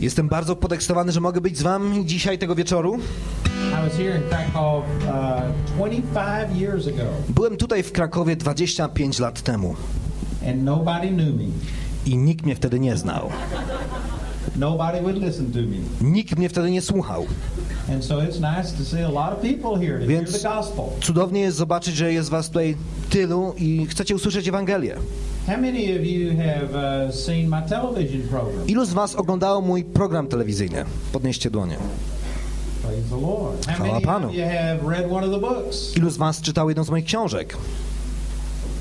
Jestem bardzo podekscytowany, że mogę być z wami dzisiaj tego wieczoru. Uh, 25 years ago, Byłem tutaj w Krakowie 25 lat temu i nikt mnie wtedy nie znał. Nobody would listen to me. Nikt mnie wtedy nie słuchał. And so it's nice to see a lot of people here to hear Więc- the gospel. Cudownie jest zobaczyć, że jest was tutaj tylu i chcecie usłyszeć Ewangelię. How many of you have uh, seen my television program? Ilu z was oglądało mój program telewizyjny? Podnieście dłonie. Praise the Lord. How Chwała many Panu. of you have read one of the books? Ilu z was czytał jedną z moich książek?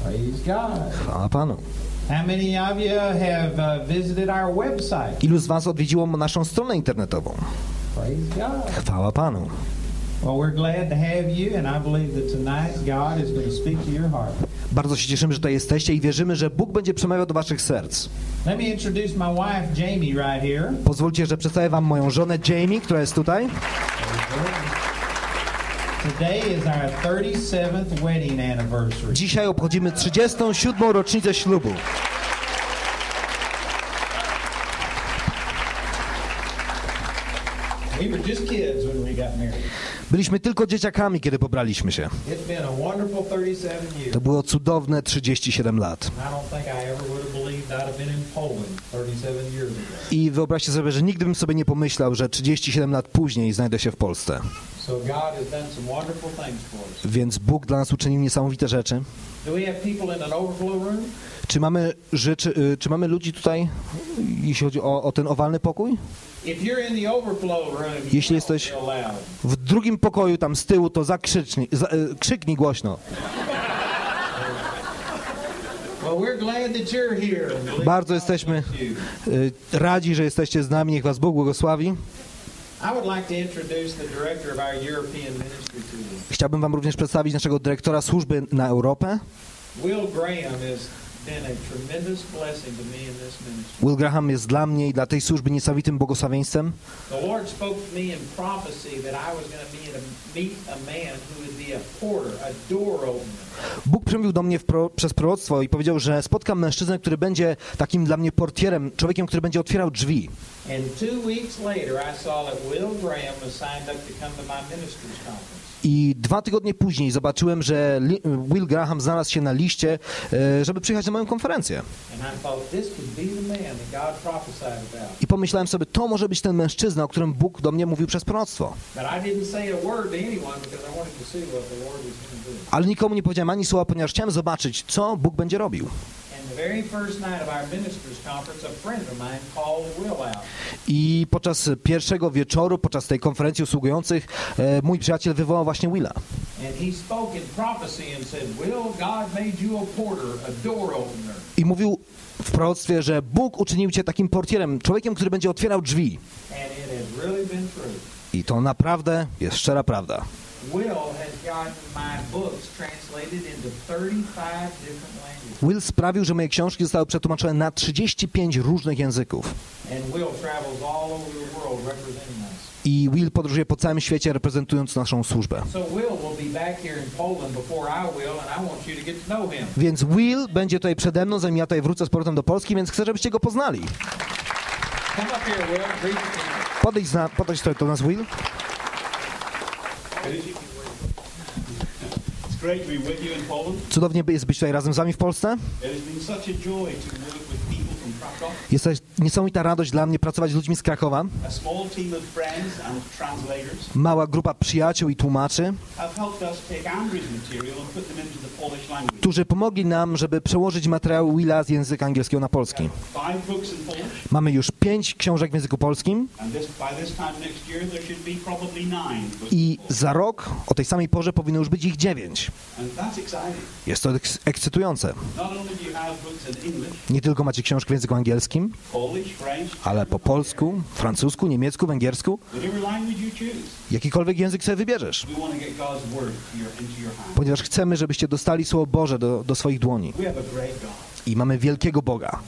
Praise God. Chwała Panu. Uh? Ilu z was odwiedziło naszą stronę internetową? Chwała Panu. Bardzo się cieszymy, że tutaj jesteście i wierzymy, że Bóg będzie przemawiał do waszych serc. Let me introduce my wife, Jamie, right here. Pozwólcie, że przedstawię wam moją żonę Jamie, która jest tutaj. Today is our 37th wedding anniversary. Dzisiaj obchodzimy 37. rocznicę ślubu. Byliśmy tylko dzieciakami, kiedy pobraliśmy się. It's been a wonderful 37 years. To było cudowne 37 lat. I don't think I ever would have believed I'd have been in Poland 37 years ago. I wyobraźcie sobie, że nigdy bym sobie nie pomyślał, że 37 lat później znajdę się w Polsce. Więc Bóg dla nas uczynił niesamowite rzeczy. Czy mamy, rzeczy, y, czy mamy ludzi tutaj, jeśli chodzi o, o ten owalny pokój? Jeśli jesteś-. W drugim pokoju tam z tyłu to zakrzycznij, za, y, krzyknij głośno. Well, we're glad that you're here. and believe Bardzo jesteśmy y, radzi, że jesteście z nami. Niech was Bóg błogosławi. Chciałbym wam również przedstawić naszego dyrektora służby na Europę. Will Graham has Will Graham jest dla mnie i dla tej służby niesamowitym błogosławieństwem. Bóg przemówił do mnie pro, przez proroctwo i powiedział, że spotkam mężczyznę, który będzie takim dla mnie portierem, człowiekiem, który będzie otwierał drzwi. And two weeks later, I saw that Will Graham was signed up to come to my minister's conference. I dwa tygodnie później zobaczyłem, że Will Graham znalazł się na liście, e, żeby przyjechać na moją konferencję. I pomyślałem sobie, to może być ten mężczyzna, o którym Bóg do mnie mówił przez proroctwo. Ale nikomu nie powiedziałem ani słowa, ponieważ chciałem zobaczyć, co Bóg będzie robił. I podczas pierwszego wieczoru, podczas tej konferencji usługujących, e, mój przyjaciel wywołał właśnie Willa. I mówił w proroctwie, że Bóg uczynił cię takim portierem, człowiekiem, który będzie otwierał drzwi. I to naprawdę jest szczera prawda. Will has gotten my books translated into 35 different languages. Will sprawił, że moje książki zostały przetłumaczone na 35 różnych języków. I Will podróżuje po całym świecie, reprezentując naszą służbę. Więc Will będzie tutaj przede mną, zanim ja tutaj wrócę z powrotem do Polski, więc chcę, żebyście go poznali. Podejdź, na, podejdź tutaj do nas, Will. It's great to be with you in Poland. Cudownie jest być tutaj razem z wami w Polsce. Jest to niesamowita radość dla mnie pracować z ludźmi z Krakowa. Mała grupa przyjaciół i tłumaczy, którzy pomogli nam, żeby przełożyć materiał Willa z języka angielskiego na polski. Mamy już pięć książek w języku polskim i za rok o tej samej porze powinno już być ich dziewięć. Jest to eks- ekscytujące. Nie tylko macie książki w języku angielskim, ale po polsku, francusku, niemiecku, węgiersku, jakikolwiek język sobie wybierzesz. Ponieważ chcemy, żebyście dostali Słowo Boże do, do swoich dłoni. I mamy wielkiego Boga,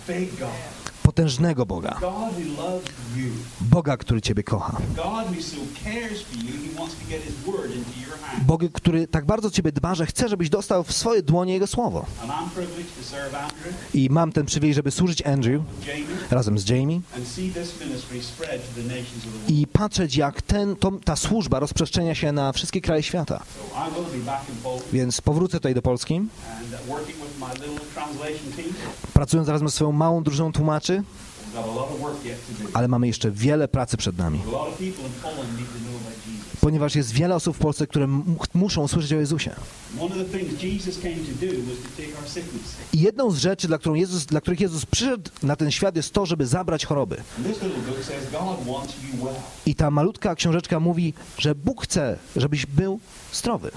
potężnego Boga. Boga, który Ciebie kocha. Boga, który tak bardzo Ciebie dba, że chce, żebyś dostał w swoje dłonie Jego Słowo. I mam ten przywilej, żeby służyć Andrew razem z Jamie. I patrzeć, jak ten, to, ta służba rozprzestrzenia się na wszystkie kraje świata. Więc powrócę tutaj do Polski, pracując razem ze swoją małą drużyną tłumaczy, ale mamy jeszcze wiele pracy przed nami. Ponieważ jest wiele osób w Polsce, które muszą usłyszeć o Jezusie. I jedną z rzeczy, dla, którą Jezus, dla których Jezus przyszedł na ten świat, jest to, żeby zabrać choroby. I ta malutka książeczka mówi, że Bóg chce, żebyś był zdrowy.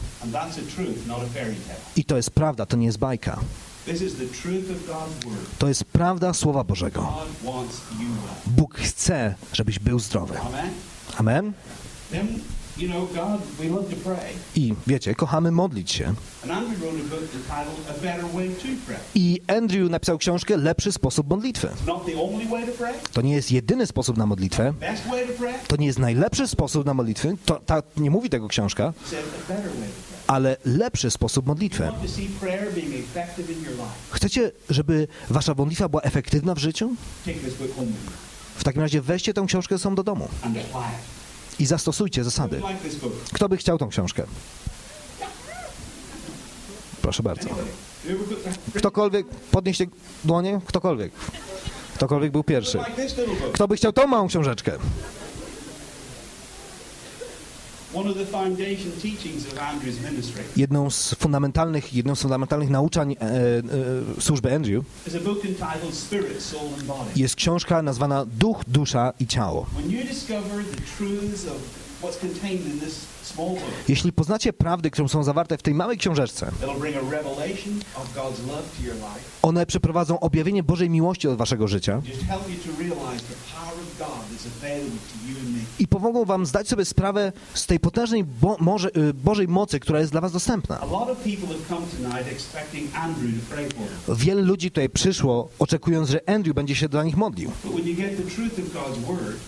I to jest prawda, to nie jest bajka. To jest prawda Słowa Bożego. Bóg chce, żebyś był zdrowy. Amen? I wiecie, kochamy modlić się. I Andrew napisał książkę Lepszy sposób modlitwy. To nie jest jedyny sposób na modlitwę. to nie jest najlepszy sposób na modlitwy. To, ta, nie mówi tego książka, Ale lepszy sposób life. Chcecie, żeby wasza modlitwa była efektywna w życiu? W takim razie weźcie tę książkę sobą do domu i zastosujcie zasady. Kto by chciał tą książkę? Proszę bardzo. Ktokolwiek, podnieście dłonie? Ktokolwiek. Ktokolwiek był pierwszy. Kto by chciał tą małą książeczkę? One of the foundation teachings of Andrew's ministry Jedną z fundamentalnych, jedną z fundamentalnych nauczań e, e, służby Andrew jest książka nazwana Duch, Dusza i Ciało. When you discover the truths of what's contained in this Jeśli poznacie prawdy, które są zawarte w tej małej książeczce, one przeprowadzą objawienie Bożej miłości od waszego życia i pomogą wam zdać sobie sprawę z tej potężnej bo może, y, Bożej mocy, która jest dla was dostępna. Wiele ludzi tutaj przyszło, oczekując, że Andrew będzie się dla nich modlił.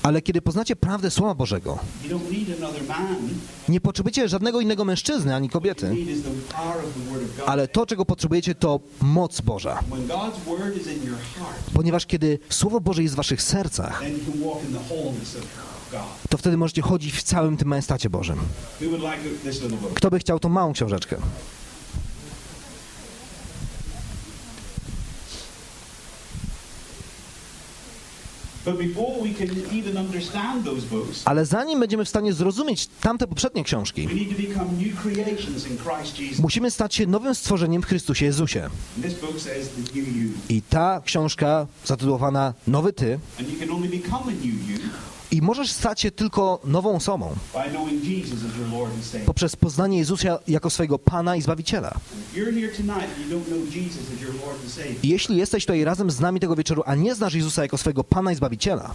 Ale kiedy poznacie prawdę Słowa Bożego, nie potrzebujecie żadnego innego mężczyzny ani kobiety, ale to, czego potrzebujecie, to moc Boża. Ponieważ kiedy Słowo Boże jest w waszych sercach, to wtedy możecie chodzić w całym tym majestacie Bożym. Kto by chciał tą małą książeczkę? But before we can even understand those books, Ale zanim będziemy w stanie zrozumieć tamte poprzednie książki, musimy stać się nowym stworzeniem w Chrystusie Jezusie. I ta książka zatytułowana Nowy Ty I możesz stać się tylko nową osobą poprzez poznanie Jezusa jako swojego Pana i Zbawiciela. Jeśli jesteś tutaj razem z nami tego wieczoru, a nie znasz Jezusa jako swojego Pana i Zbawiciela,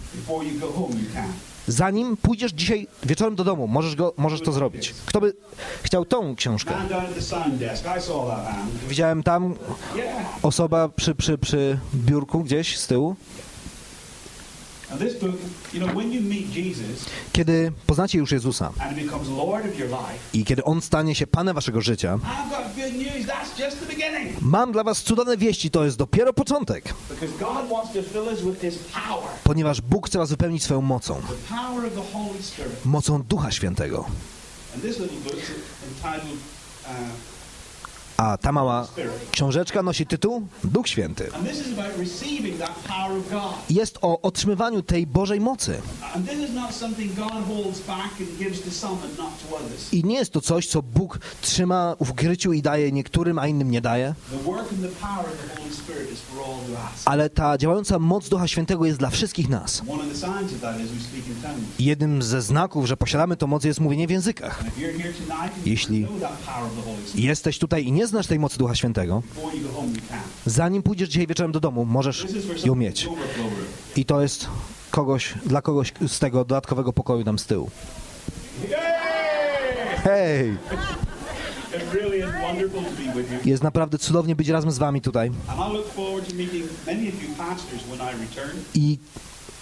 zanim pójdziesz dzisiaj wieczorem do domu, możesz, go, możesz to zrobić. Kto by chciał tą książkę? Widziałem tam osoba przy, przy, przy biurku gdzieś z tyłu. And this book, you know, when you meet Jesus Kiedy poznacie już Jezusa i kiedy On stanie się Panem waszego życia, mam dla was cudowne wieści, to jest dopiero początek. Ponieważ Bóg chce was wypełnić swoją mocą, mocą Ducha Świętego. A ta mała książeczka nosi tytuł Duch Święty. Jest o otrzymywaniu tej Bożej mocy. I nie jest to coś, co Bóg trzyma w ukryciu i daje niektórym, a innym nie daje, ale ta działająca moc Ducha Świętego jest dla wszystkich nas. Jednym ze znaków, że posiadamy tą moc jest mówienie w językach. Jeśli- Jesteś tutaj i nie znasz tej mocy Ducha Świętego, zanim pójdziesz dzisiaj wieczorem do domu, możesz ją mieć. I to jest kogoś, dla kogoś z tego dodatkowego pokoju tam z tyłu. Hej! Jest naprawdę cudownie być razem z wami tutaj. I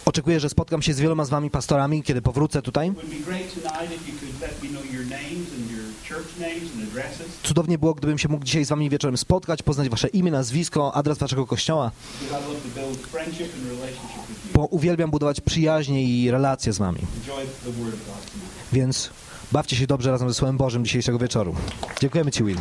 oczekuję, że spotkam się z wieloma z wami pastorami, kiedy powrócę tutaj. Cudownie było, gdybym się mógł dzisiaj z wami wieczorem spotkać, poznać wasze imię, nazwisko, adres waszego kościoła, bo uwielbiam budować przyjaźnie i relacje z wami. Więc bawcie się dobrze razem ze Słowem Bożym dzisiejszego wieczoru. Dziękujemy ci, Will.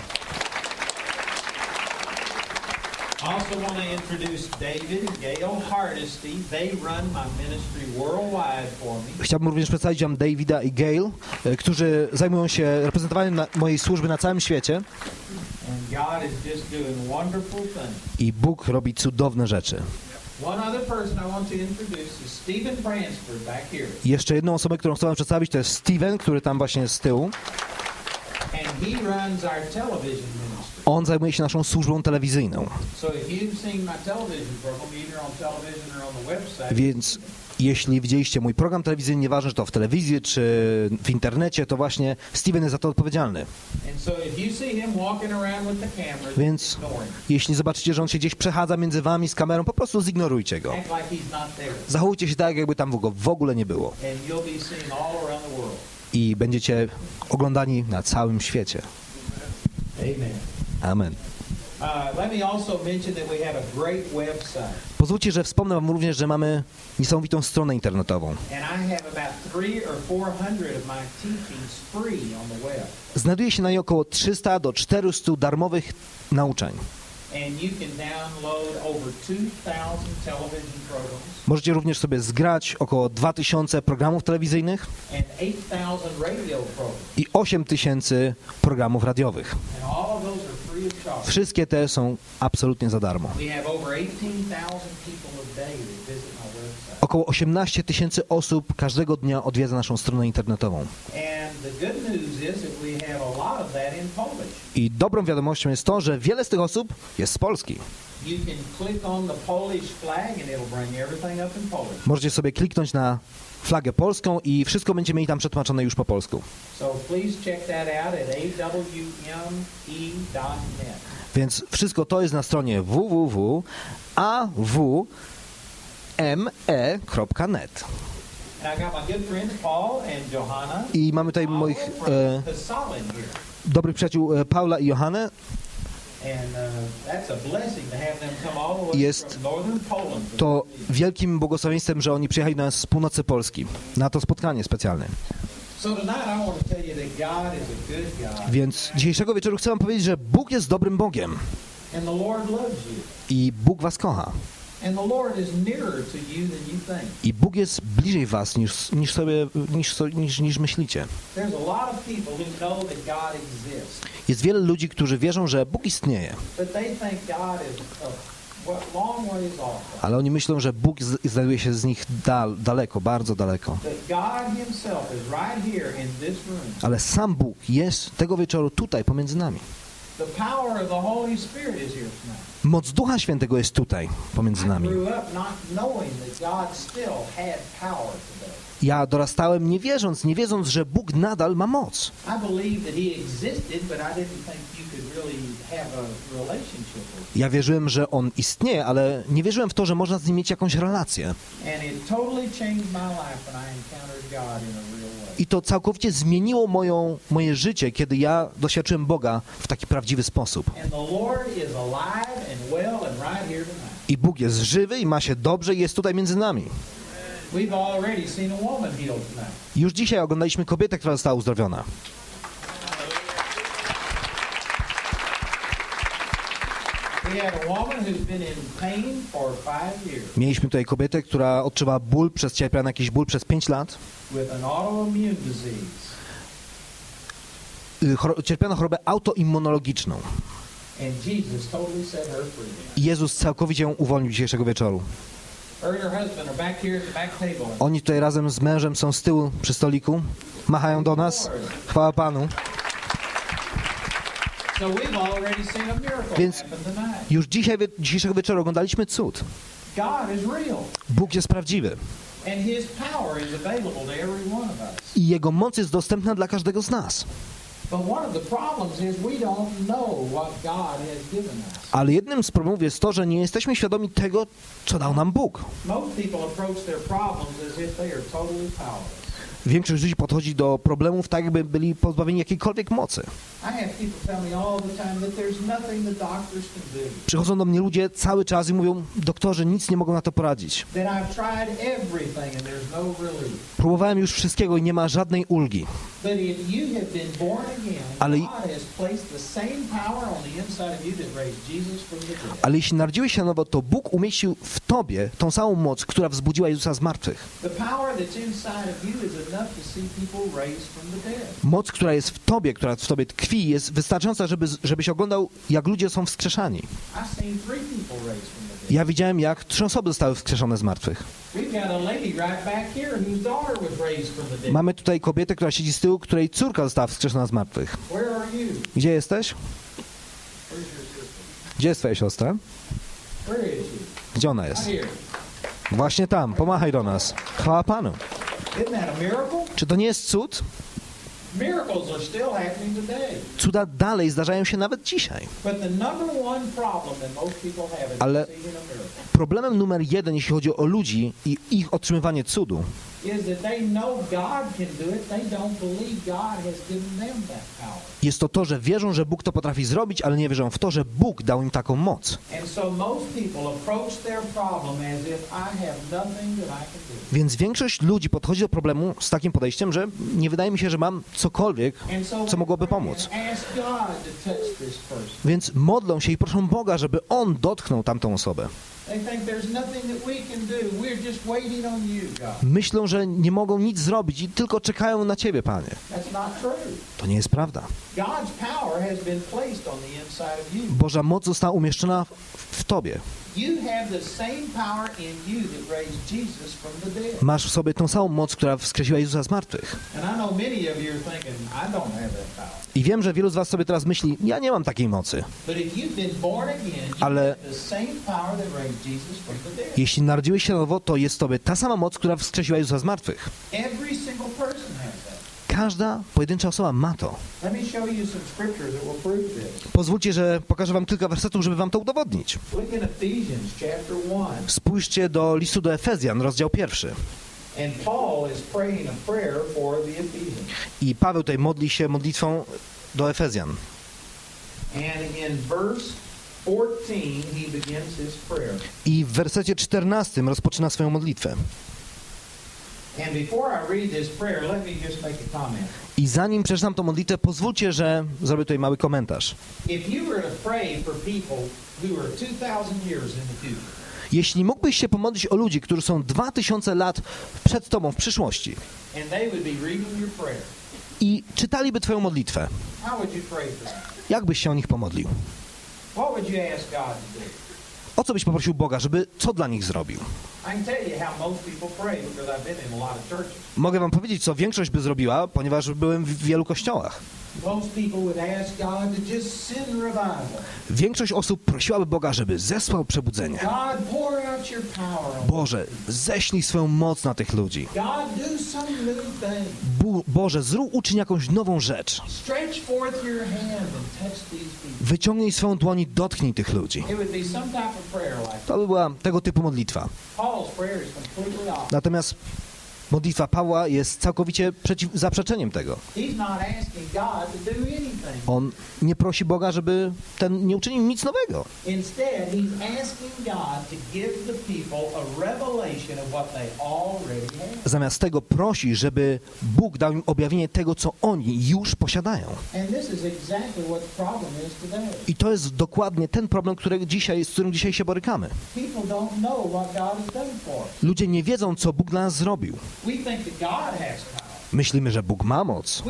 Also want to introduce David Gail Hardesty. They run my ministry worldwide for me. Chciałbym również przedstawić wam Davida i Gail, e, którzy zajmują się reprezentowaniem mojej służby na całym świecie And God is just doing wonderful things. i Bóg robi cudowne rzeczy. One other person I want to introduce is Stephen Bransford back here. I jeszcze jedną osobę, którą chcę wam przedstawić, to jest Steven, który tam właśnie jest z tyłu. And he runs our television ministry. On zajmuje się naszą służbą telewizyjną. Więc jeśli widzieliście mój program telewizyjny, nieważne czy to w telewizji czy w internecie, to właśnie Steven jest za to odpowiedzialny. Więc jeśli zobaczycie, że on się gdzieś przechadza między wami z kamerą, po prostu zignorujcie go. Zachowujcie się tak, jakby tam go w ogóle nie było. I będziecie oglądani na całym świecie. Amen. Amen. Uh. Pozwólcie, że wspomnę wam również, że mamy niesamowitą stronę internetową. Znajduje się na niej około 300 do 400 darmowych nauczeń. And you can download over 2,000 television programs Możecie również sobie zgrać około 2000 programów telewizyjnych and 8,000 radio programs. i 8000 programów radiowych. Wszystkie te są absolutnie za darmo. We have over 18,000 people a day that visit my website. Około 18 tysięcy osób każdego dnia odwiedza naszą stronę internetową. I dobrą wiadomością jest to, że wiele z tych osób jest z Polski. Możecie sobie kliknąć na flagę polską i wszystko będzie mieli tam przetłumaczone już po polsku. So awme.net. Więc wszystko to jest na stronie www.awme.net. I mamy tutaj moich e, dobrych przyjaciół e, Paula i Johannę. Jest northern Poland. To wielkim błogosławieństwem, że oni przyjechali do nas z północy Polski na to spotkanie specjalne. Więc dzisiejszego wieczoru chcę wam powiedzieć, że Bóg jest dobrym Bogiem i Bóg was kocha. I Bóg jest bliżej was niż, niż sobie niż, niż, niż myślicie. Jest wiele ludzi, którzy wierzą, że Bóg istnieje, off. ale oni myślą, że Bóg znajduje się z nich dal, daleko, bardzo daleko. Ale sam Bóg jest tego wieczoru tutaj pomiędzy nami. The power of the Holy Spirit is here tonight. Moc Ducha Świętego jest tutaj pomiędzy nami. Ja dorastałem nie wierząc, nie wiedząc, że Bóg nadal ma moc. Ja wierzyłem, że On istnieje, ale nie wierzyłem w to, że można z Nim mieć jakąś relację. I to całkowicie zmieniło moją, moje życie, kiedy ja doświadczyłem Boga w taki prawdziwy sposób. And the Lord is alive I Bóg jest żywy i ma się dobrze i jest tutaj między nami. Już dzisiaj oglądaliśmy kobietę, która została uzdrowiona. Mieliśmy tutaj kobietę, która odczuwa ból, przez, cierpiała na jakiś ból przez 5 lat. Y, Cierpiała na chorobę autoimmunologiczną. I Jezus całkowicie ją uwolnił dzisiejszego wieczoru. Oni tutaj razem z mężem są z tyłu przy stoliku, machają do nas. Chwała Panu. Więc-. Już dzisiaj, dzisiejszego wieczoru oglądaliśmy cud. Bóg jest prawdziwy i Jego moc jest dostępna dla każdego z nas. Ale jednym z problemów jest to, że nie jesteśmy świadomi tego, co dał nam Bóg. Most people approach their problems as if they are totally powerless. Większość ludzi podchodzi do problemów tak, jakby byli pozbawieni jakiejkolwiek mocy. Przychodzą do mnie ludzie cały czas i mówią, doktorze, nic nie mogą na to poradzić. No. Próbowałem już wszystkiego i nie ma żadnej ulgi. Ale-. Ale jeśli narodziłeś się na nowo, to Bóg umieścił w tobie tą samą moc, która wzbudziła Jezusa z martwych. The power that's inside of you is enough Moc, która jest w tobie, która w tobie tkwi, jest wystarczająca, żeby, żebyś oglądał, jak ludzie są wskrzeszani. Ja widziałem, jak trzy osoby zostały wskrzeszone z martwych. Mamy tutaj kobietę, która siedzi z tyłu, której córka została wskrzeszona z martwych. Gdzie jesteś? Gdzie jest twoja siostra? Gdzie ona jest? Właśnie tam, pomachaj do nas. Chwała Panu. Czy to nie jest cud? Cuda dalej zdarzają się nawet dzisiaj. Ale-. Problemem numer jeden, jeśli chodzi o ludzi i ich otrzymywanie cudu, Jest to to, że wierzą, że Bóg to potrafi zrobić, ale nie wierzą w to, że Bóg dał im taką moc. Więc większość ludzi podchodzi do problemu z takim podejściem, że nie wydaje mi się, że mam cokolwiek, co mogłoby pomóc. Więc modlą się i proszą Boga, żeby On dotknął tamtą osobę. Myślą, że nie mogą nic zrobić i tylko czekają na Ciebie, Panie. To nie jest prawda. Boża moc została umieszczona w Tobie. Masz w sobie tą samą moc, która wskrzesiła Jezusa z martwych. I wiem, że wielu z Was sobie teraz myśli, ja nie mam takiej mocy. Ale-. Jeśli narodziłeś się nowo, to jest w Tobie ta sama moc, która wskrzesiła Jezusa z martwych. Every single person has that. Każda pojedyncza osoba ma to. Pozwólcie, że pokażę Wam kilka wersetów, żeby Wam to udowodnić. Look in Ephesians chapter 1. Spójrzcie do listu do Efezjan, rozdział pierwszy. I Paweł tutaj modli się modlitwą do Efezjan. And in verse 14, he begins his prayer. I w wersecie 14 rozpoczyna swoją modlitwę. I zanim przeczytam tą modlitwę, pozwólcie, że zrobię tutaj mały komentarz. If you were to pray for people who are 2,000 years in the future, Jeśli mógłbyś się pomodlić o ludzi, którzy są 2000 lat przed Tobą w przyszłości i czytaliby Twoją modlitwę, jak byś się o nich pomodlił? O co byś poprosił Boga, żeby co dla nich zrobił? Mogę Wam powiedzieć, co większość by zrobiła, ponieważ byłem w wielu kościołach. Większość osób prosiłaby Boga, żeby zesłał przebudzenie. Boże, ześlij swoją moc na tych ludzi. Boże, zrób, uczyń jakąś nową rzecz. Wyciągnij swoją dłoń i dotknij tych ludzi. To by była tego typu modlitwa. Natomiast modlitwa Pawła jest całkowicie przeciw, zaprzeczeniem tego. On nie prosi Boga, żeby ten nie uczynił nic nowego. Zamiast tego prosi, żeby Bóg dał im objawienie tego, co oni już posiadają. I to jest dokładnie ten problem, którego dzisiaj, z którym dzisiaj się borykamy. Ludzie nie wiedzą, co Bóg dla nas zrobił. Myślimy, że Bóg ma moc,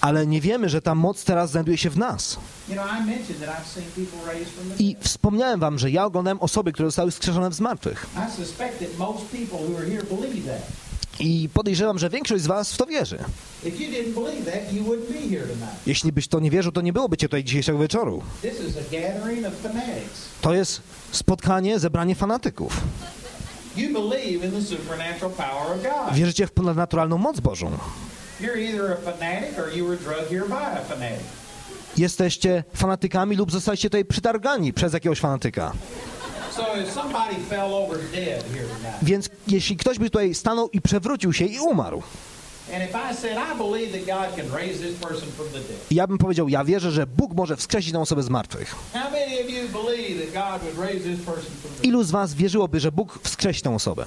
ale nie wiemy, że ta moc teraz znajduje się w nas. I wspomniałem wam, że ja oglądałem osoby, które zostały skrzeszone z martwych. I podejrzewam, że większość z was w to wierzy. Jeśli byś w to nie wierzył, to nie byłoby cię tutaj dzisiejszego wieczoru. To jest spotkanie, zebranie fanatyków. Wierzycie w ponadnaturalną moc Bożą. Jesteście fanatykami lub zostaliście tutaj przytargani przez jakiegoś fanatyka. Więc jeśli ktoś by tutaj stanął i przewrócił się i umarł, ja bym powiedział, ja wierzę, że Bóg może wskrzesić tę osobę z martwych. Ilu z was wierzyłoby, że Bóg wskrzesi tę osobę?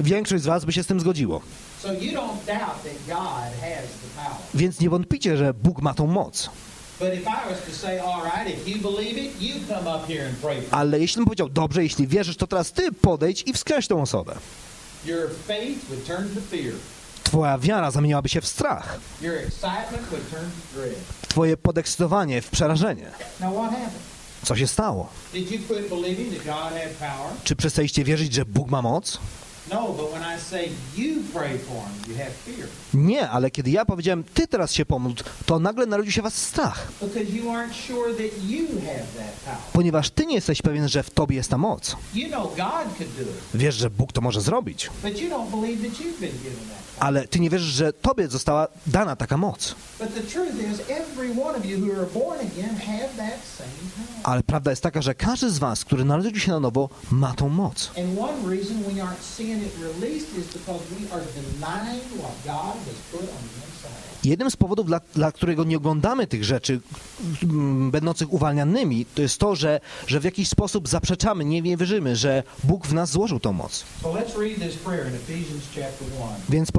Większość z was by się z tym zgodziło. Więc nie wątpicie, że Bóg ma tą moc. Ale jeśli bym powiedział, dobrze, jeśli wierzysz, to teraz ty podejdź i wskrzesz tę osobę. Me. Your faith would turn to fear. Twoja wiara zamieniłaby się w strach. Your excitement would turn to dread. Twoje podekscytowanie w przerażenie. Now what happened? Co się stało? Did you quit believing that God had power? Czy przestaliście wierzyć, że Bóg ma moc? Nie, ale kiedy ja powiedziałem, ty teraz się pomódl, to nagle narodził się was strach. Ponieważ ty nie jesteś pewien, że w tobie jest ta moc. Wiesz, że Bóg to może zrobić. Ale ty nie wierzysz, że tobie została dana taka moc. Ale prawda jest taka, że każdy z was, który narodził się na nowo, ma tą moc. And Jednym z powodów, dla, dla którego nie oglądamy tych rzeczy mm, będących uwalnianymi, to jest to, że, że w jakiś sposób zaprzeczamy, nie, nie wierzymy, że Bóg w nas złożył tą moc. So let's read this prayer in Ephesians chapter 1. Więc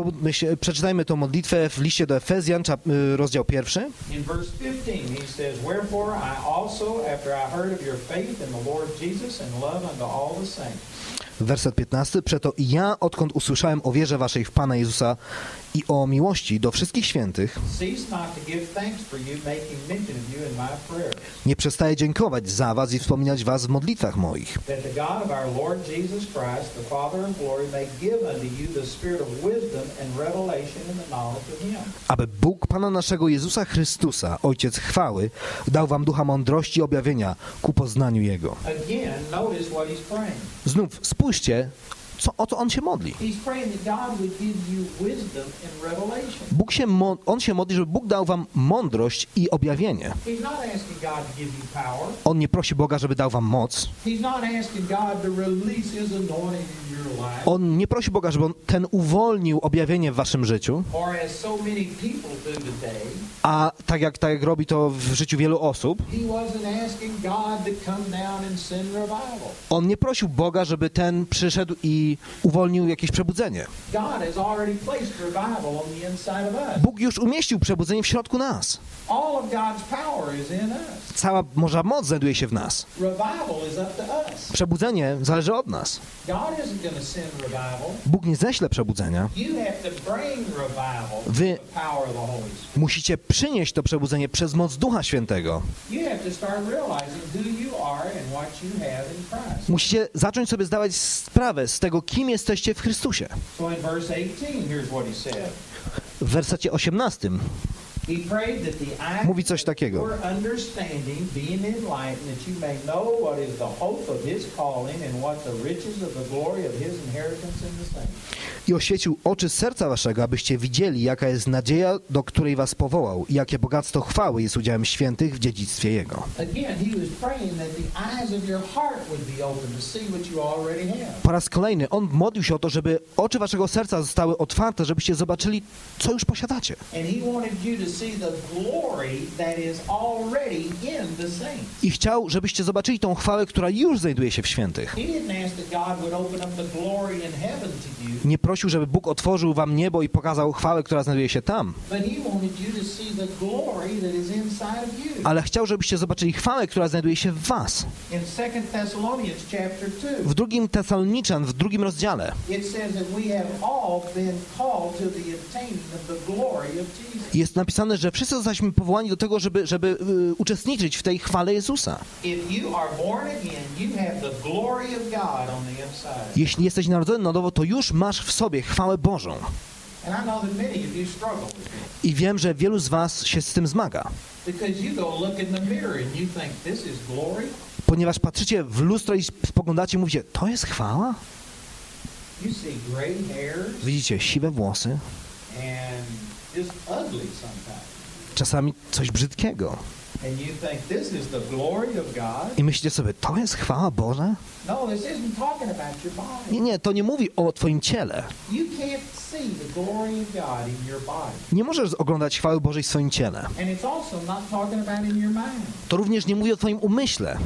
przeczytajmy tą modlitwę w liście do Efezjan, y, rozdział pierwszy. In verse 15, he says, Wherefore I also, after I heard of your faith in the Lord Jesus and love unto all the saints, Werset 15. Przeto ja, odkąd usłyszałem o wierze waszej w Pana Jezusa i o miłości do wszystkich świętych, nie przestaję dziękować za was i wspominać was w modlitwach moich, aby Bóg Pana naszego Jezusa Chrystusa, Ojciec chwały, dał wam ducha mądrości i objawienia ku poznaniu Jego. Znów spójrzcie, spójrzcie, co, o co On się modli. Bóg się, on się modli, żeby Bóg dał wam mądrość i objawienie. On nie prosi Boga, żeby dał wam moc. On nie prosi Boga, żeby on ten uwolnił objawienie w waszym życiu, a tak jak, tak jak robi to w życiu wielu osób, on nie prosił Boga, żeby ten przyszedł i uwolnił jakieś przebudzenie. Bóg już umieścił przebudzenie w środku nas. Cała Boża moc znajduje się w nas. Przebudzenie zależy od nas. Bóg nie ześle przebudzenia. Wy-. Musicie przynieść to przebudzenie przez moc Ducha Świętego. Musicie zacząć sobie zdawać sprawę z tego, tego, kim jesteście w Chrystusie. W wersecie 18 18 mówi coś takiego. I oświecił oczy serca waszego, abyście widzieli, jaka jest nadzieja, do której was powołał i jakie bogactwo chwały jest udziałem świętych w dziedzictwie Jego. Po raz kolejny On modlił się o to, żeby oczy waszego serca zostały otwarte, żebyście zobaczyli, co już posiadacie. And he wanted you to I chciał, żebyście zobaczyli tą chwałę, która już znajduje się w świętych. He didn't ask that God would open up the glory in heaven to you, Nie prosił, żeby Bóg otworzył wam niebo i pokazał chwałę, która znajduje się tam, ale chciał, żebyście zobaczyli chwałę, która znajduje się w was. In 2 Thessalonians chapter 2, W drugim Tesaloniczan, w drugim rozdziale, jest napisane, że wszyscy zostaliśmy powołani do tego, żeby, żeby y, uczestniczyć w tej chwale Jezusa. Jeśli jesteś narodzony na nowo, to już masz w sobie chwałę Bożą. I wiem, że wielu z was się z tym zmaga, ponieważ patrzycie w lustro i spoglądacie i mówicie, to jest chwała? Widzicie siwe włosy czasami coś brzydkiego. I myślicie sobie, to jest chwała Boża? No. Nie, nie, to nie mówi o twoim ciele. Nie możesz oglądać chwały Bożej w swoim ciele. To również nie mówi o twoim umyśle.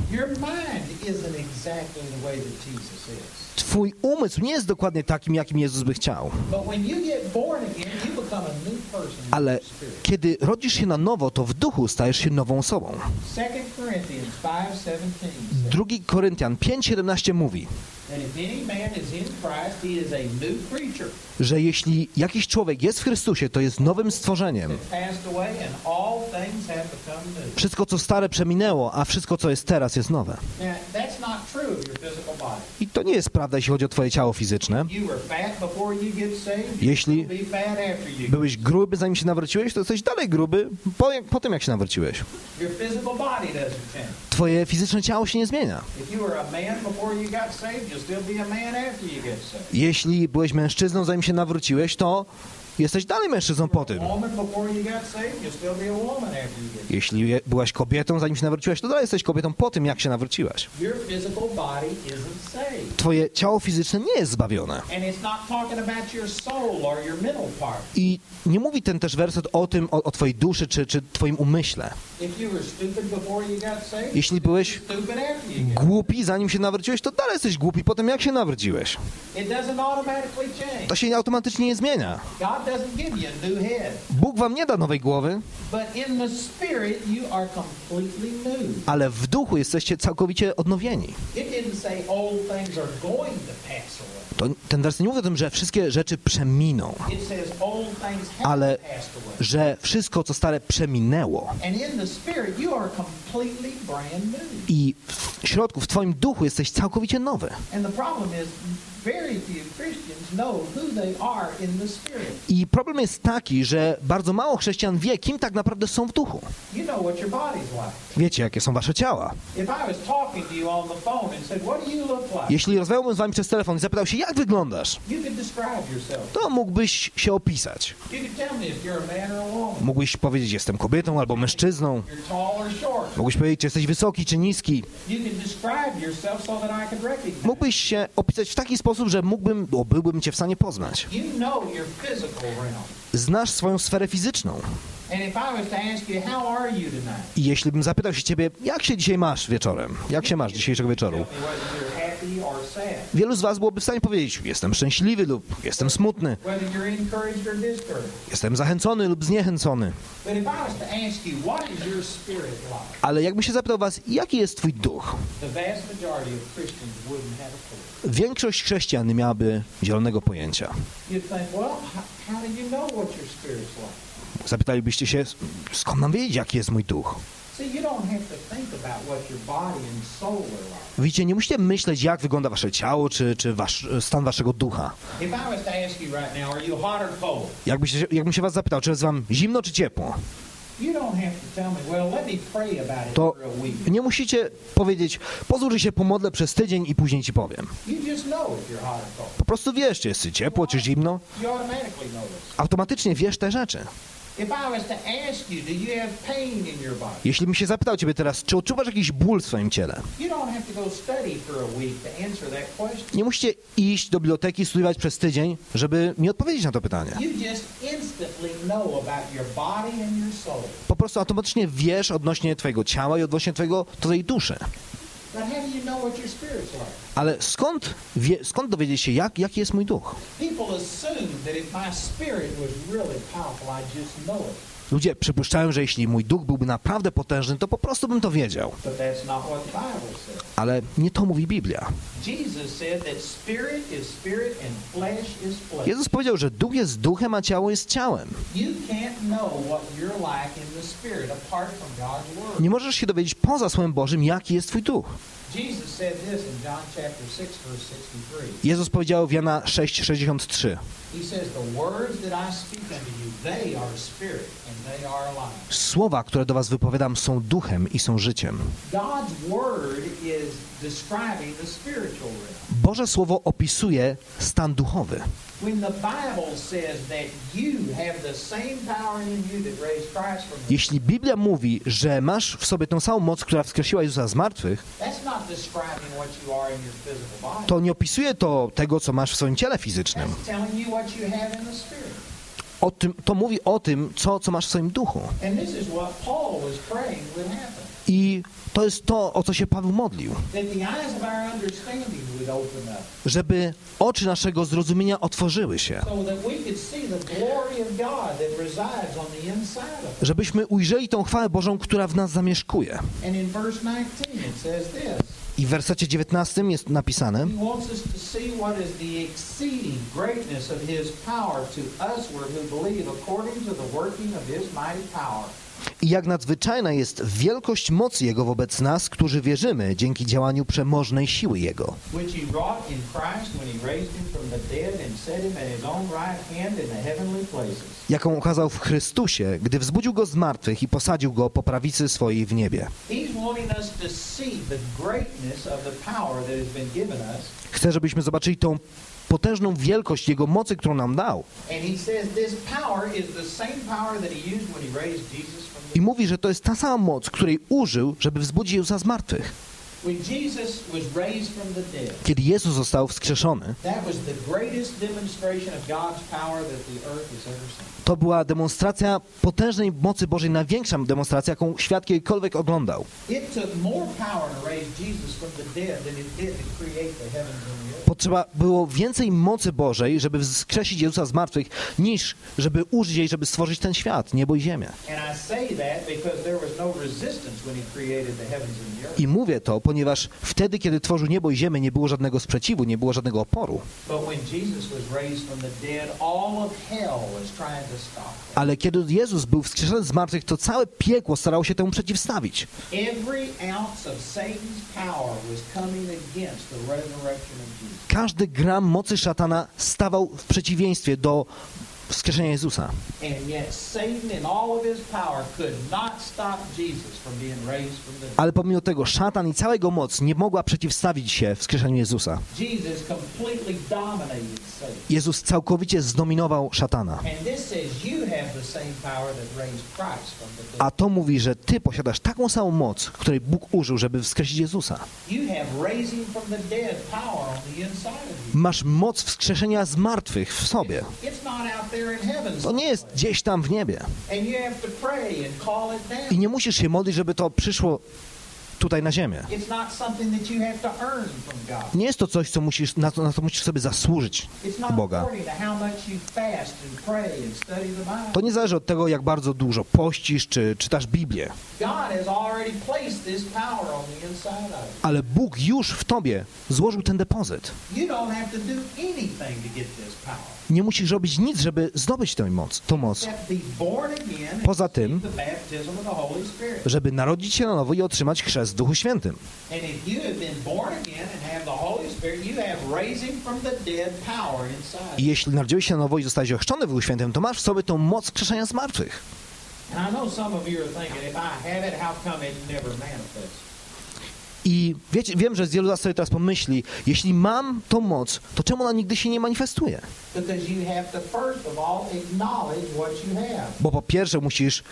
Twój umysł nie jest dokładnie takim, jakim Jezus by chciał. Ale kiedy rodzisz się na nowo, to w duchu stajesz się nową osobą. 2 Corinthians 5:17 says, 2 Koryntian 5:17 mówi, Że jeśli jakiś człowiek jest w Chrystusie, to jest nowym stworzeniem. Wszystko, co stare, przeminęło, a wszystko, co jest teraz, jest nowe. I to nie jest prawda, jeśli chodzi o twoje ciało fizyczne. Jeśli byłeś gruby, zanim się nawróciłeś, to jesteś dalej gruby po, po tym, jak się nawróciłeś. Twoje fizyczne ciało się nie zmienia. Jeśli byłeś mężczyzną, zanim się nawróciłeś, to jesteś dalej mężczyzną po tym. Jeśli je- byłaś kobietą, zanim się nawróciłaś, to dalej jesteś kobietą po tym, jak się nawróciłaś. Twoje ciało fizyczne nie jest zbawione. I nie mówi ten też werset o tym, o, o twojej duszy, czy, czy twoim umyśle. Jeśli byłeś głupi, zanim się nawróciłeś, to dalej jesteś głupi po tym, jak się nawróciłeś. To się automatycznie nie zmienia. Bóg wam nie da nowej głowy, ale w duchu jesteście całkowicie odnowieni. To ten werset nie mówi o tym, że wszystkie rzeczy przeminą, Ale- że wszystko, co stare, przeminęło. I w środku, w twoim duchu jesteś całkowicie nowy. I problem jest taki, że bardzo mało chrześcijan wie, kim tak naprawdę są w duchu. Wiecie, jakie są wasze ciała. Jeśli rozmawiałbym z wami przez telefon i zapytał się, jak wyglądasz, to mógłbyś się opisać. Mógłbyś powiedzieć, jestem kobietą albo mężczyzną. Mógłbyś powiedzieć, czy jesteś wysoki czy niski. Mógłbyś się opisać w taki sposób, że mógłbym, bo byłbym cię w stanie poznać. Znasz swoją sferę fizyczną. I jeśli bym zapytał się ciebie, jak się dzisiaj masz wieczorem? Jak się masz dzisiejszego wieczoru? Wielu z was byłoby w stanie powiedzieć, jestem szczęśliwy lub jestem smutny, jestem zachęcony lub zniechęcony. Ale jakbym się zapytał was, jaki jest twój duch? Większość chrześcijan nie miałaby zielonego pojęcia. Zapytalibyście się, skąd mam wiedzieć, jaki jest mój duch? Widzicie, nie musicie myśleć, jak wygląda wasze ciało, czy, czy wasz, stan waszego ducha. Jakby się, jakbym się was zapytał, czy jest wam zimno, czy ciepło, to nie musicie powiedzieć, pozwól, że się pomodlę przez tydzień i później ci powiem. Po prostu wiesz, czy jest ci ciepło, czy zimno. Automatycznie wiesz te rzeczy. Jeśli bym się zapytał ciebie teraz, czy odczuwasz jakiś ból w swoim ciele, nie musicie iść do biblioteki, studiować przez tydzień, żeby mi odpowiedzieć na to pytanie. Po prostu automatycznie wiesz odnośnie twojego ciała i odnośnie twojego, twojej duszy. But how do you know what your spirit's like? Ale skąd, wie, skąd dowiedzieć się, jak, jaki jest mój duch? Ludzie przypuszczają, że jeśli mój duch byłby naprawdę potężny, to po prostu bym to wiedział. Ale nie to mówi Biblia. Jezus powiedział, że duch jest duchem, a ciało jest ciałem. Nie możesz się dowiedzieć poza Słowem Bożym, jaki jest twój duch. Jesus said this in John chapter 6 verse 63. Jezus powiedział w Jana 6,63 He says, The words that I speak unto you, they are spirit and they are life. Słowa, które do was wypowiadam, są duchem i są życiem. Boże Słowo opisuje stan duchowy. Jeśli Biblia mówi, że masz w sobie tę samą moc, która wskrzesiła Jezusa z martwych, to nie opisuje to tego, co masz w swoim ciele fizycznym. O tym, to mówi o tym, co, co masz w swoim duchu. I to jest to, o co się Paweł modlił. Żeby oczy naszego zrozumienia otworzyły się. Żebyśmy ujrzeli tą chwałę Bożą, która w nas zamieszkuje. And in verse 19 it says this. I w wersecie 19 jest napisane, I jak nadzwyczajna jest wielkość mocy Jego wobec nas, którzy wierzymy dzięki działaniu przemożnej siły Jego. Jaką okazał w Chrystusie, gdy wzbudził Go z martwych i posadził Go po prawicy swojej w niebie. Chcę, żebyśmy zobaczyli tą potężną wielkość Jego mocy, którą nam dał. I mówi, że to jest ta sama moc, której użył, żeby wzbudzić Jezusa z martwych. Kiedy Jezus został wskrzeszony, to była demonstracja potężnej mocy Bożej, największa demonstracja, jaką świat kiedykolwiek oglądał. Potrzeba było więcej mocy Bożej, żeby wskrzesić Jezusa z martwych, niż żeby użyć jej, żeby stworzyć ten świat, niebo i ziemię. No. I mówię to, ponieważ wtedy, kiedy tworzył niebo i ziemię, nie było żadnego sprzeciwu, nie było żadnego oporu. Ale kiedy Jezus był wskrzeszony z martwych, to całe piekło starało się temu przeciwstawić. Każdy gram mocy szatana stawał w przeciwieństwie do wskrzeszenia Jezusa. Ale pomimo tego szatan i cała jego moc nie mogła przeciwstawić się wskrzeszeniu Jezusa. Jezus całkowicie zdominował szatana. A to mówi, że ty posiadasz taką samą moc, której Bóg użył, żeby wskrzesić Jezusa. Masz moc wskrzeszenia z martwych w sobie. To nie jest gdzieś tam w niebie. I nie musisz się modlić, żeby to przyszło tutaj na ziemię. Nie jest to coś, co musisz, na, to, na to musisz sobie zasłużyć Boga. to nie zależy od tego, jak bardzo dużo pościsz czy czytasz Biblię. Ale Bóg już w tobie złożył ten depozyt. Nie musisz robić nic, żeby zdobyć tę moc, tą moc. Poza tym-. Żeby narodzić się na nowo i otrzymać chrzest w Duchu Świętym. I jeśli narodziłeś się na nowo i zostałeś ochrzczony w Duchu Świętym, to masz w sobie tą moc krzeszenia z martwych. I wiecie, wiem, że wielu z was sobie teraz pomyśli, jeśli mam tą moc, to czemu ona nigdy się nie manifestuje? Bo po pierwsze musisz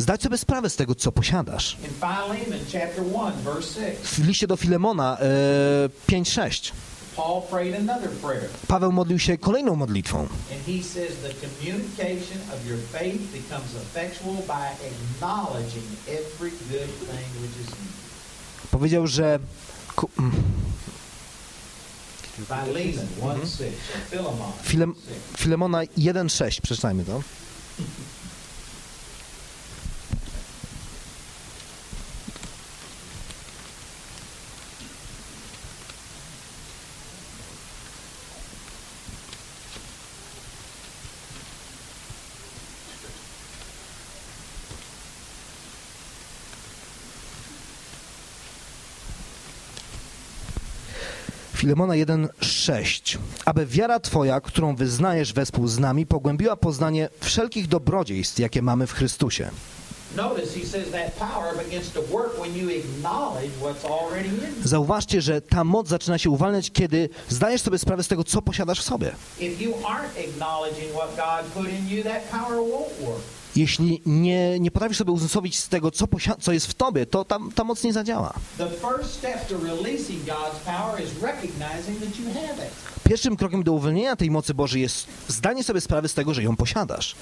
zdać sobie sprawę z tego, co posiadasz. In Philemon chapter 1, verse 6, W liście do Filemona e, 5-6 Paul prayed another prayer. Paweł modlił się kolejną modlitwą. And he says the communication of your faith becomes effectual by acknowledging every good thing which is in you. Powiedział, że ku- mm, Philemon 1, 6, or Philemon Filem, 6. Filemona 1-6, przeczytajmy to. Filemona 1:6. Aby wiara Twoja, którą wyznajesz wespół z nami, pogłębiła poznanie wszelkich dobrodziejstw, jakie mamy w Chrystusie. Zauważcie, że ta moc zaczyna się uwalniać, kiedy zdajesz sobie sprawę z tego, co posiadasz w sobie. If you aren't acknowledging what God put in you, that power won't work. Jeśli nie, nie potrafisz sobie uzmysłowić z tego, co, co jest w tobie, to ta, ta moc nie zadziała. Pierwszym krokiem do uwolnienia tej mocy Bożej jest zdanie sobie sprawy z tego, że ją posiadasz.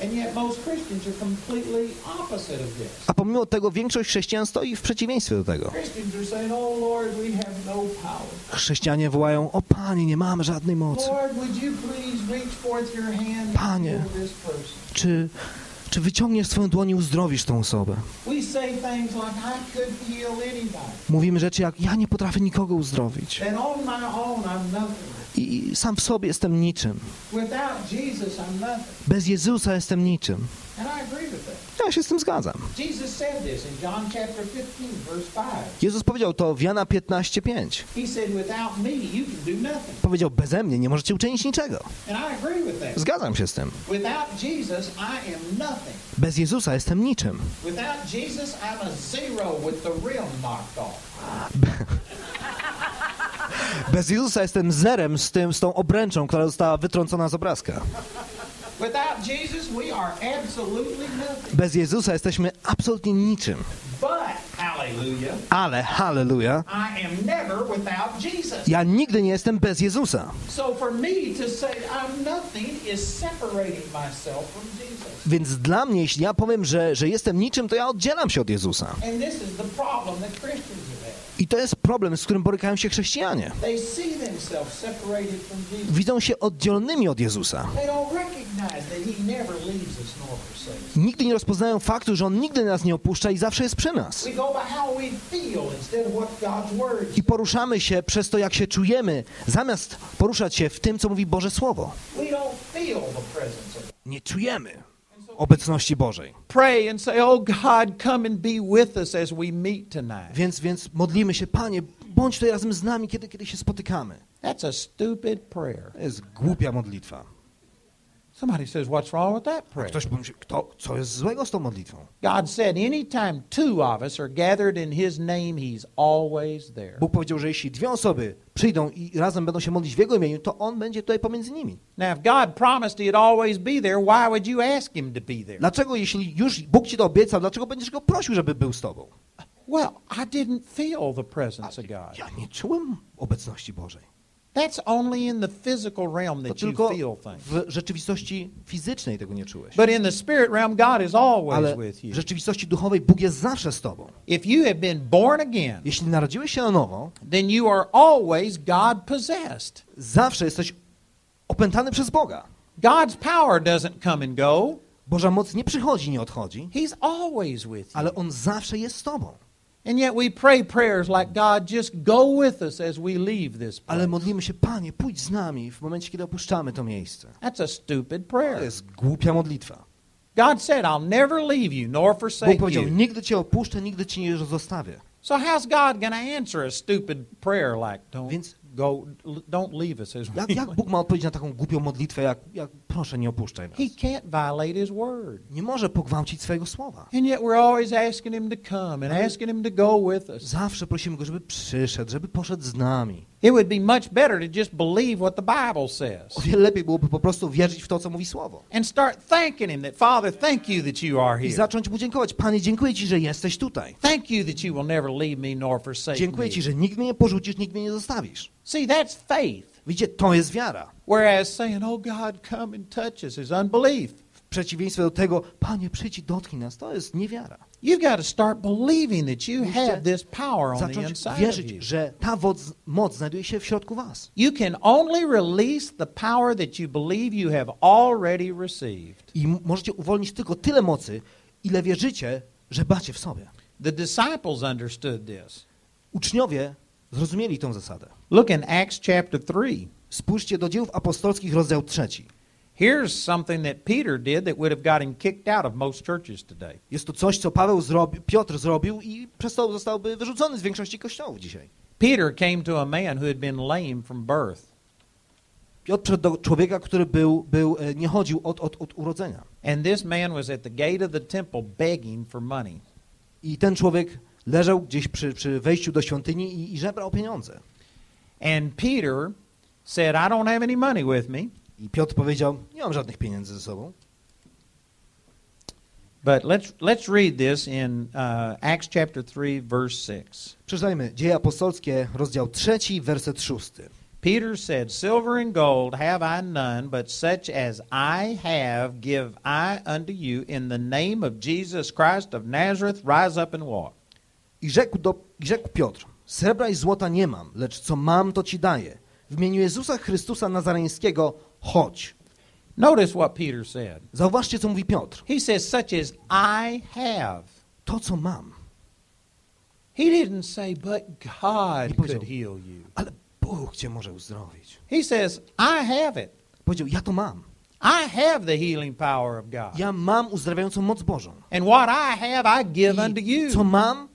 A pomimo tego większość chrześcijan stoi w przeciwieństwie do tego. Oh no. Chrześcijanie wołają, o Panie, nie mamy żadnej mocy. Panie. Czy, czy wyciągniesz swoją dłoń i uzdrowisz tą osobę? Mówimy rzeczy jak, ja nie potrafię nikogo uzdrowić. I, sam w sobie jestem niczym. Bez Jezusa jestem niczym. Ja się z tym zgadzam. Jesus said this in John chapter 15, verse 5. Jezus powiedział to w Jana 15:5. He said, without me, you can do nothing. Powiedział, beze mnie nie możecie uczynić niczego. Zgadzam się z tym. Bez Jezusa jestem niczym. Bez Jezusa jestem zerem z, tym, z tą obręczą, która została wytrącona z obrazka. Bez Jezusa jesteśmy absolutnie niczym. Ale, halleluja, ja nigdy nie jestem bez Jezusa. So for me to say I'm nothing is separating myself from Jesus. Więc dla mnie, jeśli ja powiem, że, że jestem niczym, to ja oddzielam się od Jezusa. And this is the problem that Christians. I to jest problem, z którym borykają się chrześcijanie. Widzą się oddzielonymi od Jezusa. Nigdy nie rozpoznają faktu, że On nigdy nas nie opuszcza i zawsze jest przy nas. I poruszamy się przez to, jak się czujemy, zamiast poruszać się w tym, co mówi Boże Słowo. Nie czujemy obecności Bożej. Pray and say, Oh God, come and be with us as we meet tonight. Więc, więc modlimy się, Panie, bądź tutaj razem z nami, kiedy, kiedy się spotykamy. That's a stupid prayer. To jest głupia modlitwa. Somebody says, What's wrong with that prayer? Ktoś pomyśli, kto, co jest złego z tą modlitwą? God said, Anytime two of us are gathered in His name, He's always there. Bóg powiedział, że jeśli dwie osoby przyjdą i razem będą się modlić w Jego imieniu, to On będzie tutaj pomiędzy nimi. Now, if God promised He'd always be there, why would you ask Him to be there? Dlaczego, jeśli już Bóg Ci to obiecał, dlaczego będziesz Go prosił, żeby był z Tobą? Well, I didn't feel the presence of God. Ja nie czułem obecności Bożej. That's only in the physical realm that you tylko feel things. w rzeczywistości fizycznej tego nie czułeś. But in the spirit realm, God is always Ale with you. w rzeczywistości duchowej Bóg jest zawsze z Tobą. If you have been born again, Jeśli narodziłeś się na nowo, then you are always God possessed. zawsze jesteś opętany przez Boga. God's power doesn't come and go. Boża moc nie przychodzi, nie odchodzi, He's always with you. ale On zawsze jest z Tobą. And yet we pray prayers like God just go with us as we leave this Ale place. modlimy się, Panie, pójdź z nami w momencie, kiedy opuszczamy to miejsce. That's a stupid To prayer. jest głupia modlitwa. God said, I'll never leave you nor Bóg forsake powiedział, you. nigdy Cię opuszczę, nigdy Cię nie zostawię. So how's God going to answer a stupid prayer like don't Więc- go don't leave us as we Jak, jak Bóg ma odpowiedzieć na taką głupią modlitwę, jak, jak proszę, nie opuszczaj nas? He can't violate his word. Nie może pogwałcić swojego słowa. And yet we're always asking him to come and asking him to go with us. Zawsze prosimy Go, żeby przyszedł, żeby poszedł z nami. It would be much better to just believe what the Bible says O wiele lepiej byłoby po prostu wierzyć w to, co mówi Słowo. and start thanking him that Father, thank you that you are I here. zacząć Mu dziękować. Panie, dziękuję Ci, że jesteś tutaj. Thank you that you will never leave me nor forsake Dziękuję me. Ci, że nikt mnie nie porzucisz, nikt mnie nie zostawisz. See, that's faith. Widzicie, to jest wiara. Whereas saying, "Oh God, come and touch us" is unbelief. W przeciwieństwie do tego, Panie, przyjdź i dotknij nas, to jest niewiara. You've got to start believing that you have this power on the inside of wierzyć, you. że ta moc, moc znajduje się w środku Was. You can only release the power that you believe you have already received. I możecie uwolnić tylko tyle mocy, ile wierzycie, że macie w sobie. The disciples understood this. Uczniowie zrozumieli tę zasadę. Look in Acts chapter 3. Spójrzcie do dziejów apostolskich, rozdział trzeci. Here's something that Peter did that would have got him kicked out of most churches today. Jest to coś, co Paweł zrobił, Piotr zrobił i przez to zostałby wyrzucony z większości kościołów dzisiaj. Peter came to a man who had been lame from birth. Piotr do człowieka, który był, był, e, nie chodził od, od, od urodzenia. And this man was at the gate of the temple begging for money. I ten człowiek leżał gdzieś przy, przy wejściu do świątyni i, i żebrał pieniądze. And Peter said, I don't have any money with me, I Piotr powiedział, nie mam żadnych pieniędzy ze sobą. but let's, let's read this in uh, Acts chapter 3, verse 6. Przeczytajmy Dzieje Apostolskie, rozdział trzeci, werset szósty. Peter said, Silver and gold have I none, but such as I have give I unto you. In the name of Jesus Christ of Nazareth, rise up and walk. I rzekł, do, i rzekł Piotr, srebra i złota nie mam, lecz co mam, to ci daję. W imieniu Jezusa Chrystusa Nazareńskiego chodź. Notice what Peter said. Zauważcie, co mówi Piotr. He says, Such as I have. To, co mam. He didn't say, But God could heal you. Ale Bóg cię może uzdrowić. He says, I have it. Powiedział, ja to mam. I have the healing power of God. Ja mam uzdrawiającą moc Bożą. And what I have, I give unto I co you. mam,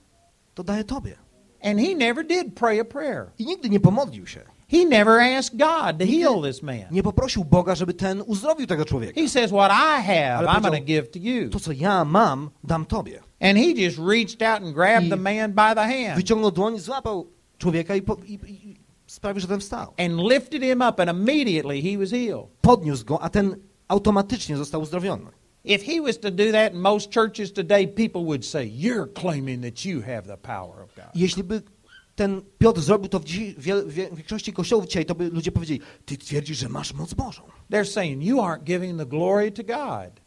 to daję tobie. And he never did pray a prayer. I nigdy nie pomodlił się. He never asked God to heal this man. Nie poprosił Boga, żeby ten uzdrowił tego człowieka. He says, What I have, I'm going to give to you. To, co ja mam, dam tobie. And he just reached out and grabbed I the man by the hand Wyciągnął dłoń, złapał człowieka i, po, i i sprawił, że ten wstał. and lifted him up, and immediately he was healed. Podniósł go, a ten automatycznie został uzdrowiony. If he was to do that in most churches today, people would say, You're claiming that you have the power of God. Jeśli by ten Piotr zrobił to w, dziś, w, w większości kościołów dzisiaj, to by ludzie powiedzieli, ty twierdzisz, że masz moc Bożą. They're saying, You aren't giving the glory to God.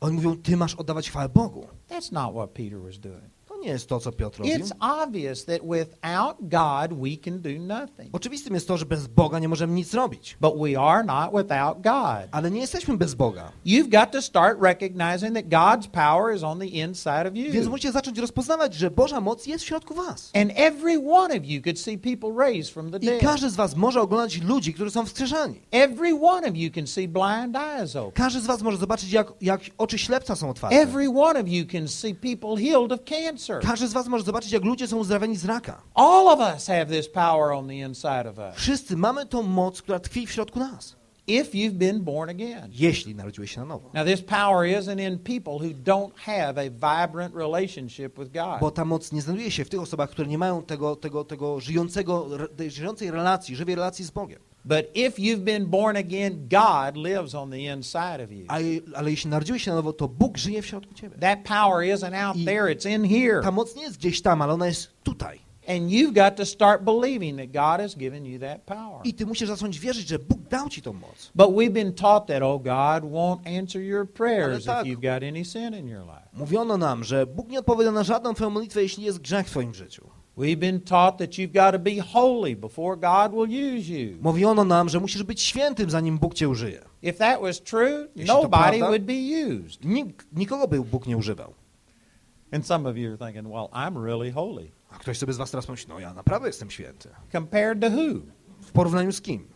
Oni mówią, ty masz oddawać chwałę Bogu. That's not what Peter was doing. Nie jest to, co Piotr robił. It's obvious that without God, we can do nothing. Oczywistym jest to, że bez Boga nie możemy nic zrobić. But we are not without God. Ale nie jesteśmy bez Boga. You've got to start recognizing that God's power is on the inside of Więc you. musicie zacząć rozpoznawać, że Boża moc jest w środku was. And every one of you could see people raised from the I dead. każdy z was może oglądać ludzi, którzy są wskrzeszani. Every one of you can see blind eyes open. Każdy z was może zobaczyć, jak, jak oczy ślepca są otwarte. Every one of you can see people healed of cancer. Każdy z was może zobaczyć, jak ludzie są uzdrawiani z raka. All of us have this power on the inside of us. Wszyscy mamy tą moc, która tkwi w środku nas. If you've been born again. Jeśli narodziłeś się na nowo. Now, this power isn't in people who don't have a vibrant relationship with Bo God. ta moc nie znajduje się w tych osobach, które nie mają tego, tego, tego żyjącego, żyjącej relacji, żywej relacji z Bogiem. But if you've been born again, God lives on the inside of you. A, ale jeśli narodziłeś się na nowo, to Bóg żyje w środku ciebie. That power isn't out I- there, it's in here. Ta moc nie jest gdzieś tam, ale ona jest tutaj. And you've got to start believing that God has given you that power. I ty musisz zacząć wierzyć, że Bóg dał ci tą moc. But we've been taught that, oh, God won't answer your prayers tak. if you've got any sin in your life. Mówiono nam, że Bóg nie odpowiada na żadną twoją modlitwę, jeśli jest grzech w twoim życiu. We've been taught that you've got to be holy before God will use you. Mówiono nam, że musisz być świętym, zanim Bóg cię użyje. If that was true, Jeśli nobody prawda- would be used. Nik, nikogo by Bóg nie używał. And some of you are thinking, well, I'm really holy. A ktoś sobie z was teraz myśli, no ja naprawdę jestem święty. Compared to who? W porównaniu z kim?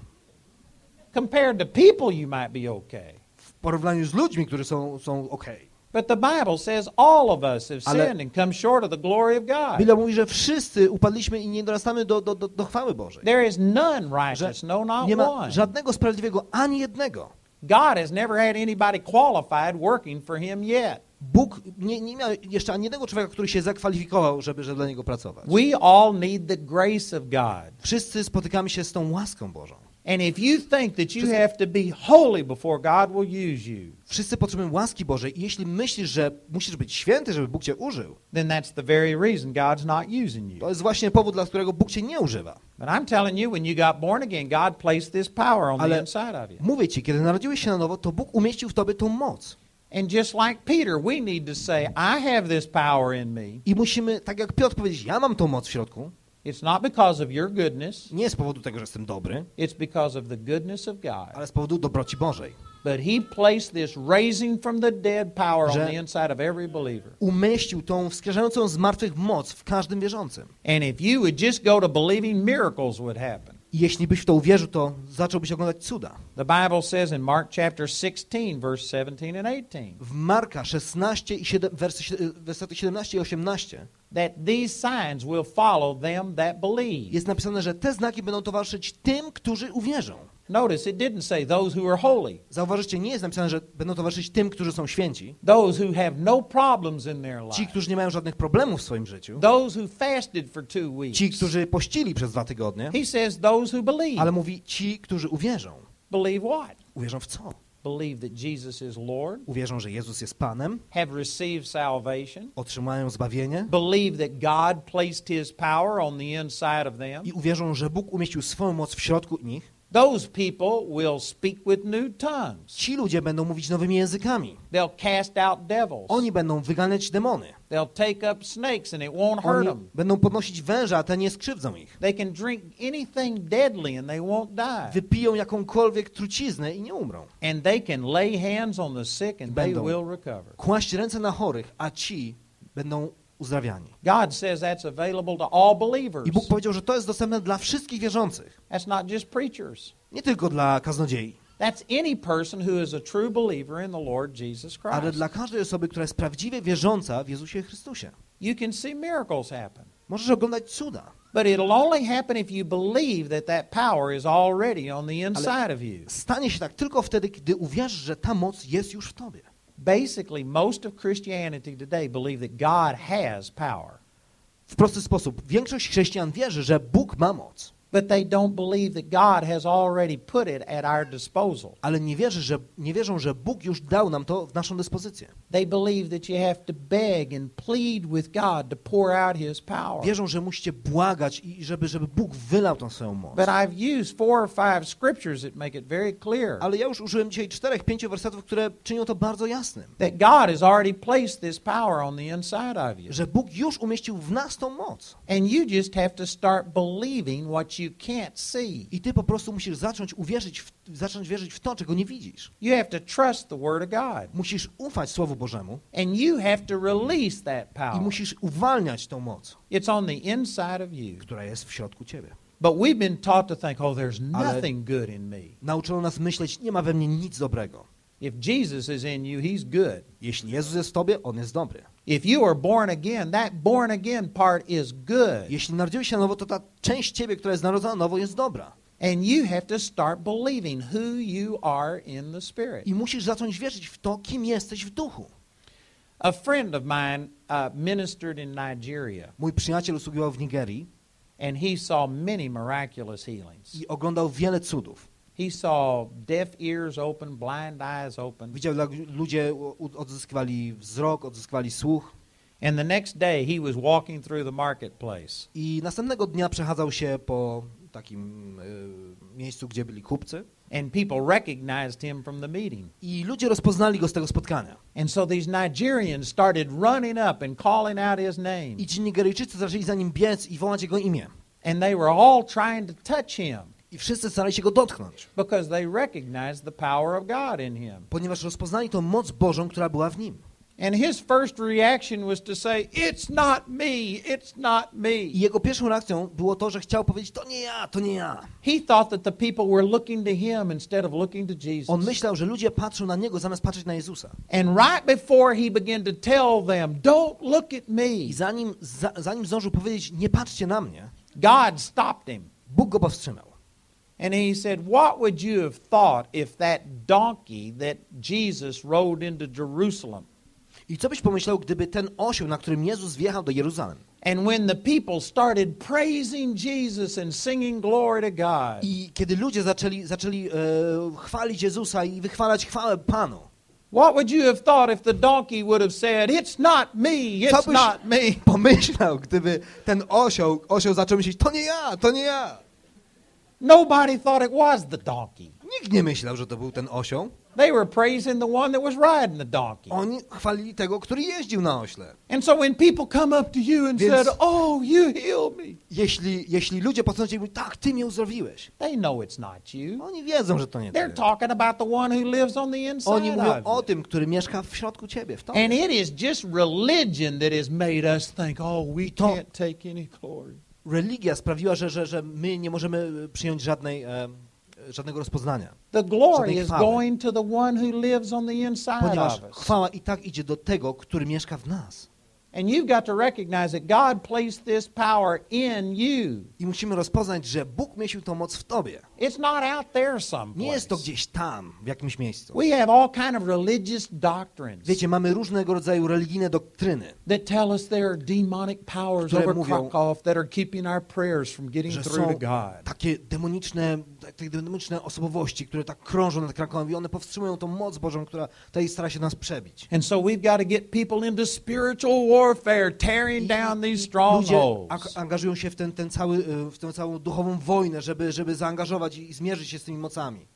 Compared to people, you might be okay. W porównaniu z ludźmi, którzy są, są okej. But the Bible says all of us have Ale- sinned and come short of the glory of God. Biblia mówi, że wszyscy upadliśmy i nie dorastamy do, do, do, do chwały Bożej. There is none righteous, no, not nie ma one. żadnego sprawiedliwego, ani jednego. God has never had anybody qualified working for Him yet. Bóg nie, nie miał jeszcze ani jednego człowieka, który się zakwalifikował, żeby, żeby dla Niego pracować. We all need the grace of God. Wszyscy spotykamy się z tą łaską Bożą. And if you think that you have to be holy before God will use you, Wszyscy potrzebują łaski Bożej i jeśli myślisz, że musisz być święty, żeby Bóg cię użył, then that's the very reason God's not using you. to jest właśnie powód, dla którego Bóg cię nie używa. But I'm telling you, when you got born again, God placed this power on the Ale inside of you. mówię ci, kiedy narodziłeś się na nowo, to Bóg umieścił w tobie tą moc. And just like Peter, we need to say, I have this power in me. I musimy, tak jak Piotr powiedzieć, ja mam tą moc w środku, It's not because of your goodness, nie z powodu tego, że jestem dobry, it's because of the goodness of God. ale z powodu dobroci Bożej. But He placed this raising from the dead power on the inside of every believer. Umieścił tą wskrzeszającą z martwych moc w każdym wierzącym. And if you would just go to believing, miracles would happen. Jeśli byś w to uwierzył, to zacząłbyś oglądać cuda. The Bible says in Mark chapter 16, verse 17 and 18, W Marka 16 i 7, wersy, sie- wersety 17 i 18 that these signs will follow them that believe. jest napisane, że te znaki będą towarzyszyć tym, którzy uwierzą. Notice it didn't say those who are holy, Zauważycie, nie jest napisane, że będą towarzyszyć tym, którzy są święci, those who have no problems in their ci, life, którzy nie mają żadnych problemów w swoim życiu, those who fasted for two weeks. ci, którzy pościli przez dwa tygodnie, He says those who believe. ale mówi ci, którzy uwierzą. Believe what? Uwierzą w co? Believe that Jesus is Lord, Uwierzą, że Jezus jest Panem, have received salvation, otrzymają zbawienie believe that God placed his power on the inside of them. i uwierzą, że Bóg umieścił swoją moc w środku nich. Those people will speak with new tongues. Ci ludzie będą mówić nowymi językami. They'll cast out devils. Oni będą wyganiać demony. They'll take up snakes and it won't hurt them. będą podnosić węża, a te nie skrzywdzą ich. They can drink anything deadly and they won't die. Wypiją jakąkolwiek truciznę i nie umrą. And they can lay hands on the sick and they Będą. will recover. Kłaść ręce na chorych, a ci będą uzdrawiani. God says that's available to all believers. I Bóg powiedział, że to jest dostępne dla wszystkich wierzących. That's not just preachers. Nie tylko dla kaznodziei, That's any person who is a true believer in the Lord Jesus ale Christ. dla każdej osoby, która jest prawdziwie wierząca w Jezusie Chrystusie. You can see miracles happen. Możesz oglądać cuda, But it'll only happen if you believe that that power is already on the inside of you. stanie się tak tylko wtedy, kiedy uwierzysz, że ta moc jest już w tobie. Basically, most of Christianity today believe that God has power, W prosty sposób. Większość chrześcijan wierzy, że Bóg ma moc, but they don't believe that God has already put it at our disposal. ale nie, wierzy, że, nie wierzą, że Bóg już dał nam to w naszą dyspozycję. They believe that you have to beg and plead with God to pour out his power. Wierzą, że musicie błagać i żeby, żeby Bóg wylał tą swoją moc. But I've used four or five scriptures that make it very clear Ale ja już użyłem dzisiaj czterech, pięciu wersetów, które czynią to bardzo jasnym. that God has already placed this power on the inside of you. Że Bóg już umieścił w nas tą moc. And you just have to start believing what you can't see. I ty po prostu musisz zacząć uwierzyć, w, zacząć wierzyć w to, czego nie widzisz. You have to trust the Word of God. Musisz ufać Słowu Bożemu And you have to release that i power. musisz uwalniać tą moc, It's on the inside of you. która jest w środku ciebie. But we've been taught to think, oh, there's nothing good in me. Nauczono nas myśleć, nie ma we mnie nic dobrego. If Jesus is in you, He's good. Jeśli Jezus jest w tobie, On jest dobry. If you are born again, that born again part is good. Jeśli narodziłeś się nowo, to ta część ciebie, która jest narodzona na nowo, jest dobra. And you have to start believing who you are in the Spirit. I musisz zacząć wierzyć w to, kim jesteś w duchu. A friend of mine uh, ministered in Nigeria, Mój przyjaciel usługiwał w Nigerii and he saw many miraculous healings. i oglądał wiele cudów. He saw deaf ears open, blind eyes open. Widział, ludzie odzyskiwali wzrok, odzyskiwali słuch. And the next day, he was walking through the marketplace. I następnego dnia przechadzał się po takim y, miejscu, gdzie byli kupcy. And people recognized him from the meeting. I ludzie rozpoznali go z tego spotkania. And so these Nigerians started running up and calling out his name. I ci Nigeryjczycy zaczęli za nim biec i wołać jego imię. And they were all trying to touch him I wszyscy starali się go dotknąć, because they recognized the power of God in him. ponieważ rozpoznali tą moc Bożą, która była w nim. And his first reaction was to say, It's not me, it's not I me. jego pierwszą reakcją było to, że chciał powiedzieć, to nie ja, to nie ja. He thought that the people were looking to him instead of looking to Jesus. On myślał, że ludzie patrzą na niego zamiast patrzeć na Jezusa. And right before he began to tell them, Don't look at me, I zanim, za, zanim zdążył powiedzieć, nie patrzcie na mnie, God stopped him. Bóg go powstrzymał. And he said, What would you have thought if that donkey that Jesus rode into Jerusalem, I co byś pomyślał, gdyby ten osioł, na którym Jezus wjechał do Jeruzalem, and when the people started praising Jesus and singing glory to God, i kiedy ludzie zaczęli, zaczęli e, chwalić Jezusa i wychwalać chwałę Panu, what would you have thought if the donkey would have said, It's not me, it's not me? pomyślał, gdyby ten osioł, osioł zaczął myśleć, to nie ja, to nie ja. Nobody thought it was the donkey. Nikt nie myślał, że to był ten osioł. They were praising the one that was riding the donkey. Oni chwalili tego, który jeździł na ośle. And so when people come up to you and Więc- said, Oh, you healed me, Jeśli, jeśli ludzie podchodzą i mówią, tak, ty mnie uzdrowiłeś. they know it's not you. Oni wiedzą, że to nie They're ty. talking about the one who lives on the Oni inside mówią of o tym, który mieszka w środku ciebie, w tobie. And it is just religion that has made us think, oh, we can't take any glory. Religia sprawiła, że, że, że my nie możemy przyjąć żadnej, e, żadnego rozpoznania. The glory is going to the one who lives on the inside Ponieważ of us. chwała i tak idzie do tego, który mieszka w nas. And you've got to recognize that God placed this power in you. I musimy rozpoznać, że Bóg mieścił tą moc w tobie. It's not out there Nie someplace. jest to gdzieś tam, w jakimś miejscu. We have all kind of religious doctrines Wiecie, mamy różnego rodzaju religijne doktryny, that tell us there are demonic powers over mówią, Krakow that are keeping our prayers from getting through to God. takie demoniczne, takie demoniczne osobowości, które tak krążą nad Krakowem i one powstrzymują tą moc Bożą, która tutaj stara się nas przebić. And so we've got to get people into spiritual warfare, tearing down these Ludzie strongholds. a- angażują się w, ten, ten cały, w tę całą duchową wojnę, żeby, żeby zaangażować i zmierzyć się z tymi mocami.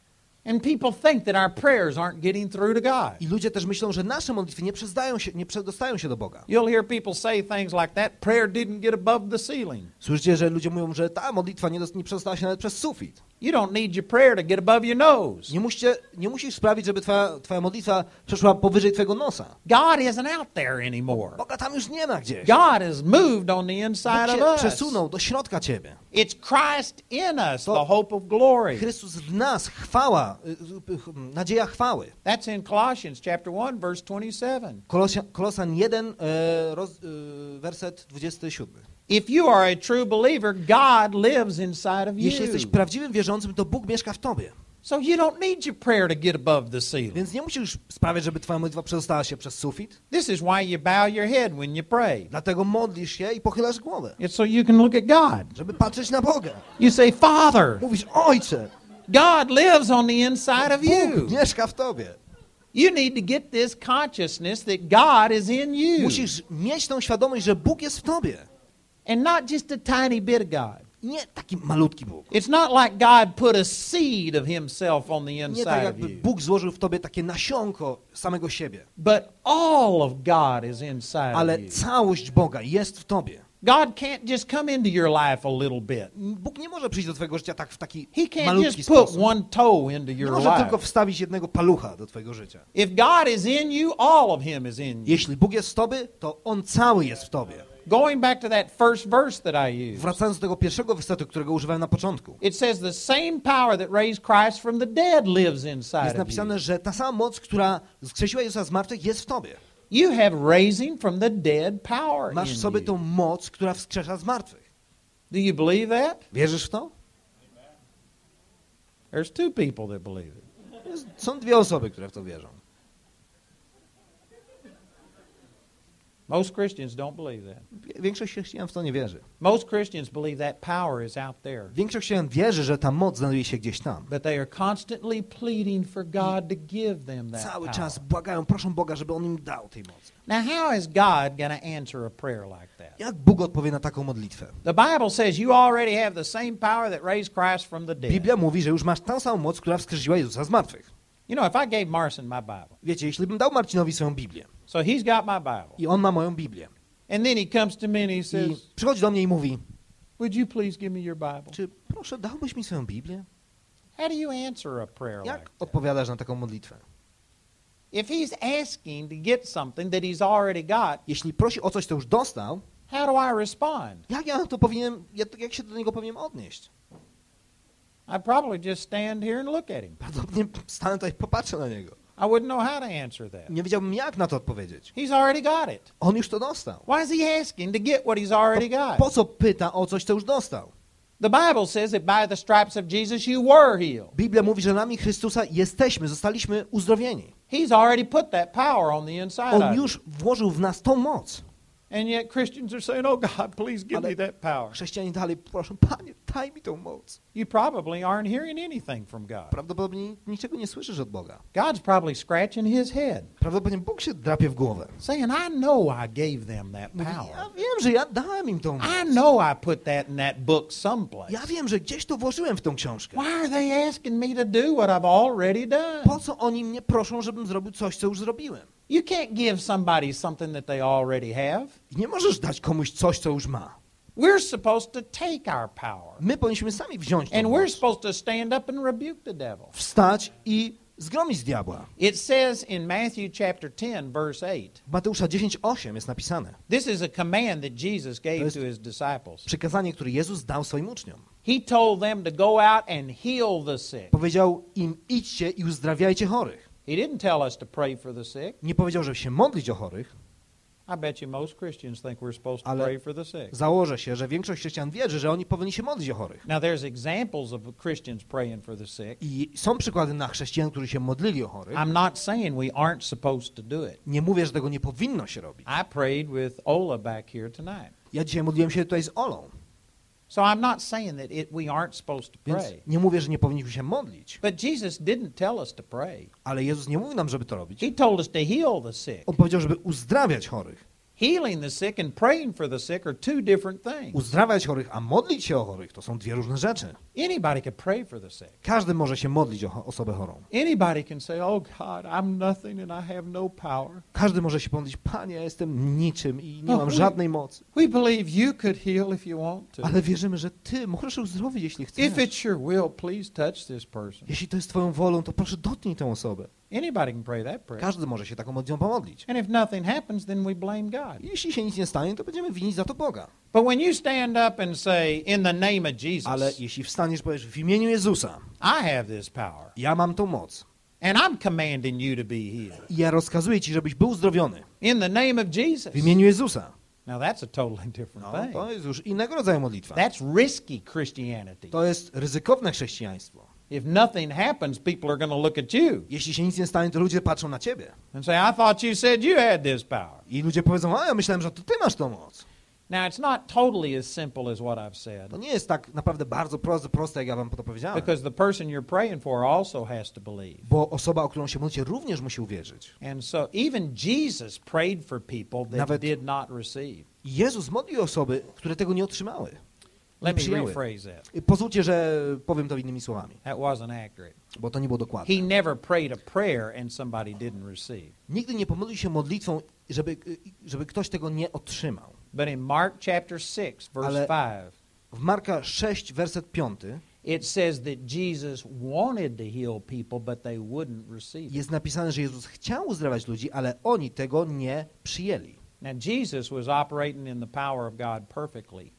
And people think that our prayers aren't getting through to God. I ludzie też myślą, że nasze modlitwy nie przedstają się, nie przedostają się do Boga. You'll hear people say things like that prayer didn't get above the ceiling. Słyszycie, że ludzie mówią, że ta modlitwa nie, nie przedostała się nawet przez sufit. You don't need your prayer to get above your nose. Nie, musicie, nie musisz sprawić, żeby twoja, twoja modlitwa przeszła powyżej twojego nosa. God isn't out there anymore. Boga tam już nie ma gdzieś. God has moved on the inside Bóg of us. przesunął do środka ciebie. It's Christ in us, To- the hope of glory. Chrystus w nas, chwała, y, y, y, nadzieja chwały. That's in Colossians chapter 1 verse 27. Kolosia, Kolosan 1, e, roz, y, werset 27. If you are a true believer, God lives inside of Jeśli jesteś you. prawdziwym wierzącym, to Bóg mieszka w tobie. So you don't need your prayer to get above the ceiling. Więc nie musisz sprawiać, żeby twoja modlitwa przedostała się przez sufit. This is why you bow your head when you pray. Dlatego modlisz się i pochylasz głowę, It's so you can look at God. żeby patrzeć na Boga. You say, Father, Mówisz, Ojcze, God lives on the inside of you. Bóg mieszka w tobie. You need to get this consciousness that God is in you. Musisz mieć tą świadomość, że Bóg jest w tobie. And not just a tiny bit of God. Nie taki malutki Bóg. It's not like God put a seed of himself on the Nie tak inside of jakby you. Bóg złożył w tobie takie nasionko samego siebie. But all of God is inside Ale of you. całość Boga jest w tobie. God can't just come into your life a little bit. Bóg nie może przyjść do twojego życia tak w taki He can't malutki just put sposób. one toe into Nie your może tylko life. wstawić jednego palucha do twojego życia. If God is in you, all of him is in you. Jeśli Bóg jest w tobie, to On cały jest w tobie. Going back to that first verse that I used. Wracając do tego pierwszego wersetu, którego używałem na początku. It says the same power that raised Christ from the dead lives inside Jest napisane, że ta sama moc, która skrzesiła Jezusa z martwych, jest w tobie. You have raising from the dead power Masz w sobie tą moc, która wskrzesza z martwych. Do you believe that? Wierzysz w to? There's two people that believe it. Są dwie osoby, które w to wierzą. Most Christians don't believe that. Większość chrześcijan w to nie wierzy. Most Christians believe that power is out there. Większość chrześcijan wierzy, że ta moc znajduje się gdzieś tam. But they are constantly pleading for God to give them that Cały power. czas błagają, proszą Boga, żeby On im dał tej mocy. Now, how is God going to answer a prayer like that? Jak Bóg odpowie na taką modlitwę? The Bible says you already have the same power that raised Christ from the dead. Biblia mówi, że już masz tę samą moc, która wskrzesiła Jezusa z martwych. You know, if I gave Marcin my Bible, Wiecie, jeśli bym dał Marcinowi swoją Biblię so he's got my Bible, i on ma moją Biblię and then he comes to me and he i says, przychodzi do mnie i mówi, Would you please give me your Bible? czy proszę dałbyś mi swoją Biblię? How do you answer a prayer like Jak that? odpowiadasz na taką modlitwę? If he's asking to get something that he's already got, Jeśli prosi o coś, co już dostał, how do I respond? jak ja to powinienem, jak, jak się do niego powinienem odnieść? I'd probably just stand here and look at him. Prawdopodobnie stanę tutaj i popatrzę na niego. I wouldn't know how to answer that. Nie wiedziałbym, jak na to odpowiedzieć. He's already got it. On już to dostał. Why is he asking to get what he's already got? Po co pyta o coś, co już dostał? The Bible says that by the stripes of Jesus you were healed. Biblia mówi, że nami Chrystusa jesteśmy, zostaliśmy uzdrowieni. He's already put that power on the inside On już włożył w nas tą moc. And yet Christians are saying, "Oh God, please give Ale- me that power." Chrześcijanie dalej proszą, Panie, daj mi tą moc. You probably aren't hearing anything from God. Prawdopodobnie niczego nie słyszysz od Boga. God's probably scratching his head, Prawdopodobnie Bóg się drapie w głowę. saying, "I know I gave them that power. ja wiem, że ja dałem im tą moc. I know I put that in that book someplace. Ja wiem, że gdzieś to włożyłem w tą książkę. Why are they asking me to do what I've already done?" Po co oni mnie proszą, żebym zrobił coś, co już zrobiłem? You can't give somebody something that they already have. Nie możesz dać komuś coś, co już ma. We're supposed to take our power. My powinniśmy sami wziąć And we're supposed to stand up and rebuke the devil. wstać i zgromić diabła. It says in Matthew chapter 10 verse 8. W Mateusza 10:8 jest napisane. This is a command that Jesus gave to his disciples. Przykazanie, które Jezus dał swoim uczniom. He told them to go out and heal the sick. Powiedział im, idźcie i uzdrawiajcie chorych. He didn't tell us to pray for the sick. Nie powiedział, żeby się modlić o chorych. Ale-. Założę się, że większość chrześcijan wierzy, że oni powinni się modlić o chorych. Now, there's examples of Christians praying for the sick. I są przykłady na chrześcijan, którzy się modlili o chorych. I'm not saying we aren't supposed to do it. Nie mówię, że tego nie powinno się robić. I prayed with Ola back here tonight. Ja dzisiaj modliłem się tutaj z Olą, So I'm not saying that it, we aren't supposed to więc pray. nie mówię, że nie powinniśmy się modlić. But Jesus didn't tell us to pray. Ale Jezus nie mówi nam, żeby to robić. He told us to heal the sick. On powiedział, żeby uzdrawiać chorych. Healing the sick and praying for the sick are two different things. Uzdrawiać chorych, a modlić się o chorych to są dwie różne rzeczy. Anybody can pray for the sick. Każdy może się modlić o osobę chorą. Anybody can say, "Oh God, I'm nothing and I have no power." Każdy może się modlić, Panie, ja jestem niczym i nie No, mam chuj. żadnej mocy. We believe you could heal if you want to. Ale wierzymy, że Ty możesz uzdrowić, jeśli chcesz. If it's your will, please touch this person. Jeśli to jest Twoją wolą, to proszę dotknij tę osobę. Anybody can pray that prayer. Każdy może się taką modlitwą pomodlić. And if nothing happens, then we blame God. Jeśli się nic nie stanie, to będziemy winić za to Boga. But when you stand up and say, "In the name of Jesus, Ale jeśli wstaniesz i powiesz w imieniu Jezusa, I have this power, ja mam tą moc and I'm commanding you to be healed," i ja rozkazuję Ci, żebyś był uzdrowiony in the name of Jesus. w imieniu Jezusa, Now that's a totally different no, thing. to jest już innego rodzaju modlitwa. That's risky Christianity. To jest ryzykowne chrześcijaństwo. If nothing happens, people are going to look at you Jeśli się nic nie stanie, to ludzie patrzą na Ciebie. and say, "I thought you said you had this power." I ludzie powiedzą, a ja myślałem, że to Ty masz tą moc. Now it's not totally as simple as what I've said, To nie jest tak naprawdę bardzo proste, proste jak ja Wam to powiedziałem. because the person you're praying for also has to believe. Bo osoba, o którą się modlicie, również musi uwierzyć. And so even Jesus prayed for people that Nawet- did not receive. Jezus modlił osoby, które tego nie otrzymały. Nie Let me przyjęły. rephrase that. I Pozwólcie, że powiem to innymi słowami, That wasn't accurate. bo to nie było dokładne. He never prayed a prayer and somebody didn't receive. Nigdy nie pomodlił się modlitwą, żeby, żeby ktoś tego nie otrzymał. But in Mark chapter 6, verse Ale- 5, W Marka 6, werset 5 it says that Jesus wanted to heal people, but they wouldn't receive jest napisane, że Jezus chciał uzdrawiać ludzi, ale oni tego nie przyjęli.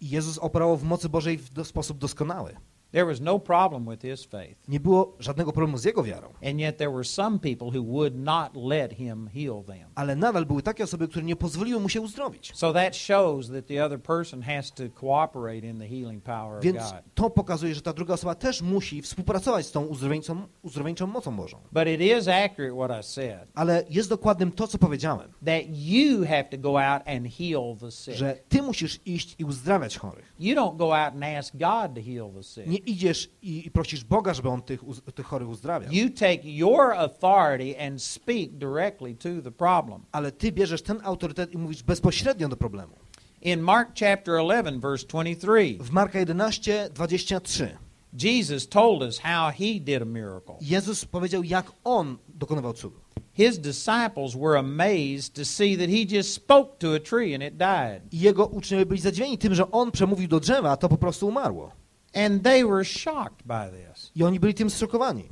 I Jezus operował w mocy Bożej w sposób doskonały. There was no problem with his faith. Nie było żadnego problemu z jego wiarą. And yet there were some people who would not let him heal them. Ale nadal były takie osoby, które nie pozwoliły mu się uzdrowić. So that shows that the other person has to cooperate in the healing power of Więc God. to pokazuje, że ta druga osoba też musi współpracować z tą uzdrowieńczą, uzdrowieńczą mocą Bożą. But it is accurate what I said Ale jest dokładnym to, co powiedziałem, that you have to go out and heal the sick. że ty musisz iść i uzdrawiać chorych. You don't go out and ask God to heal the sick. Nie idziesz i, i prosisz Boga, żeby on tych, tych chorych uzdrawiał. You take your authority and speak directly to the problem. Ale ty bierzesz ten autorytet i mówisz bezpośrednio do problemu. In Mark chapter 11, verse 23, W Marka 11, 23 Jesus told us how he did a miracle. Jezus powiedział, jak on dokonywał cudu. His disciples were amazed to see that he just spoke to a tree and it died. Jego uczniowie byli zadziwieni tym, że on przemówił do drzewa, a to po prostu umarło. And they were shocked by this. I oni byli tym zszokowani.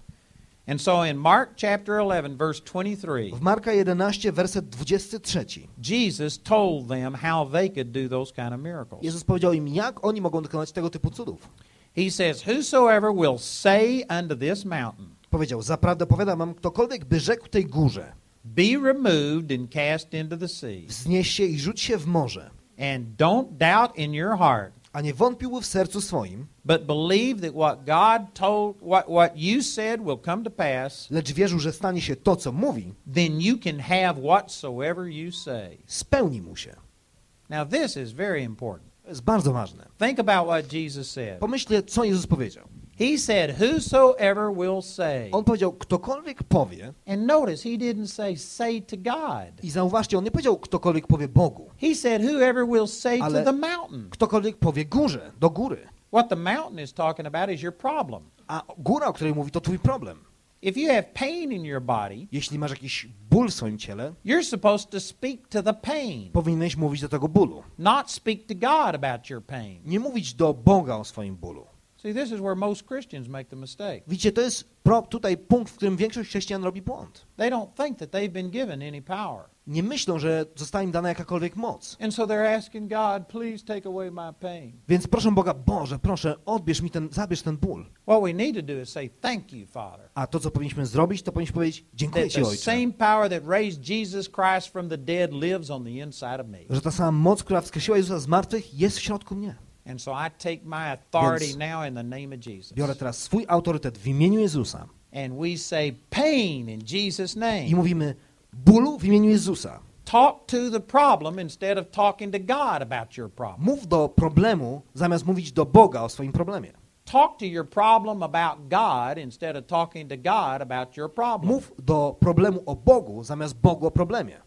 And so in Mark chapter 11, verse 23, W Marka 11, werset 23 Jesus told them how they could do those kind of miracles. Jezus powiedział im, jak oni mogą dokonać tego typu cudów. He says, Whosoever will say unto this mountain, Powiedział, zaprawdę powiadam wam, ktokolwiek by rzekł tej górze, Be removed and cast into the sea, wznieś się i rzuć się w morze, and don't doubt in your heart, a nie wątpił w sercu swoim, but believe that what God told, what, what you said will come to pass, lecz wierzył, że stanie się to, co mówi, then you can have whatsoever you say. spełni mu się. Now, this is very important. To jest bardzo ważne. Think about what Jesus said. Pomyślcie, co Jezus powiedział. He said, Whosoever will say. On powiedział, ktokolwiek powie, And notice, he didn't say, say to God. i zauważcie, on nie powiedział, ktokolwiek powie Bogu, He said, Whoever will say to the mountain. ktokolwiek powie górze, do góry. What the mountain is talking about is your problem. A góra, o której mówi, to twój problem. If you have pain in your body, Jeśli masz jakiś ból w swoim ciele, you're supposed to speak to the pain, powinieneś mówić do tego bólu. not speak to God about your pain. Nie mówić do Boga o swoim bólu. See, this is where most Christians make the mistake. Widzicie, to jest pro, tutaj punkt, w którym większość chrześcijan robi błąd. They don't think that they've been given any power. Nie myślą, że została im dana jakakolwiek moc. And so they're asking God, please take away my pain. Więc proszę Boga, Boże, proszę, odbierz mi ten, zabierz ten ból. What we need to do is say, thank you, Father. A to, co powinniśmy zrobić, to powinniśmy powiedzieć, dziękuję That Ci, the Ojcze. same power that raised Jesus Christ from the dead lives on the inside of me. Że ta sama moc, która wskrzesiła Jezusa z martwych, jest w środku mnie. And so I take my authority Więc now in the name of Jesus. Biorę teraz swój autorytet w imieniu Jezusa And we say pain in Jesus' i name. mówimy bólu w imieniu Jezusa. Talk to the problem instead of talking to God about your problem. Mów do problemu, zamiast mówić do Boga o swoim problemie. Talk to your problem about God instead of talking to God about your problem. Mów do problemu o Bogu, zamiast Bogu o problemie.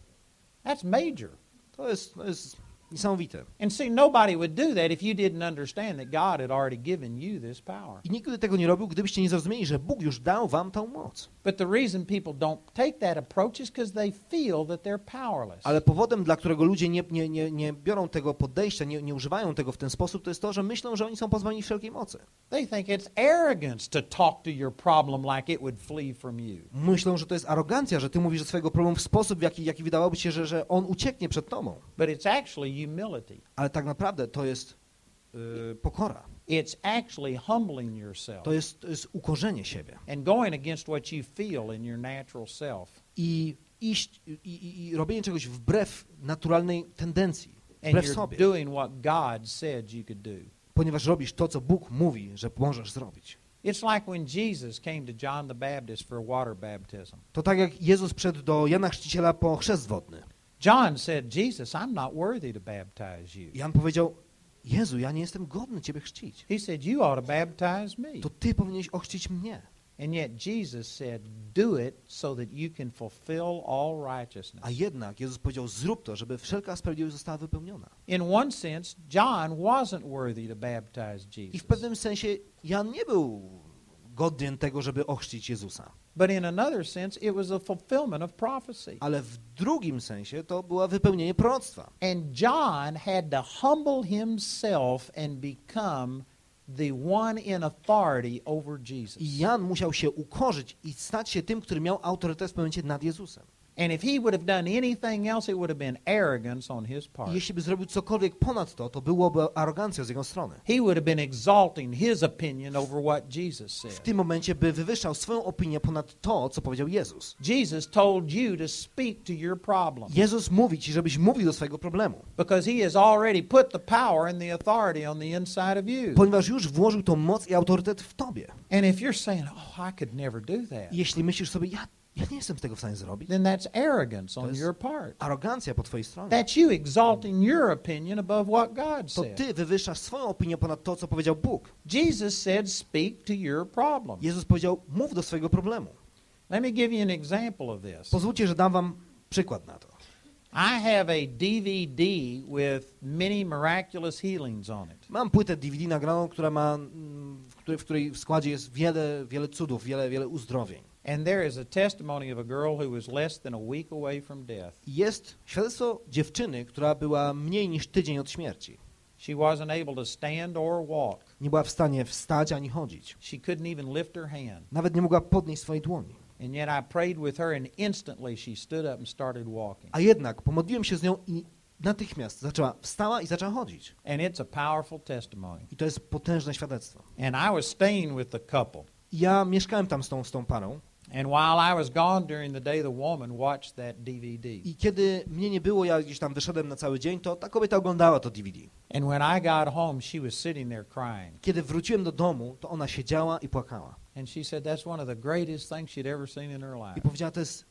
That's major. To jest, to jest niesamowite. And see, nobody would do that if you didn't understand that God had already given you this power. I nikt by tego nie robił, gdybyście nie zrozumieli, że Bóg już dał wam tą moc. But the reason people don't take that approach is because they feel that they're powerless. Ale powodem, dla którego ludzie nie, nie, nie, nie biorą tego podejścia, nie, nie używają tego w ten sposób, to jest to, że myślą, że oni są pozbawieni wszelkiej mocy. They think it's arrogance to talk to your problem like it would flee from you. Myślą, że to jest arogancja, że ty mówisz o swojego problemu w sposób, w jaki, jaki wydawałoby się, że, że on ucieknie przed tobą. But it's actually humility. Ale tak naprawdę to jest yy, pokora. It's actually humbling yourself To jest, to jest ukorzenie siebie. and going against what you feel in your natural self. I iść i, i, i robienie czegoś wbrew naturalnej tendencji, And wbrew you're sobie. doing what God said you could do. Ponieważ robisz to, co Bóg mówi, że możesz zrobić. It's like when Jesus came to John the Baptist for water baptism. To tak jak Jezus przyszedł do Jana Chrzciciela po chrzest wodny. John said, Jesus, I'm not worthy to baptize you. Jan powiedział, Jezu, ja nie jestem godny Ciebie chrzcić. He said, You ought to baptize me. To Ty powinieneś ochrzcić mnie. And yet Jesus said, Do it so that you can fulfill all righteousness. A jednak Jezus powiedział, zrób to, żeby wszelka sprawiedliwość została wypełniona. In one sense, John wasn't worthy to baptize I w Jesus. pewnym sensie Jan nie był godny tego, żeby ochrzcić Jezusa. But in another sense, it was a fulfillment of prophecy. Ale w drugim sensie to było wypełnienie proroctwa. And John had to humble himself and become the one in authority over Jesus. I Jan musiał się ukorzyć i stać się tym, który miał autorytet w momencie nad Jezusem. And if he would have done anything else, it would have been arrogance on his part. Jeśli by zrobił cokolwiek ponad to, to byłoby arogancja z jego strony. He would have been exalting his opinion over what Jesus W said. tym momencie by wywyższał swoją opinię ponad to, co powiedział Jezus. Jesus told you to speak to your problem Jezus mówi ci, żebyś mówił do swojego problemu, because he has already put the power and the authority on the inside of you. ponieważ już włożył tą moc i autorytet w tobie. And if you're saying, "Oh, I could never do that," jeśli myślisz sobie, ja, ja nie jestem tego w stanie zrobić, then that's arrogance To on your part. arogancja po twojej stronie. That's you exalting your opinion above what God To said. ty wywyższasz swoją opinię ponad to, co powiedział Bóg. Jesus said, "Speak to your problem." Jezus powiedział, mów do swojego problemu. Let me give you an example of this. Pozwólcie, że dam wam przykład na to. I have a DVD with many miraculous healings on it. Mam płytę DVD nagraną, która ma, mm, w której w składzie jest wiele, wiele cudów, wiele, wiele uzdrowień. And there is a testimony of a girl who was less than a week away from death. Jest świadectwo dziewczyny, która była mniej niż tydzień od śmierci. She wasn't able to stand or walk. Nie była w stanie wstać ani chodzić. She couldn't even lift her hand. Nawet nie mogła podnieść swojej dłoni. And yet I prayed with her, and instantly she stood up and started walking. A jednak pomodliłem się z nią i natychmiast zaczęła, wstała i zaczęła chodzić. And it's a powerful testimony. I to jest potężne świadectwo. And I was staying with the couple. I ja mieszkałem tam z tą, z tą parą I was gone during the day, the woman watched that DVD. i kiedy mnie nie było, ja gdzieś tam wyszedłem na cały dzień, to ta kobieta oglądała to DVD. And when I got home, she was sitting there crying. Kiedy wróciłem do domu, to ona siedziała i płakała. And she said that's one of the greatest things she'd ever seen in her I life. powiedziała, to jest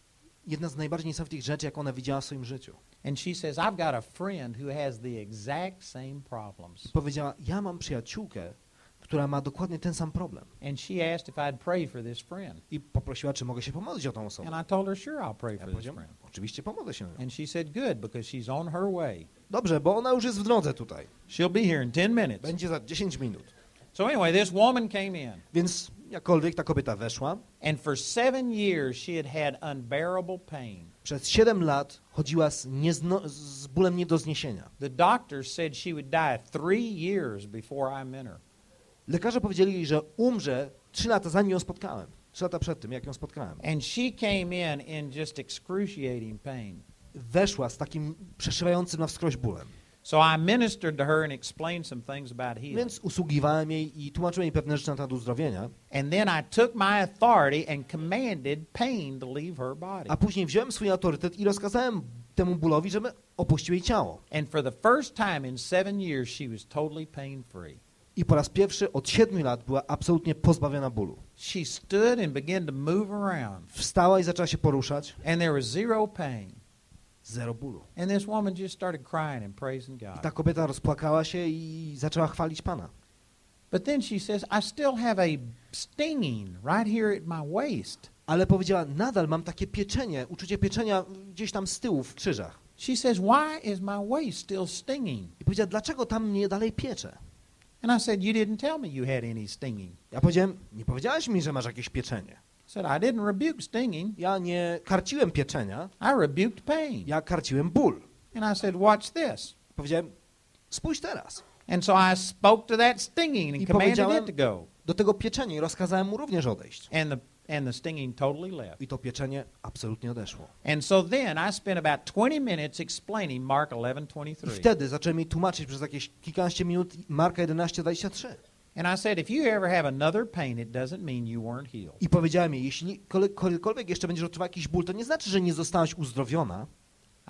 jedna z najbardziej niesamowitych rzeczy, jak ona widziała w swoim życiu. And she says, I've got a friend who has the exact same problems. I powiedziała, ja mam przyjaciółkę, która ma dokładnie ten sam problem. And she asked if I'd pray for this friend. I poprosiła, czy mogę się pomodlić o tą osobę. And I told her, sure, I'll pray Ja for this friend. oczywiście pomogę się. And she said, good, because she's on her way. Dobrze, bo ona już jest w drodze tutaj. She'll be here in 10 minutes. Będzie za 10 minut. So anyway, this woman came in. Więc jakkolwiek ta kobieta weszła, And for seven years, she had had unbearable pain. przez 7 lat chodziła z, niezno, z bólem nie do zniesienia. The doctors said she would die three years before I met her. Lekarze powiedzieli że umrze trzy lata zanim ją spotkałem. Trzy lata przed tym, jak ją spotkałem. And she came in in just excruciating pain. Weszła z takim przeszywającym na wskroś bólem. So I ministered to her and explained some things about healing. Więc usługiwałem jej i tłumaczyłem jej pewne rzeczy na temat uzdrowienia. And then I took my authority and commanded pain to leave her body. A później wziąłem swój autorytet i rozkazałem temu bólowi, żeby opuścił jej ciało. And for the first time in seven years, she was totally pain free. I po raz pierwszy od siedmiu lat była absolutnie pozbawiona bólu. She stood and began to move around, Wstała i zaczęła się poruszać. and there was zero pain. Zero bólu. And this woman just started crying and praising I God. ta kobieta rozpłakała się i zaczęła chwalić Pana. But then she says, I still have a stinging right here at my waist. Ale powiedziała, nadal mam takie pieczenie, uczucie pieczenia gdzieś tam z tyłu w krzyżach. She says, Why is my waist still stinging? I powiedziała, dlaczego tam mnie dalej piecze? And I said, You didn't tell me you had any stinging. Ja powiedziałem, nie powiedziałeś mi, że masz jakieś pieczenie. I said, I didn't rebuke stinging, Ja nie karciłem pieczenia, I rebuked pain. ja karciłem ból. And I said, Watch this. Powiedziałem, spójrz teraz. And so I spoke to that stinging and I commanded it to go. Do tego pieczenia i rozkazałem mu również odejść. And the, and the stinging totally left. I to pieczenie absolutnie odeszło. And so then I spent about 20 minutes explaining Mark I 11:23. wtedy zacząłem mi tłumaczyć przez jakieś kilkanaście minut Marka 11:23. And I said, if you ever have another pain, it doesn't mean you weren't healed. I powiedziałem jej, jeśli kiedykolwiek jeszcze będziesz odczuwał jakiś ból, to nie znaczy, że nie zostałaś uzdrowiona,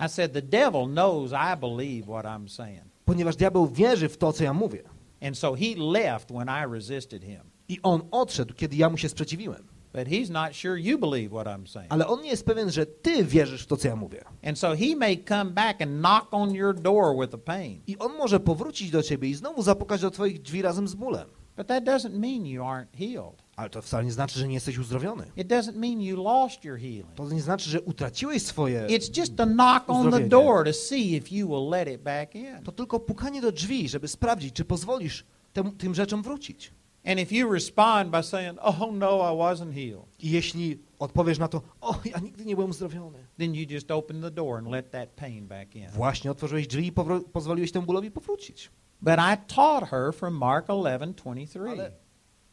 I said, the devil knows I believe what I'm saying. ponieważ diabeł wierzy w to, co ja mówię. And so he left when I resisted him. I on odszedł, kiedy ja mu się sprzeciwiłem. But he's not sure you believe what I'm saying. Ale on nie jest pewien, że ty wierzysz w to, co ja mówię. And so he may come back and knock on your door with the pain. I on może powrócić do ciebie i znowu zapukać do twoich drzwi razem z bólem. But that doesn't mean you aren't healed. Ale to wcale nie znaczy, że nie jesteś uzdrowiony. It doesn't mean you lost your healing. To nie znaczy, że utraciłeś swoje... It's just a knock on the door to see if you will let it back in. To tylko pukanie do drzwi, żeby sprawdzić, czy pozwolisz tem, tym rzeczom wrócić. And if you respond by saying, "Oh no, I wasn't healed," I jeśli odpowiesz na to, o, ja nigdy nie byłem uzdrowiony. then you just open the door and let that pain back in. Właśnie otworzyłeś drzwi i pozwoliłeś temu bólowi powrócić. But I taught her from Mark 11:23.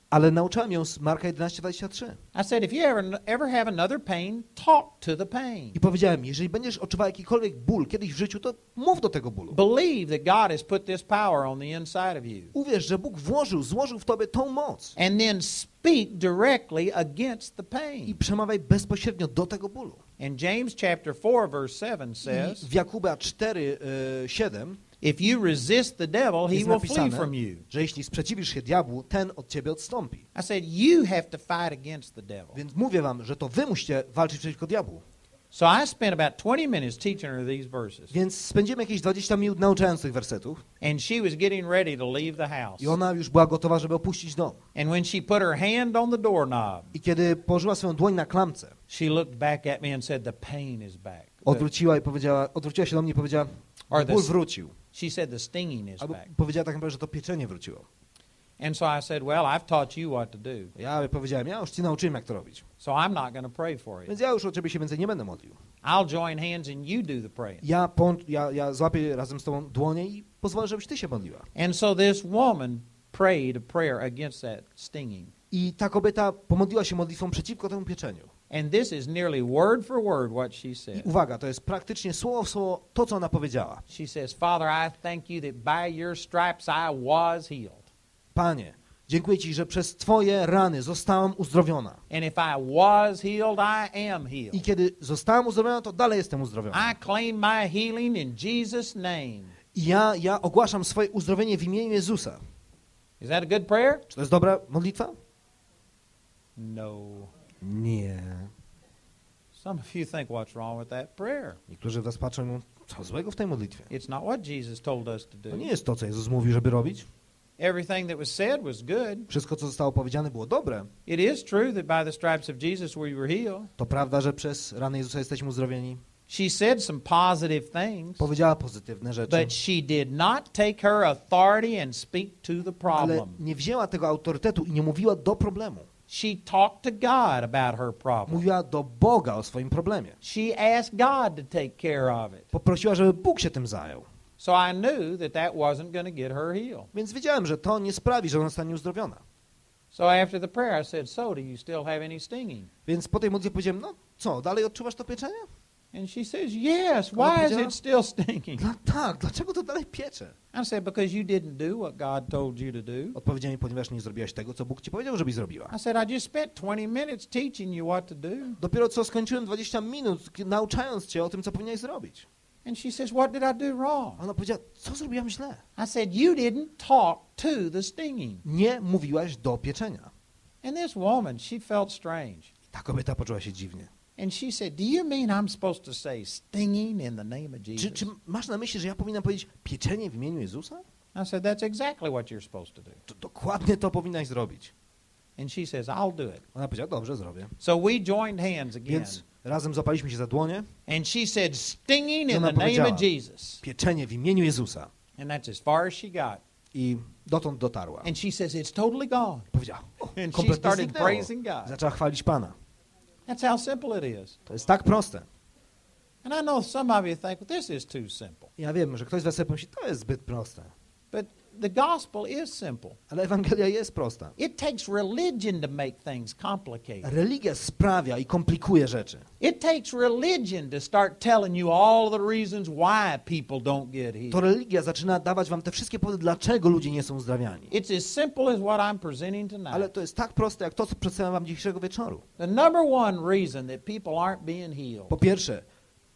Ale- nauczałem ją z Marka 11:23. I said, if you ever ever have another pain, talk to the pain. I powiedziałem, jeżeli będziesz odczuwał jakikolwiek ból kiedyś w życiu, to mów do tego bólu. Believe that God has put this power on the inside of you. Uwierz, że Bóg włożył, złożył w tobie tą moc. And then speak directly against the I pain. przemawiaj bezpośrednio do tego bólu. And James chapter 4 verse 7 I says, w Jakuba 4, y, 7 if you resist the devil, he will flee from you. że jeśli sprzeciwisz się diabłu, ten od ciebie odstąpi. I said, you have to fight against the devil. Więc mówię wam, że to wy musicie walczyć przeciwko diabłu. So I spent about 20 minutes teaching her these verses. Więc spędzimy jakieś 20 minut nauczając tych wersetów And she was getting ready to leave the house. i ona już była gotowa, żeby opuścić dom. And when she put her hand on the doorknob, I kiedy położyła swoją dłoń na klamce, she looked back at me and said, the pain is back. Odwróciła i powiedziała, odwróciła się do mnie i powiedziała, Or ból the- wrócił. She said the stinging is Albo back. powiedziała tak naprawdę, że to pieczenie wróciło. And so I said, Well, I've taught you what to do. Ja powiedziałem, ja już ci nauczyłem, jak to robić. So I'm not going to pray for you. Więc ja już o ciebie się więcej nie będę modlił. I'll join hands and you do the praying. Ja, ja, ja złapię razem z tobą dłonie i pozwolę, żebyś ty się modliła. And so this woman prayed a prayer against that stinging. I ta kobieta pomodliła się modlitwą przeciwko temu pieczeniu. And this is nearly word for word what she I said. uwaga, to jest praktycznie słowo w słowo to, co ona powiedziała. She says, Father, I thank you that by your stripes I was healed. Panie, dziękuję Ci, że przez Twoje rany zostałam uzdrowiona. And if I was healed, I am I healed. kiedy zostałam uzdrowiona, to dalej jestem uzdrowiona. I claim my healing in Jesus' name. I ja, ja ogłaszam swoje uzdrowienie w imieniu Jezusa. Is that a good prayer? Czy to jest dobra modlitwa? No. Nie. Some of you think, what's wrong with that prayer? Niektórzy Was patrzą i mówią, co złego w tej modlitwie? It's not what Jesus told us to do. To nie jest to, co Jezus mówił, żeby robić. Everything that was said was good. Wszystko, co zostało powiedziane, było dobre. It is true that by the stripes of Jesus we were healed. To prawda, że przez rany Jezusa jesteśmy uzdrowieni. She said some positive things, Powiedziała pozytywne rzeczy, but she did not take her authority and speak to the ale problem. nie wzięła tego autorytetu i nie mówiła do problemu. She talked to God about her problem. Mówiła do Boga o swoim problemie. She asked God to take care of it. Poprosiła, żeby Bóg się tym zajął. So I knew that that wasn't going to get her healed. Więc wiedziałem, że to nie sprawi, że ona zostanie uzdrowiona. So after the prayer, I said, So, do you still have any stinging? Więc po tej modlitwie powiedziałem, no co, dalej odczuwasz to pieczenie? And she says, Yes. Why is it still stinging? No tak, dlaczego to dalej piecze? I said, Because you didn't do what God told you to do. Odpowiedziała mi, ponieważ nie zrobiłaś tego, co Bóg ci powiedział, żebyś zrobiła. I said, I just spent 20 minutes teaching you what to do. Dopiero co skończyłem 20 minut nauczając cię o tym, co powinieneś zrobić. And she says, What did I do wrong? Ona powiedziała, co zrobiłam źle? I said, You didn't talk to the stinging. Nie mówiłaś do pieczenia. And this woman, she felt strange. I ta kobieta poczuła się dziwnie. And she said, Do you mean I'm supposed to say stinging in the name of Czy, Jesus? czy masz na myśli, że ja powinnam powiedzieć pieczenie w imieniu Jezusa? I said, That's exactly what you're supposed to do. To dokładnie to powinnaś zrobić. And she says, I'll do it. Ona powiedziała, dobrze, zrobię. So we joined hands again. Więc razem zapaliśmy się za dłonie. And she said, Stinging in the name of Jesus. Pieczenie w imieniu Jezusa. And that's as far as she got. I dotąd dotarła. And she says, It's totally gone. Powiedziała, o, And she started praising God. Zaczęła chwalić Pana. That's how simple it is. To jest tak proste. And I know some of you think, well, this is too simple. Ja wiem, że ktoś z was sobie pomyśli, to jest zbyt proste. But the gospel is simple. Ale Ewangelia jest prosta. It takes religion to make things complicated. Religia sprawia i komplikuje rzeczy. It takes religion to start telling you all the reasons why people don't get To healed. religia zaczyna dawać wam te wszystkie powody, dlaczego ludzie nie są uzdrawiani. It's as simple as what I'm presenting Ale tonight. to jest tak proste, jak to, co przedstawiam wam dzisiejszego wieczoru. The number one reason that people aren't being healed Po pierwsze,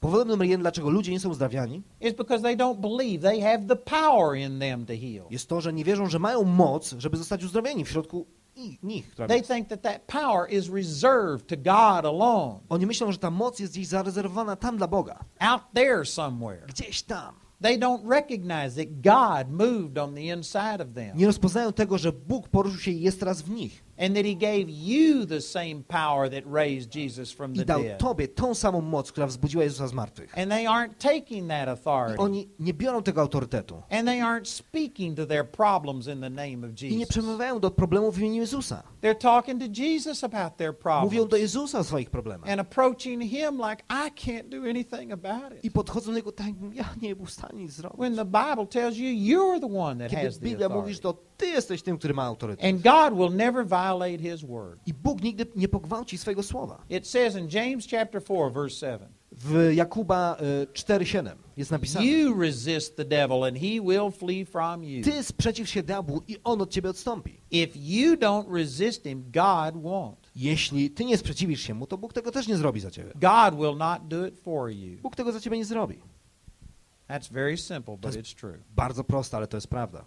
powodem numer jeden, dlaczego ludzie nie są uzdrawiani, is because they don't believe they have the power in them to heal. jest to, że nie wierzą, że mają moc, żeby zostać uzdrowieni w środku i- nich. która They jest. think that that power is reserved to God alone, Oni myślą, że ta moc jest gdzieś zarezerwowana tam dla Boga. out there somewhere. Gdzieś tam. They don't recognize that God moved on the inside of them Nie rozpoznają tego, że Bóg poruszył się i jest teraz w nich. And that He gave you the same power that raised Jesus from I the dał dead. Tobie tą samą moc, która wzbudziła Jezusa z martwych. And they aren't taking that I authority. oni nie biorą tego autorytetu. And they aren't speaking to their problems in the name of I nie Jesus. przemawiają do problemów w imieniu Jezusa. They're talking to Jesus about their Mówią do problems Jezusa o swoich problemach. and approaching Him like, I can't do anything about it. I podchodzą do Niego tak, ja nie był w stanie nic zrobić. When the Bible tells you you're the one that Kiedy has the Biblia mówi, że authority. to Ty jesteś tym, który ma autorytet. And God will never violate His word. I Bóg nigdy nie pogwałci swojego słowa. It says in James chapter 4, verse 7, W Jakuba y, 4,7 jest napisane You resist the devil and he will flee from you. Ty sprzeciw się diabłu i on od Ciebie odstąpi. If you don't resist him, God won't. Jeśli Ty nie sprzeciwisz się mu, to Bóg tego też nie zrobi za Ciebie. God will not do it for you. Bóg tego za Ciebie nie zrobi. That's very simple, but it's true. Bardzo proste, ale to jest prawda.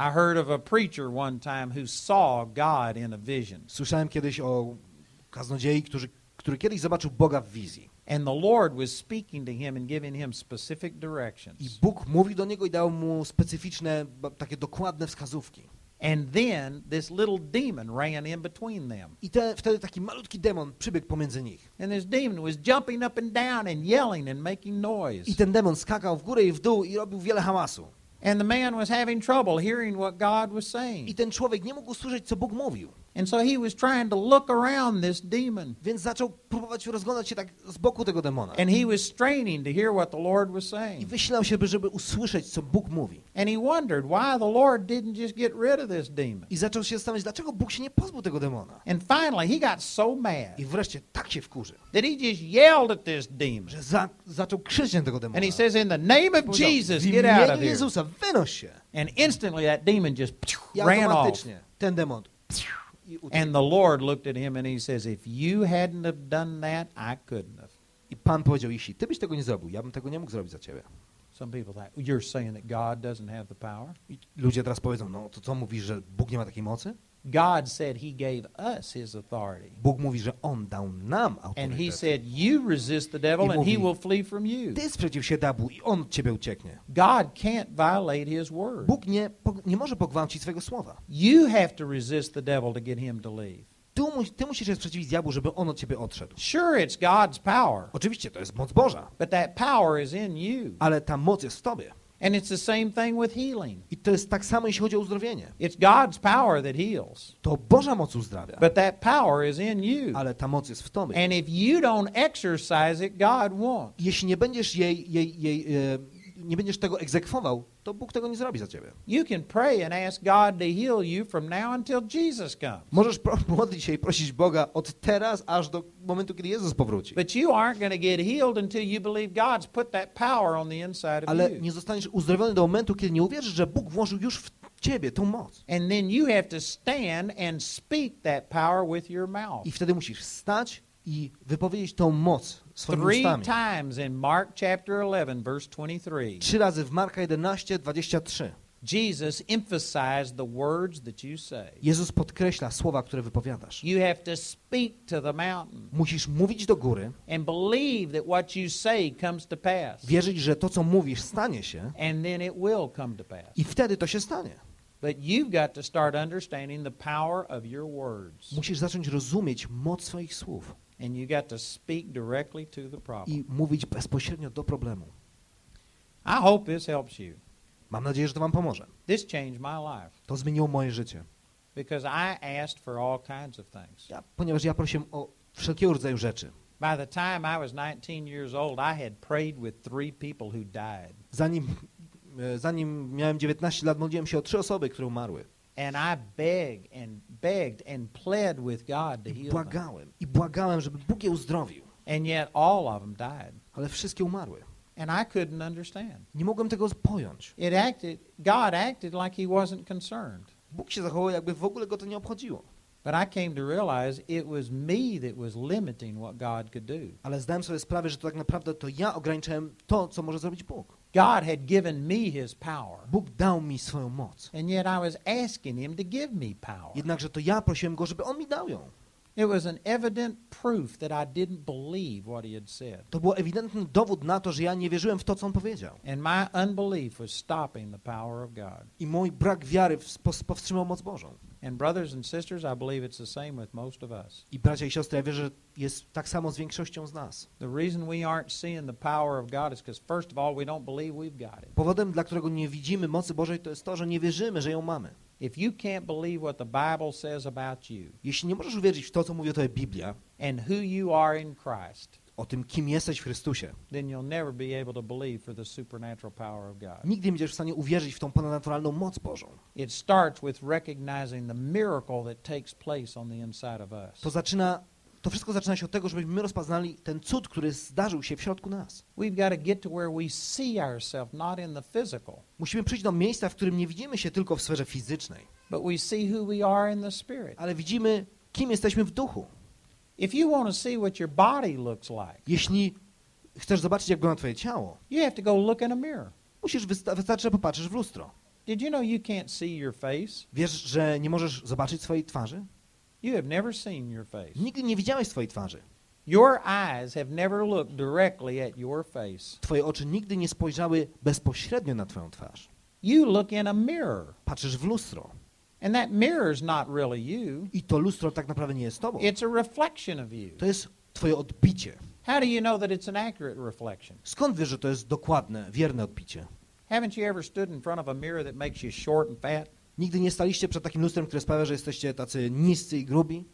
I heard of a preacher one time who saw God in a vision. Słyszałem kiedyś o kaznodziei, który, który kiedyś zobaczył Boga w wizji. And the Lord was speaking to him and giving him specific I directions. Bóg mówi do niego i dał mu specyficzne, takie dokładne wskazówki. And then this little demon ran in between them. I te, wtedy taki malutki demon przybiegł pomiędzy nich. And this demon was jumping up and down and yelling and making noise. I ten demon skakał w górę i w dół i robił wiele hałasu. And the man was having trouble hearing what God was I saying. ten człowiek nie mógł usłyszeć, co Bóg mówił. And so he was trying to look around this demon. Więc zaczął próbować rozglądać się tak z boku tego demona. And he was straining to hear what the Lord was I saying. wysilał się, by- żeby usłyszeć, co Bóg mówi. And he wondered why the Lord didn't just get rid of this demon. I zaczął się zastanawiać, dlaczego Bóg się nie pozbył tego demona. And finally, he got so mad I wreszcie tak się wkurzy, that he just yelled at this demon. że za, zaczął krzyczeć tego demona. And he says, In the name of Powiedział, Jesus, get out of here. Jezusa, wynoś się. And instantly that demon just I ran off. ten demon i uciekł. And the Lord looked at him and he says, If you hadn't have done that, I couldn't have. I Pan powiedział, jeśli ty byś tego nie zrobił, ja bym tego nie mógł zrobić za ciebie. Some people think, You're saying that God doesn't have the power? I ludzie teraz powiedzą, no to co mówisz, że Bóg nie ma takiej mocy? God said he gave us his authority. Bóg mówi, że On dał nam And he autorytet. said, You resist the devil and he will flee from you. Ty sprzeciw się diabłu i On od ciebie ucieknie. God can't violate his word. Bóg nie, nie może pogwałcić swojego słowa. You have to resist the devil to get him to leave. Ty, ty musisz się sprzeciwić diabłu, żeby On od ciebie odszedł. Sure, it's God's power, Oczywiście, to jest moc Boża, but that power is in you. ale ta moc jest w tobie. And it's the same thing with healing. I to jest tak samo, jeśli chodzi o uzdrowienie. It's God's power that heals, To Boża moc uzdrawia, but that power is in you. ale ta moc jest w tobie. And if you don't exercise it, God won't. Jeśli nie będziesz jej, jej, jej e, nie będziesz tego egzekwował, to Bóg tego nie zrobi za ciebie. You can pray and ask God to heal you from now until Jesus comes. Możesz modlić się i prosić Boga od teraz aż do momentu, kiedy Jezus powróci. But you aren't going to get healed until you believe God's put that power on the inside of Ale you. nie zostaniesz uzdrowiony do momentu, kiedy nie uwierzysz, że Bóg włożył już w ciebie tą moc. And then you have to stand and speak that power with your mouth. I wtedy musisz stać i wypowiedzieć tą moc swoimi Three ustami. times in Mark chapter 11, verse 23, Trzy razy w Marka 11, 23. Jesus emphasized the words that you say. Jezus podkreśla słowa, które wypowiadasz. You have to speak to the mountain Musisz mówić do góry, and believe that what you say comes to pass. wierzyć, że to, co mówisz, stanie się And then it will come to pass. i wtedy to się stanie. But you've got to start understanding the power of your words. Musisz zacząć rozumieć moc swoich słów And you got to speak directly to the problem. i mówić bezpośrednio do problemu. I hope this helps you. Mam nadzieję, że to wam pomoże. This changed my life To zmieniło moje życie. because I asked for all kinds of things. Ja, ponieważ ja prosiłem o wszelkiego rodzaju rzeczy. By the time I was 19 years old, I had prayed with three people who died. Zanim, e, zanim miałem 19 lat, modliłem się o trzy osoby, które umarły. And I begged and begged and pled with God to I heal them. błagałem, i błagałem, żeby Bóg je uzdrowił. And yet all of them died. Ale wszystkie umarły. And I couldn't understand. Nie mogłem tego pojąć. It acted, God acted like he wasn't concerned. Bóg się zachował, jakby w ogóle go to nie obchodziło. But I came to realize it was me that was limiting what God could do. Ale zdałem sobie sprawę, że to tak naprawdę to ja ograniczałem to, co może zrobić Bóg. God had given me his power. Bóg dał mi swoją moc. And yet I was asking him to give me power. Jednakże to ja prosiłem Go, żeby On mi dał ją. It was an evident proof that I didn't believe what he had said. To był ewidentny dowód na to, że ja nie wierzyłem w to, co On powiedział. And my unbelief was stopping the power of God. I mój brak wiary powstrzymał moc Bożą. And brothers and sisters, I believe it's the same with most of us. I bracia i siostry, ja wierzę, że jest tak samo z większością z nas. The reason we aren't seeing the power of God is because first of all, we don't believe we've got it. Powodem, dla którego nie widzimy mocy Bożej, to jest to, że nie wierzymy, że ją mamy. If you can't believe what the Bible says about you Jeśli nie możesz uwierzyć w to, co mówi o Tobie Biblia, and who you are in Christ, o tym, kim jesteś w Chrystusie, nigdy nie będziesz w stanie uwierzyć w tą ponadnaturalną moc Bożą. To zaczyna, to wszystko zaczyna się od tego, żebyśmy my rozpoznali ten cud, który zdarzył się w środku nas. Musimy przyjść do miejsca, w którym nie widzimy się tylko w sferze fizycznej, ale widzimy, kim jesteśmy w duchu. If you want to see what your body looks like, Jeśli chcesz zobaczyć, jak wygląda Twoje ciało, you have to go look in a mirror. musisz wysta- wystarczy, że popatrzysz w lustro. Did you know you can't see your face? Wiesz, że nie możesz zobaczyć swojej twarzy? You have never seen your face. Nigdy nie widziałeś swojej twarzy. Your eyes have never looked directly at your face. Twoje oczy nigdy nie spojrzały bezpośrednio na Twoją twarz. You look in a mirror, Patrzysz w lustro and that mirror is not really you. i to lustro tak naprawdę nie jest Tobą. It's a reflection of you. To jest Twoje odbicie. How do you know that it's an accurate reflection? Skąd wiesz, że to jest dokładne, wierne odbicie? Haven't you ever stood in front of a mirror that makes you short and fat? Nigdy nie staliście przed takim lustrem, które sprawia, że jesteście tacy niscy i grubi?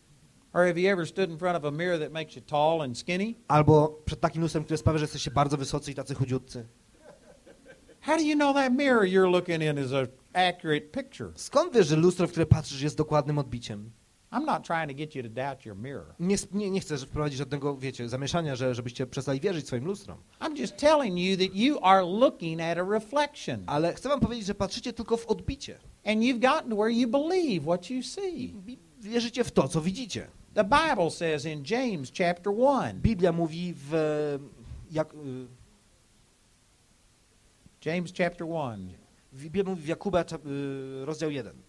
Or have you ever stood in front of a mirror that makes you tall and skinny? Albo przed takim lustrem, które sprawia, że jesteście bardzo wysocy i tacy chudziutcy? How do you know that mirror you're looking in is an accurate picture? Skąd wiesz, że lustro, w które patrzysz, jest dokładnym odbiciem? I'm not trying to get you to doubt your mirror. Nie, nie, nie chcę wprowadzić żadnego, wiecie, zamieszania, że, żebyście przestali wierzyć swoim lustrom. I'm just telling you that you are looking at a reflection. Ale chcę wam powiedzieć, że patrzycie tylko w odbicie. And you've gotten to where you believe what you see. wierzycie w to, co widzicie. The Bible says in James chapter 1, Biblia mówi w... Jak, y, James chapter 1, Biblia mówi w Jakuba, y, rozdział 1.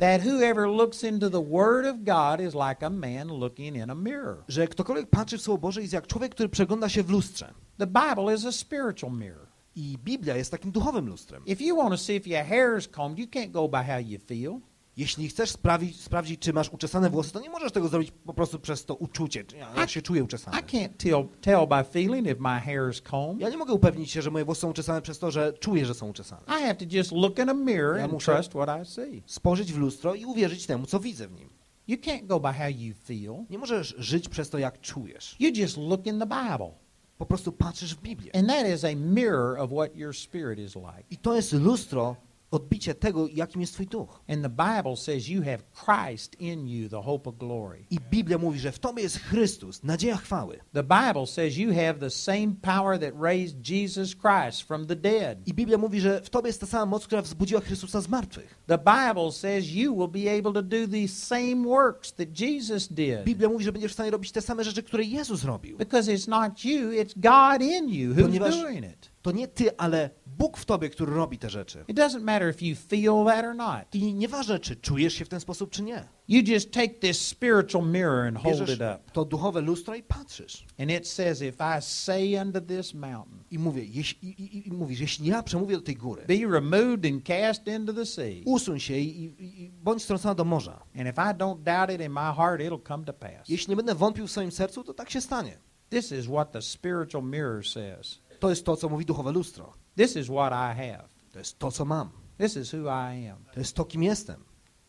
that whoever looks into the Word of God is like a man looking in a mirror. Że ktokolwiek patrzy w Słowo Boże jest jak człowiek, który przegląda się w lustrze. The Bible is a spiritual mirror. I Biblia jest takim duchowym lustrem. If you want to see if your hair is combed, you can't go by how you feel. Jeśli chcesz sprawić, sprawdzić, czy masz uczesane włosy, to nie możesz tego zrobić po prostu przez to uczucie. Ja, ja się czuję I uczesany. can't tell, tell by feeling if my hair is combed. Ja nie mogę upewnić się, że moje włosy są uczesane przez to, że czuję, że są uczesane. I have to just look in a mirror Ja and trust what I see. Spojrzeć w lustro i uwierzyć temu, co widzę w nim. You can't go by how you feel. Nie możesz żyć przez to, jak czujesz. You just look in the Bible. Po prostu patrzysz w Biblię. And that is a mirror of what your spirit is like. I to jest lustro, odbicie tego, jakim jest twój duch. And the Bible says you have Christ in you, the hope of glory. I Biblia mówi, że w tobie jest Chrystus, nadzieja chwały. The Bible says you have the same power that raised Jesus Christ from the dead. I Biblia mówi, że w tobie jest ta sama moc, która wzbudziła Chrystusa z martwych. The Bible says you will be able to do the same works that Jesus did. Biblia mówi, że będziesz w stanie robić te same rzeczy, które Jezus robił. Because it's not you, it's God in you who's Ponieważ- doing it. To nie ty, ale Bóg w tobie, który robi te rzeczy. It doesn't matter if you feel that or not. I nieważne, czy czujesz się w ten sposób, czy nie. You just take this spiritual mirror and hold Bierzesz it up. to duchowe lustro i patrzysz. And it says, If I say unto this mountain, I mówię, jeśli, i, i, i mówisz, jeśli ja przemówię do tej góry, Be removed and cast into the sea, usuń się i, i, i bądź strącona do morza. and if I don't doubt it in my heart, it'll come to pass. Jeśli nie będę wątpił w swoim sercu, to tak się stanie. This is what the spiritual mirror says. To jest to, co mówi duchowe lustro. This is what I have. To jest to, co mam. This is who I am. To jest to, kim jestem.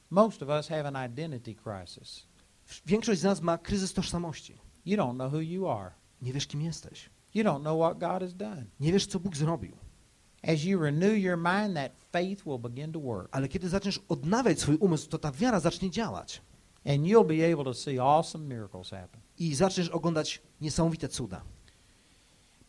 Most of us have an identity crisis. Większość z nas ma kryzys tożsamości. You don't know who you are. Nie wiesz, kim jesteś. You don't know what God has done. Nie wiesz, co Bóg zrobił. As you renew your mind, that faith will begin to work. Ale kiedy zaczniesz odnawiać swój umysł, to ta wiara zacznie działać. And you'll be able to see awesome miracles happen. I zaczniesz oglądać niesamowite cuda.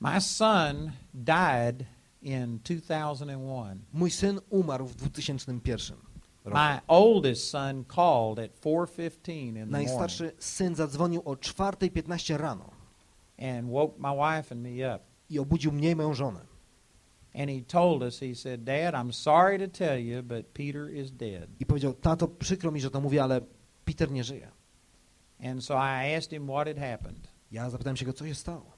My son died in 2001. Mój syn umarł w 2001 roku. My oldest son called at 4:15 in the morning Najstarszy syn zadzwonił o 4.15 rano and woke my wife and me up. i obudził mnie i moją żonę. And he told us, he said, "Dad, I'm sorry to tell you, but Peter is dead." I powiedział, tato, przykro mi, że to mówię, ale Peter nie żyje. And so I asked him what had happened. Ja zapytałem się go, co się stało.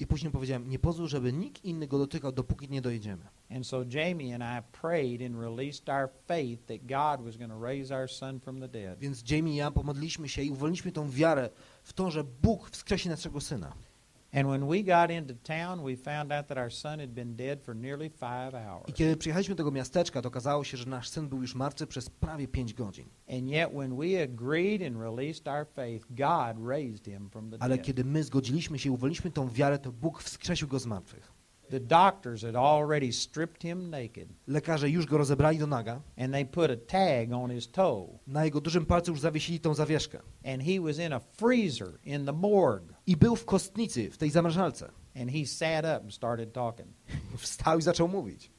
I później powiedziałem, nie pozwól, żeby nikt inny go dotykał, dopóki nie dojedziemy. And so Jamie and I prayed and released our faith that God was going to raise our son from the dead. Więc Jamie i ja pomodliliśmy się i uwolniliśmy tą wiarę w to, że Bóg wskrzesi naszego syna. And when we got into town, we found out that our son had been dead for nearly five hours. I kiedy przyjechaliśmy do tego miasteczka, to okazało się, że nasz syn był już martwy przez prawie 5 godzin. And yet, when we agreed and released our faith, God raised him from the Ale kiedy my zgodziliśmy się i uwolniliśmy tą wiarę, to Bóg wskrzesił go z martwych. The doctors had already stripped him naked, Lekarze już go rozebrali do naga. and they put a tag on his toe, Na jego dużym palcu już zawiesili tą zawieszkę. and he was in a freezer in the morgue. I był w kostnicy, w tej zamrażalce. And he sat up and started talking. Wstał i zaczął mówić.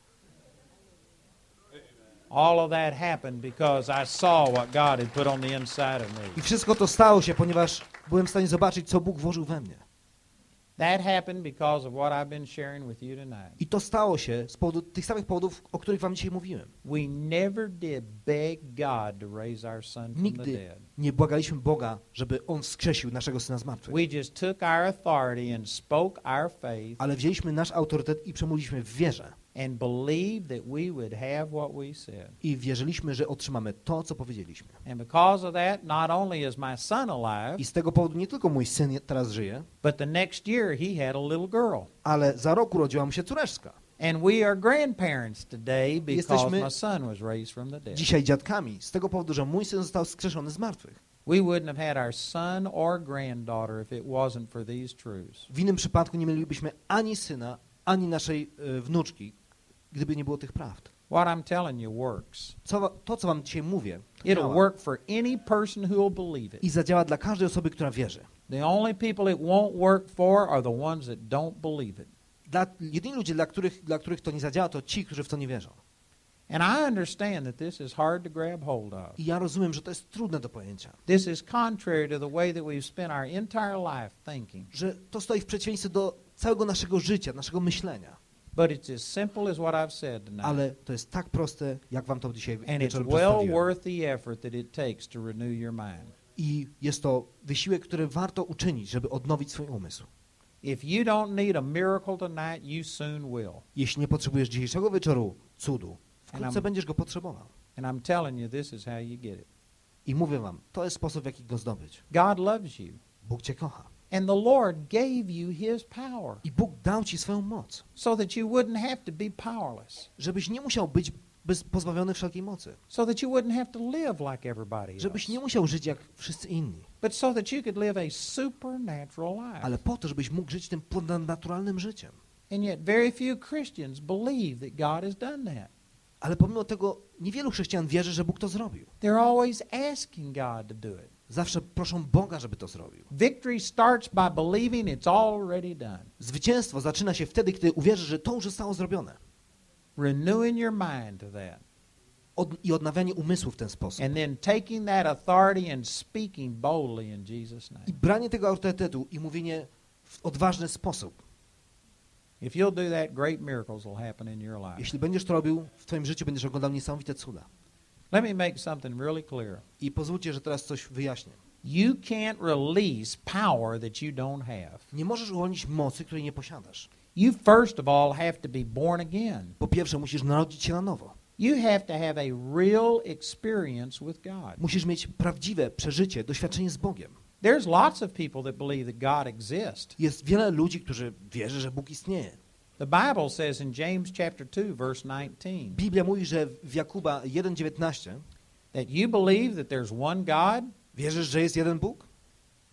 All of that happened because I saw what God had put on the inside of me. I wszystko to stało się, ponieważ byłem w stanie zobaczyć, co Bóg włożył we mnie. That happened because of what I've been sharing with you tonight. I to stało się z powodu tych samych powodów, o których wam dzisiaj mówiłem. We never did beg God to raise our son from the dead. Nie błagaliśmy Boga, żeby On wskrzesił naszego Syna z martwych. We just took our authority and spoke our faith Ale wzięliśmy nasz autorytet i przemówiliśmy w wierze. and believed that we would have what we said. I wierzyliśmy, że otrzymamy to, co powiedzieliśmy. And because of that, not only is my son alive, I z tego powodu nie tylko mój syn teraz żyje, but the next year he had a little girl. ale za rok urodziła mu się córeczka. And we are grandparents today because Jesteśmy my son was raised from the dead. Dzisiaj dziadkami, z tego powodu, że mój syn został wskrzeszony z martwych. We wouldn't have had our son or granddaughter if it wasn't for these truths. W innym przypadku nie mielibyśmy ani syna, ani naszej e, wnuczki, gdyby nie było tych prawd. What I'm telling you works. Co, wa- to, co wam dzisiaj mówię, to It'll działa. work for any person who will believe i it. zadziała dla każdej osoby, która wierzy. The only people it won't work for are the ones that don't believe it. Dla, jedyni ludzie, dla których, dla których to nie zadziała, to ci, którzy w to nie wierzą. And I understand that this is hard to grab hold of. I ja rozumiem, że to jest trudne do pojęcia. This is contrary to the way that we've spent our entire life thinking. Że to stoi w przeciwieństwie do całego naszego życia, naszego myślenia. But it's as simple as what I've said tonight. Ale to jest tak proste, jak wam to dzisiaj And it's well worth the effort that it takes to renew your mind. I jest to wysiłek, który warto uczynić, żeby odnowić swój umysł. If you don't need a miracle tonight, you soon will. Jeśli nie potrzebujesz dzisiejszego wieczoru cudu, wkrótce będziesz go potrzebował. And I'm telling you, this is how you get it. I mówię wam, to jest sposób, w jaki go zdobyć. God loves you. Bóg cię kocha. And the Lord gave you His power I Bóg dał ci swoją moc, so that you wouldn't have to be powerless. żebyś nie musiał być bez, pozbawiony wszelkiej mocy. so that you wouldn't have to live like everybody Żebyś else, nie musiał żyć jak wszyscy inni, but so that you could live a supernatural life. ale po to, żebyś mógł żyć tym ponadnaturalnym życiem. And yet, very few Christians believe that God has done that. Ale pomimo tego niewielu chrześcijan wierzy, że Bóg to zrobił. They're always asking God to do it. Zawsze proszą Boga, żeby to zrobił. Victory starts by believing it's already done, Zwycięstwo zaczyna się wtedy, gdy uwierzysz, że to już zostało zrobione. renewing your mind to that, Od, I odnawianie umysłu w ten sposób. and then taking that authority and speaking boldly in Jesus' I name. branie tego autorytetu i mówienie w odważny sposób. If you'll do that, great miracles will happen in your life. Jeśli będziesz to robił, w twoim życiu będziesz oglądał niesamowite cuda. Let me make something really clear. I pozwólcie, że teraz coś wyjaśnię. You can't release power that you don't have. Nie możesz uwolnić mocy, której nie posiadasz. You first of all have to be born again. Po pierwsze, musisz narodzić się na nowo. You have to have a real experience with God. Musisz mieć prawdziwe przeżycie, doświadczenie z Bogiem. There's lots of people that believe that God exists. Jest wiele ludzi, którzy wierzy, że Bóg istnieje. The Bible says in James chapter 2 verse 19 Biblia mówi, że w Jakuba 1,19 that you believe that there's one God, wierzysz, że jest jeden Bóg?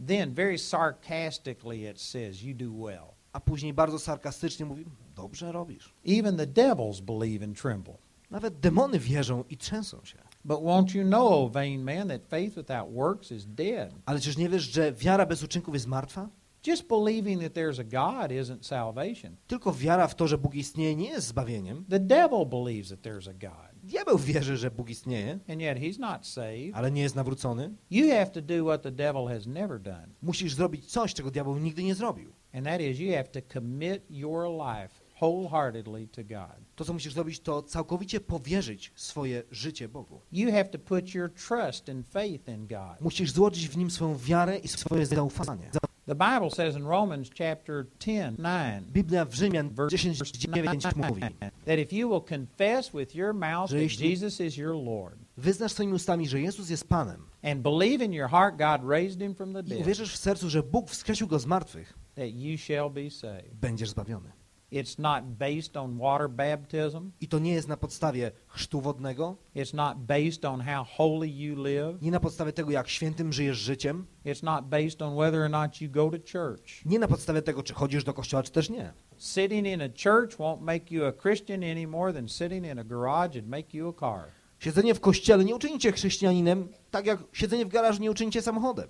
then very sarcastically it says you do well. A później bardzo sarkastycznie mówi, dobrze robisz. Even the devils believe and tremble. Nawet demony wierzą i trzęsą się. But won't you know, O vain man, that faith without works is dead? Ale czyż nie wiesz, że wiara bez uczynków jest martwa? Just believing that there's a God isn't salvation. Tylko wiara w to, że Bóg istnieje, nie jest zbawieniem. The devil believes that there's a God, Diabeł wierzy, że Bóg istnieje, and yet he's not saved. ale nie jest nawrócony. You have to do what the devil has never done, Musisz zrobić coś, czego diabeł nigdy nie zrobił. and that is you have to commit your life wholeheartedly to God. To, co musisz zrobić, to całkowicie powierzyć swoje życie Bogu. You have to put your trust and faith in God. Musisz złożyć w nim swoją wiarę i swoje zaufanie. The Bible says in Romans chapter 10, 9, Biblia w Rzymian verse 10:9 mówi: that if you will confess with your mouth that Jesus is your Lord Wyznasz swoimi ustami, że Jezus jest Panem and believe in your heart God raised him from the i dead, uwierzysz w sercu, że Bóg wskrzesił go z martwych, that you shall be saved. będziesz zbawiony. It's not based on water baptism. I to nie jest na podstawie chrztu wodnego, It's not based on how holy you live. nie na podstawie tego, jak świętym żyjesz życiem, It's not based on whether or not you go to church. nie na podstawie tego, czy chodzisz do kościoła, czy też nie. Sitting in a church won't make you a Christian any more than sitting in a garage would make you a car. Siedzenie w kościele nie uczyni cię chrześcijaninem, tak jak siedzenie w garażu nie uczyni cię samochodem.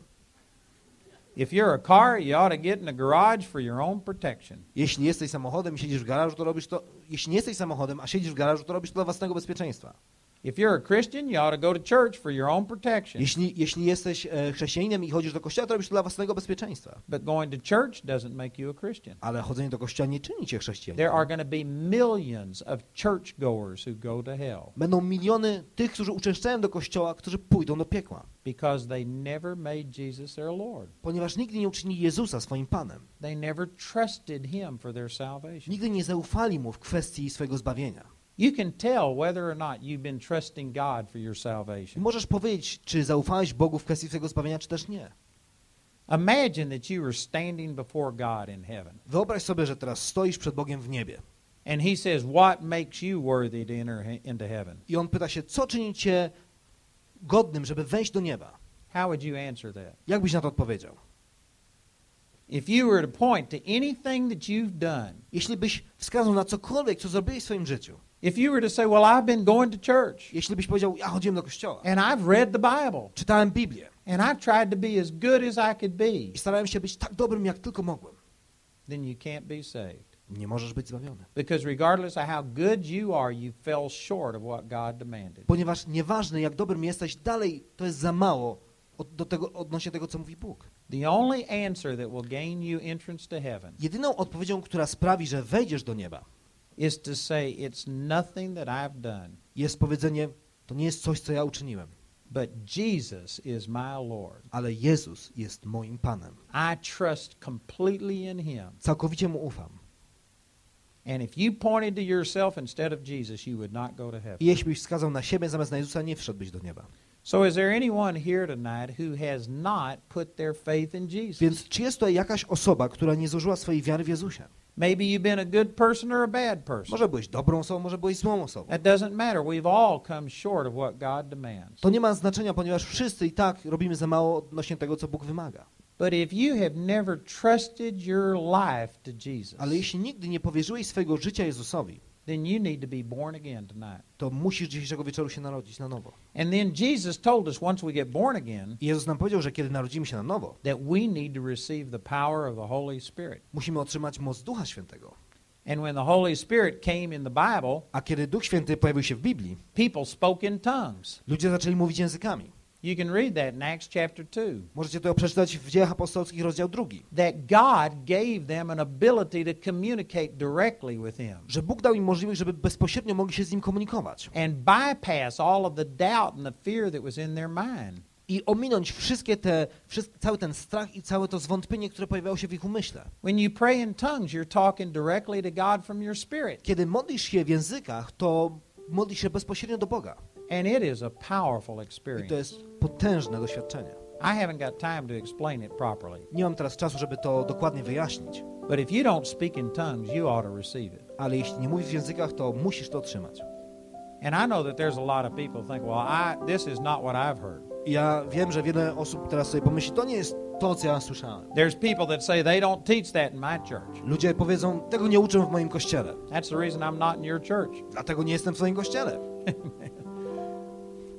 If you're a car, you ought to get in a garage for your own protection. Jeśli jesteś samochodem i siedzisz w garażu, to robisz to. Jeśli nie jesteś samochodem, a siedzisz w garażu, to robisz to dla własnego bezpieczeństwa. If you're a Christian, you ought to go to church for your own protection. Jeśli, jeśli jesteś e, chrześcijaninem i chodzisz do kościoła, to robisz to dla własnego bezpieczeństwa. But going to church doesn't make you a Christian. Ale chodzenie do kościoła nie czyni cię There chrześcijaninem. are going to be millions of churchgoers who go to hell Będą miliony tych, którzy uczęszczają do kościoła, którzy pójdą do piekła. because they never made Jesus their Lord. Ponieważ nigdy nie uczynili Jezusa swoim Panem. They never trusted him for their salvation. Nigdy nie zaufali Mu w kwestii swojego zbawienia. You can tell whether or not you've been trusting God for your salvation. możesz powiedzieć, czy zaufałeś Bogu w kwestii swojego zbawienia, czy też nie. Imagine that you were standing before God in heaven, Wyobraź sobie, że teraz stoisz przed Bogiem w niebie. and He says, What makes you worthy to enter into heaven? I On pyta się, co czyni cię godnym, żeby wejść do nieba? How would you answer that? Jak byś na to odpowiedział? If you were to point to anything that you've done, Jeśli byś wskazał na cokolwiek, co zrobiłeś w swoim życiu, if you were to say, Well, I've been going to church, jeśli byś powiedział, ja chodziłem do kościoła, and I've read the Bible, czytałem Biblię and I've tried to be as good as I could be, i starałem się być tak dobrym, jak tylko mogłem, then you can't be saved. nie możesz być zbawiony. Because regardless of how good you are, you fell short of what God demanded. Ponieważ nieważne, jak dobrym jesteś, dalej to jest za mało od, do tego, odnośnie tego, co mówi Bóg. The only answer that will gain you entrance to heaven Jedyną odpowiedzią, która sprawi, że wejdziesz do nieba, is to say, It's nothing that I've done, jest powiedzenie, to nie jest coś, co ja uczyniłem, but Jesus is my Lord. ale Jezus jest moim Panem. I trust completely in Him. Całkowicie Mu ufam. And if you pointed to yourself instead of Jesus, you would not go to heaven. I jeśli byś wskazał na siebie zamiast na Jezusa, nie wszedłbyś do nieba. So, is there anyone here tonight who has not put their faith in Jesus? Więc czy jest tutaj jakaś osoba, która nie złożyła swojej wiary w Jezusie? Maybe you've been a good person or a bad person. Może byłeś dobrą osobą, może byłeś złą osobą. That doesn't matter. We've all come short of what God demands. To nie ma znaczenia, ponieważ wszyscy i tak robimy za mało odnośnie tego, co Bóg wymaga. But if you have never trusted your life to Jesus, Ale jeśli nigdy nie powierzyłeś swojego życia Jezusowi, then you need to be born again tonight. to musisz dzisiejszego wieczoru się narodzić na nowo. And then Jesus told us once we get born again Jezus nam powiedział, że kiedy narodzimy się na nowo, that we need to receive the power of the Holy Spirit. musimy otrzymać moc Ducha Świętego. And when the Holy Spirit came in the Bible, A kiedy Duch Święty pojawił się w Biblii, people spoke in tongues. ludzie zaczęli mówić językami. You can read that in Acts chapter 2. Możecie to przeczytać w Dziejach Apostolskich, rozdział drugi. That God gave them an ability to communicate directly with Him Że Bóg dał im możliwość, żeby bezpośrednio mogli się z Nim komunikować. and bypass all of the doubt and the fear that was in their mind. I ominąć wszystkie te, wszyst- cały ten strach i całe to zwątpienie, które pojawiało się w ich umyśle. When you pray in tongues, you're talking directly to God from your spirit. Kiedy modlisz się w językach, to modlisz się bezpośrednio do Boga. And it is a powerful I to experience. jest potężne doświadczenie. I haven't got time to explain it properly. Nie mam teraz czasu, żeby to dokładnie wyjaśnić, But if you don't speak in tongues, you ought to receive it. ale jeśli nie mówisz w językach, to musisz to otrzymać. And I know that there's a lot of people think, well, I, this is not what I've heard. Ja wiem, że wiele osób teraz sobie pomyśli, to nie jest to, co ja słyszałem. There's people that say they don't teach that in my church. Ludzie powiedzą, tego nie uczę w moim kościele, That's the reason I'm not in your church. dlatego nie jestem w twoim kościele.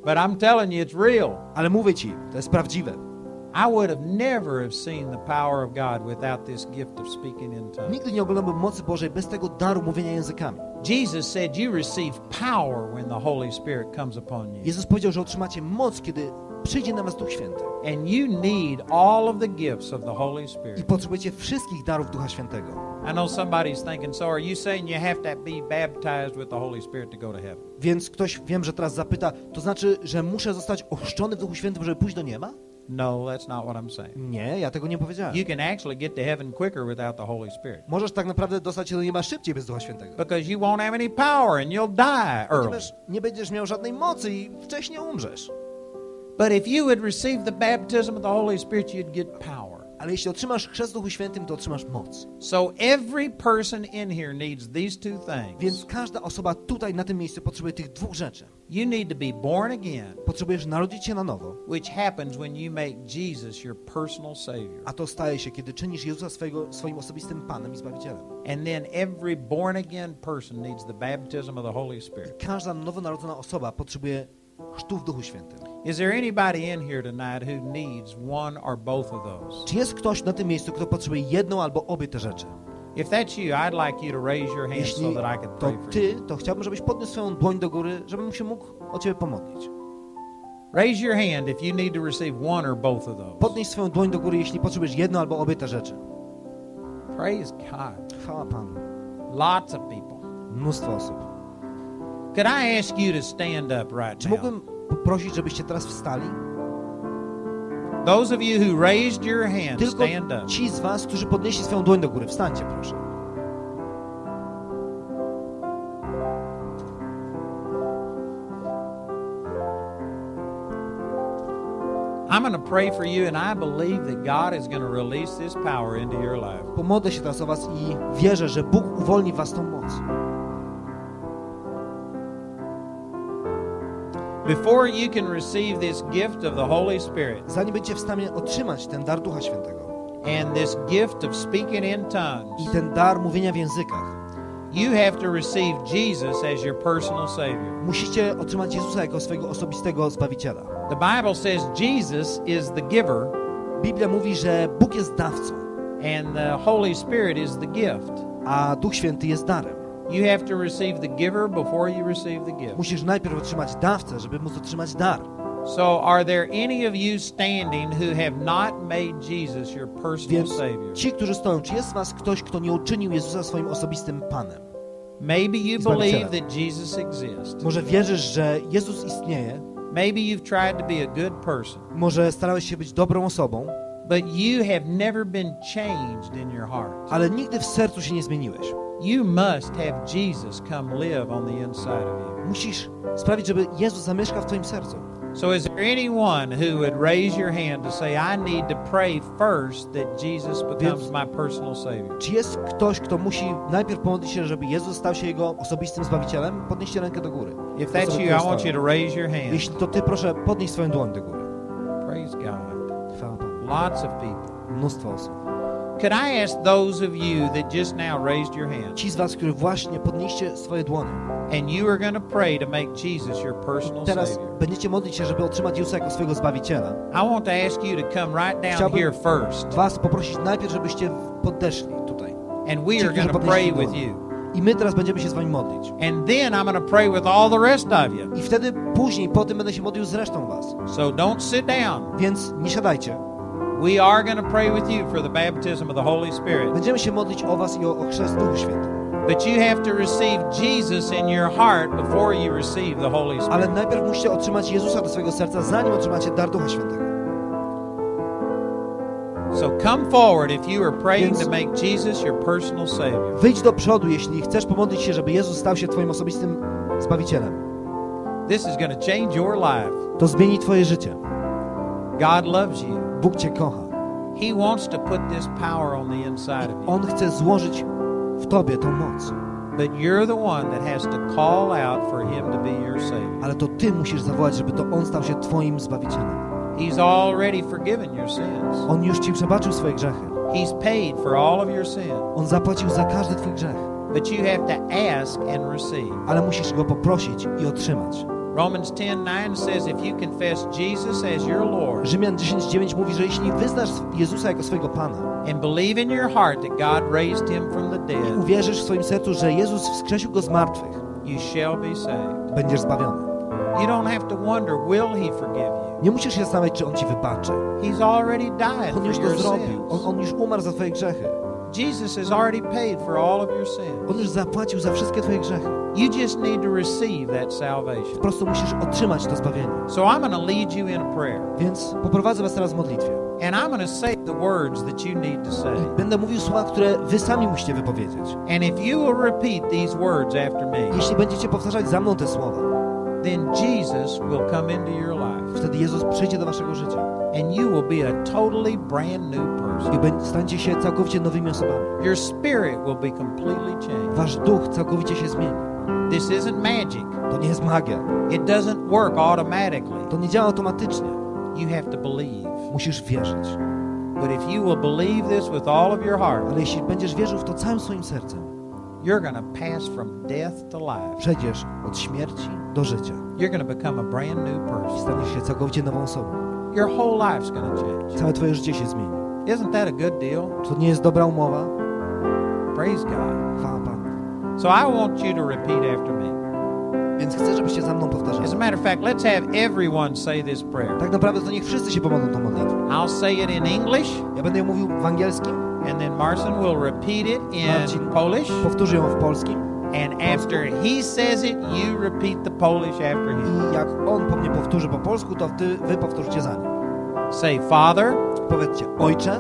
But I'm telling you, it's real. Ale mówię ci, to jest prawdziwe. I would have never have seen the power of God without this gift of speaking in tongues. Nigdy nie oglądałbym mocy Bożej bez tego daru mówienia językami. Jesus said you receive power when the Holy Spirit comes upon you. Jezus powiedział, że otrzymacie moc, kiedy przyjdzie na was Duch Święty. And you need all of the gifts of the Holy I Spirit. potrzebujecie wszystkich darów Ducha Świętego. I know somebody's thinking, so are you saying you have to be baptized with the Holy Spirit to go to heaven? Więc ktoś, wiem, że teraz zapyta, to znaczy, że muszę zostać ochrzczony w Duchu Świętym, żeby pójść do nieba? No, that's not what I'm saying. Nie, ja tego nie powiedziałem. You can actually get to heaven quicker without the Holy Spirit Możesz tak naprawdę dostać się do nieba szybciej bez Ducha Świętego. because you won't have any power and you'll die early. Ponieważ nie będziesz miał żadnej mocy i wcześniej umrzesz. But if you would receive the baptism of the Holy Spirit, you'd get power. Ale jeśli otrzymasz chrzest w Duchu Świętym, to otrzymasz moc. So every person in here needs these two things. Więc każda osoba tutaj na tym miejscu potrzebuje tych dwóch rzeczy. You need to be born again, Potrzebujesz narodzić się na nowo, which happens when you make Jesus your personal Savior. a to staje się, kiedy czynisz Jezusa swojego, swoim osobistym Panem i Zbawicielem. And then every born again person needs the baptism of the Holy Spirit. Każda nowonarodzona osoba potrzebuje chrztu w Duchu Świętym. Is there anybody in here tonight who needs one or both of those? Czy jest ktoś na tym miejscu, kto potrzebuje jedną albo obie te rzeczy? If that's you, I'd like you to raise your hand Jeśli so that I can to pray for you. ty, to chciałbym, żebyś podniósł swoją dłoń do góry, żebym się mógł o ciebie pomodlić. Raise your hand if you need to receive one or both of those. Podnieś swoją dłoń do góry, jeśli potrzebujesz jedną albo obie te rzeczy. Praise God. Chwała Panu. Lots of people. Mnóstwo osób. Could I ask you to stand up right now? mógłbym poprosić, żebyście teraz wstali? Those of you who raised your hand, Tylko stand up. ci z was, którzy podnieśli swoją dłoń do góry, wstańcie proszę. I'm going to pray for you, and I believe that God is going to release this power into your life. Pomodlę się teraz o was i wierzę, że Bóg uwolni was tą moc. Before you can receive this gift of the Holy Spirit Zanim będziecie w stanie otrzymać ten dar Ducha Świętego and this gift of speaking in tongues, i ten dar mówienia w językach, you have to receive Jesus as your personal Savior. musicie otrzymać Jezusa jako swojego osobistego Zbawiciela. The Bible says Jesus is the giver Biblia mówi, że Bóg jest dawcą, and the Holy Spirit is the gift. a Duch Święty jest darem. You have to receive the giver before you receive the gift. Musisz najpierw otrzymać dawcę, żeby móc otrzymać dar. So, are there any of you standing who have not made Jesus your personal Więc Savior? ci, którzy stoją, czy jest was ktoś, kto nie uczynił Jezusa swoim osobistym Panem? Maybe you believe that Jesus exists. Może wierzysz, że Jezus istnieje, Maybe you've tried to be a good person, może starałeś się być dobrą osobą, but you have never been changed in your heart. ale nigdy w sercu się nie zmieniłeś. You must have Jesus come live on the inside of you. Musisz sprawić, żeby Jezus zamieszkał w twoim sercu. So, is there anyone who would raise your hand to say, I need to pray first that Jesus becomes my personal Savior? Czy jest ktoś, kto musi najpierw pomodlić się, żeby Jezus stał się jego osobistym Zbawicielem? Podnieście rękę do góry. If that's you, I want you to raise your hand. Jeśli to ty, proszę podnieść swoją dłoń do góry. Praise God. Lots of people. Mnóstwo osób. Could I ask those of you that just now raised your hand Ci z was, którzy właśnie podnieście swoje dłonie, and you are going to pray to make Jesus your personal teraz Savior? będziecie modlić się, żeby otrzymać Jezusa jako swojego Zbawiciela, I want to ask you to come right down Chciałbym- here first, was poprosić najpierw, żebyście podeszli tutaj. and we Ci, are going to pray with you. I my teraz będziemy się z wami modlić. And then I'm going to pray with all the rest of you. I wtedy później, po tym będę się modlił z resztą was. So don't sit down. Więc nie siadajcie. We are going to pray with you for the baptism of the Holy Spirit. Będziemy się modlić o was i o, o chrzest Duchu Świętym. But you have to receive Jesus in your heart before you receive the Holy Ale Spirit. najpierw musicie otrzymać Jezusa do swojego serca, zanim otrzymacie dar Ducha Świętego. So come forward if you are praying Więc- to make Jesus your personal Savior. Wyjdź do przodu, jeśli chcesz pomodlić się, żeby Jezus stał się twoim osobistym Zbawicielem. This is going to change your life. To zmieni twoje życie. God loves you. Bóg cię kocha. He wants to put this power on the inside of you. On chce złożyć w tobie tą moc. But you're the one that has to call out for Him to be your Savior. Ale to ty musisz zawołać, żeby to On stał się twoim Zbawicielem. He's already forgiven your sins. On już ci przebaczył swoje grzechy. He's paid for all of your sin. On zapłacił za każdy twój grzech. But you have to ask and receive. Ale musisz Go poprosić i otrzymać. Romans 10:9 says if you confess Jesus as your Lord Rzymian 10:9 mówi, że jeśli wyznasz Jezusa jako swojego Pana and believe in your heart that God raised him from the i dead, uwierzysz w swoim sercu, że Jezus wskrzesił Go z martwych, you shall be saved. będziesz zbawiony. You don't have to wonder will he forgive you? Nie musisz się zastanawiać, czy On ci wybaczy. He's already died On już to zrobił. On, on już umarł za twoje grzechy. Jesus has already paid for all of your On sins. już zapłacił za wszystkie twoje grzechy. You just need to receive that salvation. Po prostu musisz otrzymać to zbawienie. So I'm going to lead you in a prayer. Więc poprowadzę was teraz w modlitwie. And I'm going to say the words that you need to say. Będę mówił słowa, które wy sami musicie wypowiedzieć. And if you will repeat these words after me, Jeśli będziecie powtarzać za mną te słowa, then Jesus will come into your life wtedy Jezus przyjdzie do waszego życia and you will be a totally brand new person. i stańcie się całkowicie nowymi osobami. Your spirit will be completely changed. Wasz duch całkowicie się zmieni. This isn't magic. To nie jest magia. It doesn't work automatically. To nie działa automatycznie. You have to believe. Musisz wierzyć. But if you will believe this with all of your heart, Ale jeśli będziesz wierzył w to całym swoim sercem, you're to pass from death to life. przejdziesz od śmierci do życia. You're to become a brand new person. staniesz się całkowicie nową osobą. Your whole life's going to change. Całe twoje życie się zmieni. Isn't that a good deal? Czy to nie jest dobra umowa? Praise God. Chwała Panu. So I want you to repeat after me. Więc chcę, żebyście za mną powtarzali. As a matter of fact, let's have everyone say this prayer. Tak naprawdę to niech wszyscy się pomogą tą modlitwę. I'll say it in English, Ja będę ją mówił w angielskim, and then Marcin will repeat it Marcin. in Polish. powtórzę ją w polskim And after he says it, you repeat the Polish after him. i jak on po mnie powtórzy po polsku, to ty, wy powtórzycie za nim. Say, Father, Powiedzcie, Ojcze,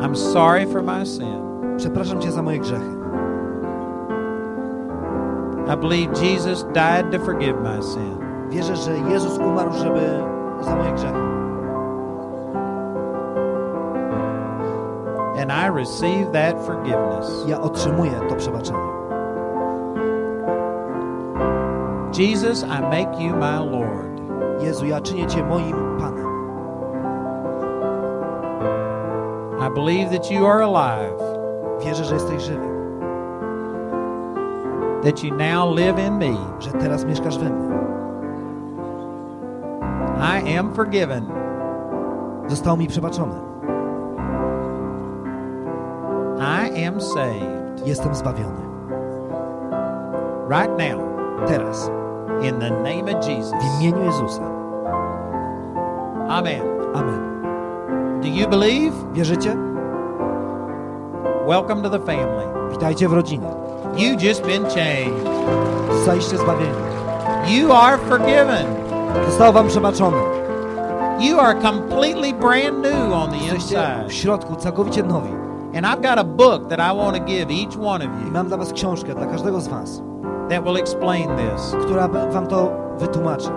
I'm sorry for my sin. przepraszam Cię za moje grzechy. I believe Jesus died to forgive my sin. Wierzę, że Jezus umarł, żeby za moje grzechy. I receive that forgiveness. Ja otrzymuję to przebaczenie. Jesus, I make you my Lord. Jezu, ja czynię Cię moim Panem. I believe that you are alive, Wierzę, że jesteś żywy, that you now live in me. że teraz mieszkasz we mnie. I am forgiven. Zostało mi przebaczone. I am saved. Jestem zbawiony. Right now, Teraz, in the name of w Jesus. imieniu Jezusa. Amen. Amen. Do you believe? Wierzycie? Welcome to the family. Witajcie w rodzinie. You just been changed. Zostaliście zbawieni. You are forgiven. Zostało wam przebaczone. You are completely brand new on the Jesteście w inside. środku całkowicie nowi. And I've got a book that I want to give each one of I you mam dla was książkę, dla każdego z was, that will explain this. która wam to wytłumaczy.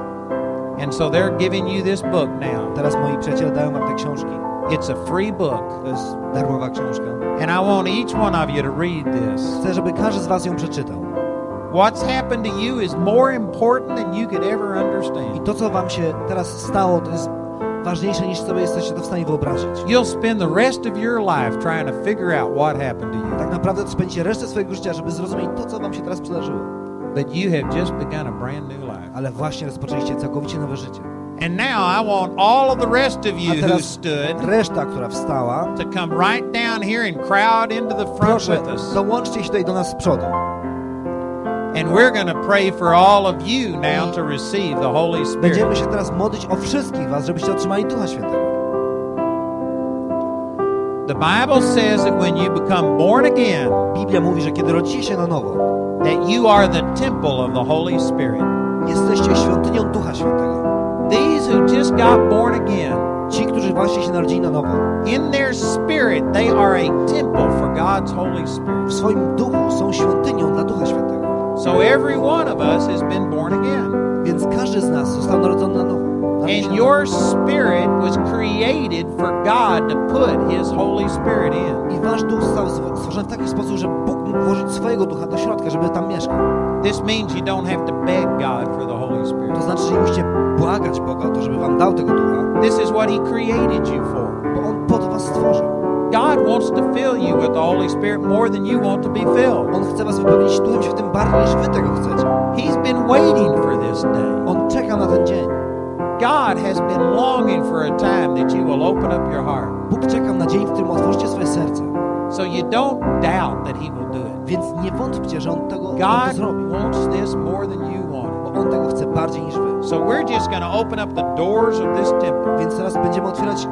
And so they're giving you this book now. Teraz moi przyjaciele dają wam te książki. It's a free book. To jest darmowa książka. And I want each one of you to read this. Chcę, żeby każdy z was ją przeczytał. What's happened to you is more important than you could ever I understand. to, co wam się teraz stało, to jest ważniejsze niż sobie jesteście to w stanie wyobrazić. You'll spend the rest of your life trying to figure out what happened to you. Tak naprawdę spędzicie resztę swojego życia, żeby zrozumieć to, co wam się teraz przydarzyło. But you have just begun a brand new life. Ale właśnie rozpoczęliście całkowicie nowe życie. And now I want all of the rest of you who stood reszta, która wstała, to come right down here and crowd into the front proszę, with us. dołączcie się tutaj do nas z przodu. And we're going to pray for all of you now to receive the Holy Spirit. Będziemy się teraz modlić o wszystkich was, żebyście otrzymali Ducha Świętego. The Bible says that when you become born again, Biblia mówi, że kiedy rodzicie się na nowo, that you are the temple of the Holy Spirit. jesteście świątynią Ducha Świętego. These who just got born again, Ci, którzy właśnie się narodzili na nowo, in their spirit, they are a temple for God's Holy w Spirit. swoim duchu są świątynią dla. So every one of us has been born again. Więc każdy z nas został narodzony na nowo. And your spirit was created for God to put His Holy Spirit in. I wasz duch został stworzony w taki sposób, że Bóg mógł włożyć swojego ducha do środka, żeby tam mieszkał. This means you don't have to beg God for the Holy To Spirit. znaczy, że nie musicie błagać Boga o to, żeby wam dał tego ducha, This is what He created you for. bo On po to was stworzył. God wants to fill you with the Holy Spirit more than you want to be filled. On chce was wypełnić Duchem Świętym bardziej niż wy tego chcecie. He's been waiting for this day. On czeka na ten dzień. God has been longing for a time that you will open up your heart. Bóg czeka na dzień, w którym otworzycie swoje serce. So you don't doubt that He will do it. Więc nie wątpcie, że On tego, on God zrobi. wants this more than you want it. Bo On tego chce bardziej niż wy. So we're just going to open up the doors of this temple Więc teraz będziemy otwierać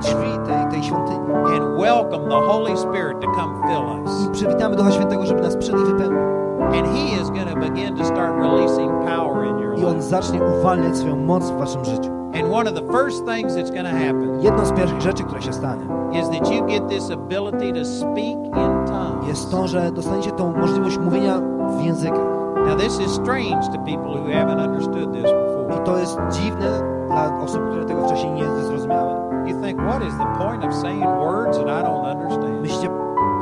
drzwi tej, tej świątyni. and welcome the Holy Spirit to come fill us. I przywitamy Ducha Świętego, żeby nas przyszedł i wypełnił. And He is going to begin to start releasing power in your I On life. zacznie uwalniać swoją moc w waszym życiu. And one of the first things that's going to happen Jedną z pierwszych rzeczy, która się stanie, is that you get this ability to speak in tongues. jest to, że dostaniecie tą możliwość mówienia w językach. Now, this is strange to people who haven't understood this before. I to jest dziwne dla osób, które tego wcześniej nie zrozumiały. You think, what is the point of saying words that I don't understand? Myślicie,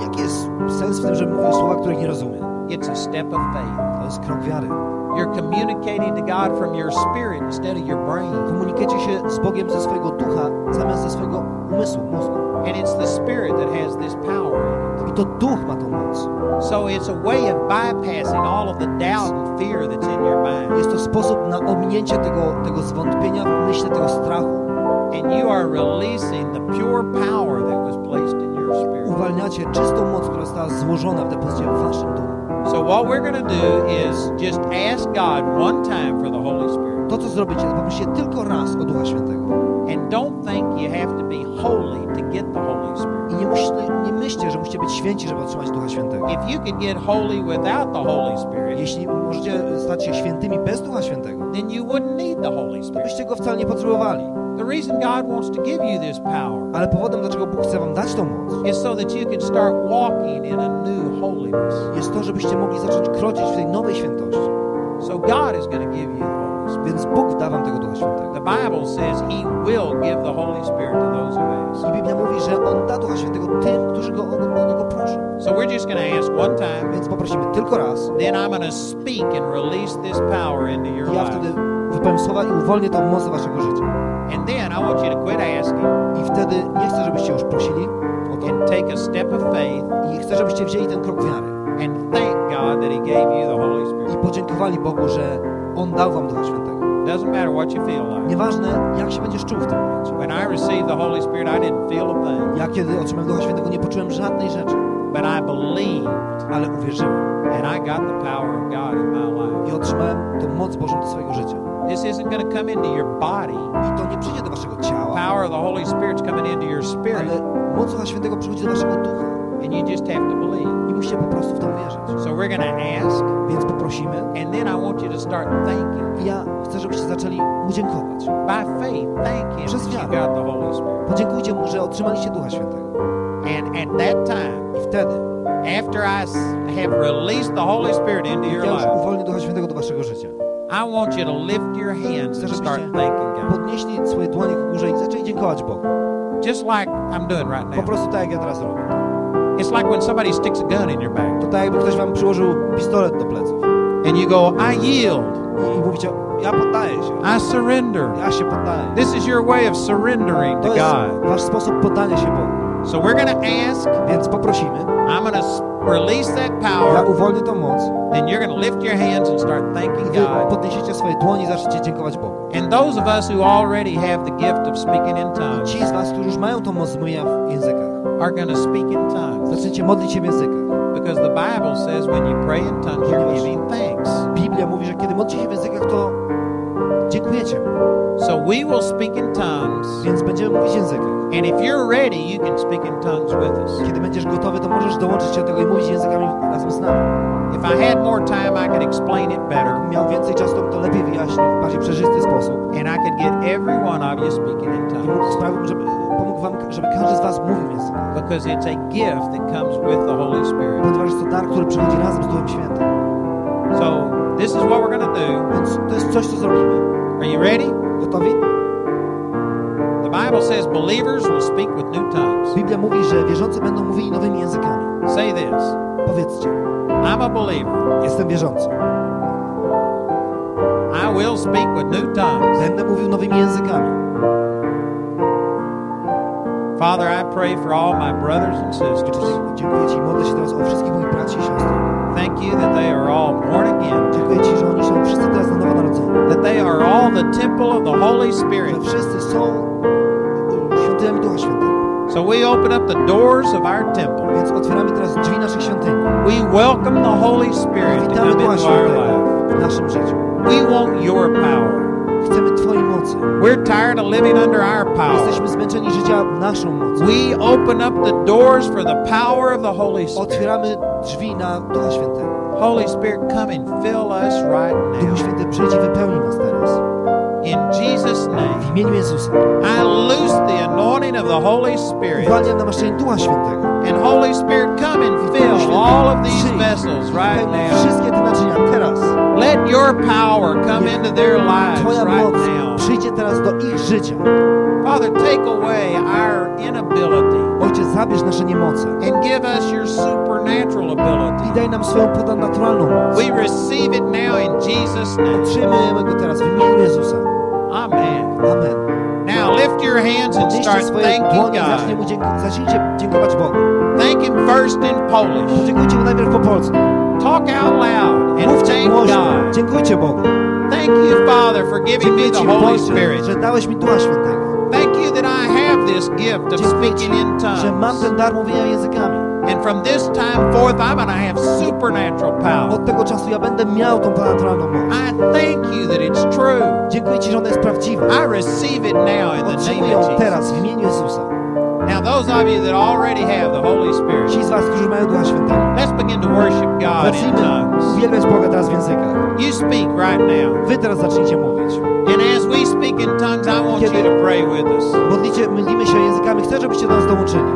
jaki jest sens w tym, żeby mówił słowa, których nie rozumiem? It's a step of faith. To jest krok wiary. You're communicating to God from your spirit instead of your brain. Komunikujecie się z Bogiem ze swojego ducha, zamiast ze swojego umysłu, mózgu. And it's the spirit that has this power I to duch ma tą moc. So it's a way of bypassing all of the doubt and fear that's in your mind. Jest to sposób na ominięcie tego, tego zwątpienia w myśle, tego strachu. And you are releasing the pure power that was placed in your spirit. Uwalniacie czystą moc, która została złożona w depozycie w waszym duchu. So what we're going to do is just ask God one time for the Holy Spirit. To, co zrobicie, to poprosicie tylko raz o Ducha Świętego. And don't think you have to be holy to get the Holy Nie, myślcie, że musicie być święci, żeby otrzymać Ducha Świętego. If you could get holy without the Holy Spirit, Jeśli możecie stać się świętymi bez Ducha Świętego, then you wouldn't need the Holy to Spirit. byście go wcale nie potrzebowali. The reason God wants to give you this power Ale powodem, dlaczego Bóg chce wam dać tą moc, is so that you can start walking in a new holiness. jest to, żebyście mogli zacząć kroczyć w tej nowej świętości. So God is going to give you. Więc Bóg da wam tego Ducha Świętego. The Bible says He will give the Holy Spirit to those who ask. I Biblia mówi, że On da Ducha Świętego tym, którzy go o, Niego proszą. So we're just going to ask one time, Więc poprosimy tylko raz. then I'm going to speak and release this power into your I ja life. wtedy wypowiem słowa i uwolnię tą moc waszego życia. And then I want you to quit asking I wtedy nie chcę, żebyście już prosili o to. and take a step of faith I chcę, żebyście wzięli ten krok wiary. and thank God that He gave you the Holy Spirit. Podziękowali Bogu, że On dał wam Ducha Świętego. Doesn't matter what you feel like. Nieważne, jak się będziesz czuł w tym momencie. When I received the Holy Spirit, I didn't feel a thing, Ja kiedy otrzymałem Ducha Świętego nie poczułem żadnej rzeczy, but I believed ale uwierzyłem and I got the power of God in my life. i otrzymałem tą moc Bożą do swojego życia. This isn't going to come into your body. I to nie przyjdzie do waszego ciała, Power of the Holy Spirit's coming into your spirit, ale moc Ducha Świętego przychodzi do waszego ducha and you just have to believe. Musicie po prostu w to. So we're to ask, Więc poprosimy and then I want you to start thanking ja chcę, żebyście zaczęli mu dziękować. by faith. Thank Him Przez wiarę. got the Holy Spirit. Podziękujcie mu, że otrzymaliście Ducha Świętego. And at that time, I wtedy, after I have released the Holy Spirit into your ja już life, uwolnię Ducha Świętego do waszego życia, I want you to lift your hands Chcę, and start thanking God. podnieśli swoje dłonie ku górze i zaczęli dziękować Bogu. Just like I'm doing right Po now. prostu tak, jak ja teraz robię. It's like when somebody sticks a gun in your back To tak, jakby ktoś wam przyłożył pistolet do pleców. and you go, I yield, I mówicie, ja poddaję się. I surrender. Ja się poddaję. This is your way of surrendering to To jest God. wasz sposób poddania się Bogu. So we're to ask, Więc poprosimy, I'm to release that ja power, uwolnię tą moc and you're going to lift your hands and start thanking God. podniesiecie swoje dłonie i zaczniecie dziękować Bogu. And those of us who already have the gift of speaking in tongues Ci z was, którzy już mają tą moc mówienia w językach, are going to speak in tongues. zaczniecie modlić się w językach. Because the Bible says when you pray in tongues, you're giving thanks. Biblia mówi, że kiedy modlicie się w językach, to dziękujecie. So we will speak in tongues. Więc będziemy mówić w językach. And if you're ready, you can speak in tongues with us. Kiedy będziesz gotowy, to możesz dołączyć się do tego i mówić językami razem z nami. If I had more time, I could explain it better. Miał więcej czasu, to lepiej wyjaśnił w bardziej przejrzysty sposób. And I could get every one of you speaking in tongues. sprawił, żeby, wam, żeby każdy z was mówił w językach. Because it's a gift that comes with the Holy Spirit. Ponieważ jest to dar, który przychodzi razem z Duchem Świętym. So this is what we're going to do. Więc to jest coś, co zrobimy. Are you ready? Gotowi? The Bible says believers will speak with new tongues. Biblia mówi, że wierzący będą mówili nowymi językami. Say this Powiedzcie, I'm a believer. jestem wierzący. I will speak with new tongues. Będę mówił nowymi językami. Father, I pray for all my brothers and sisters. Dziękuję Ci modlę się teraz o wszystkich moich braci i siostry. Thank you that they are all born again, Dziękuję Ci, że oni są wszyscy teraz na nowo narodzeni. that they are all the temple of the Holy Spirit. Że wszyscy są świątyniami Ducha Świętego. So we open up the doors of our temple. Więc otwieramy teraz drzwi naszych świątyni. We welcome the Holy Spirit to come into our life. w naszym życiu. We want your power. Chcemy Twojej mocy. We're tired of living under our power. Jesteśmy zmęczeni życia naszą mocą. We open up the doors for the power of the Holy Spirit. Otwieramy drzwi na Ducha Świętego. Holy Spirit, come and fill us right Duchu now. Święty przyjdź i wypełni nas teraz. In Jesus' W name, imieniu Jezusa. I loose the anointing of the Holy Spirit. Uwalniam namaszczenie Ducha Świętego. And Holy Spirit, come and fill all of these vessels right now. Wszystkie te naczynia teraz. Let your power come into their lives Twoja right moc now. przyjdzie teraz do ich życia. Father, take away our inability Ojciec, zabierz nasze niemoce and give us your supernatural i ability. daj nam swoją ponadnaturalną moc. We receive it now in Jesus' name. Otrzymujemy go teraz w imieniu Jezusa. Amen. Amen. Now lift your hands and Podnieście start swoje thanking dłonie, zacznie God. mu dzięk- zacznijcie dziękować Bogu. Thank Him first in Polish. Mu najpierw po polsku. Talk out loud and thank. God. Dziękujcie Bogu. Thank you, Father, for giving me the Holy Spirit. że dałeś mi Ducha Świętego. Thank you that I have this gift of speaking in że mam tongues. ten dar mówienia językami. And from this time forth, I'm going to have supernatural power. Od tego czasu ja będę miał tą ponadnaturalną moc. I thank you that it's true. Dziękuję Ci, że ona jest prawdziwa. I receive it now in the name of teraz Jesus. w imieniu Jezusa. Those of you that already have the Holy Spirit, Ci z Was, którzy mają Ducha Świętego. let's begin to worship God Zacznijmy uwielbiać Boga teraz w językach. You speak right now. Wy teraz zacznijcie mówić. And as we speak in tongues, I want you to pray with us. Modlicie, modlimy się językami. Chcę, żebyście do nas dołączyli.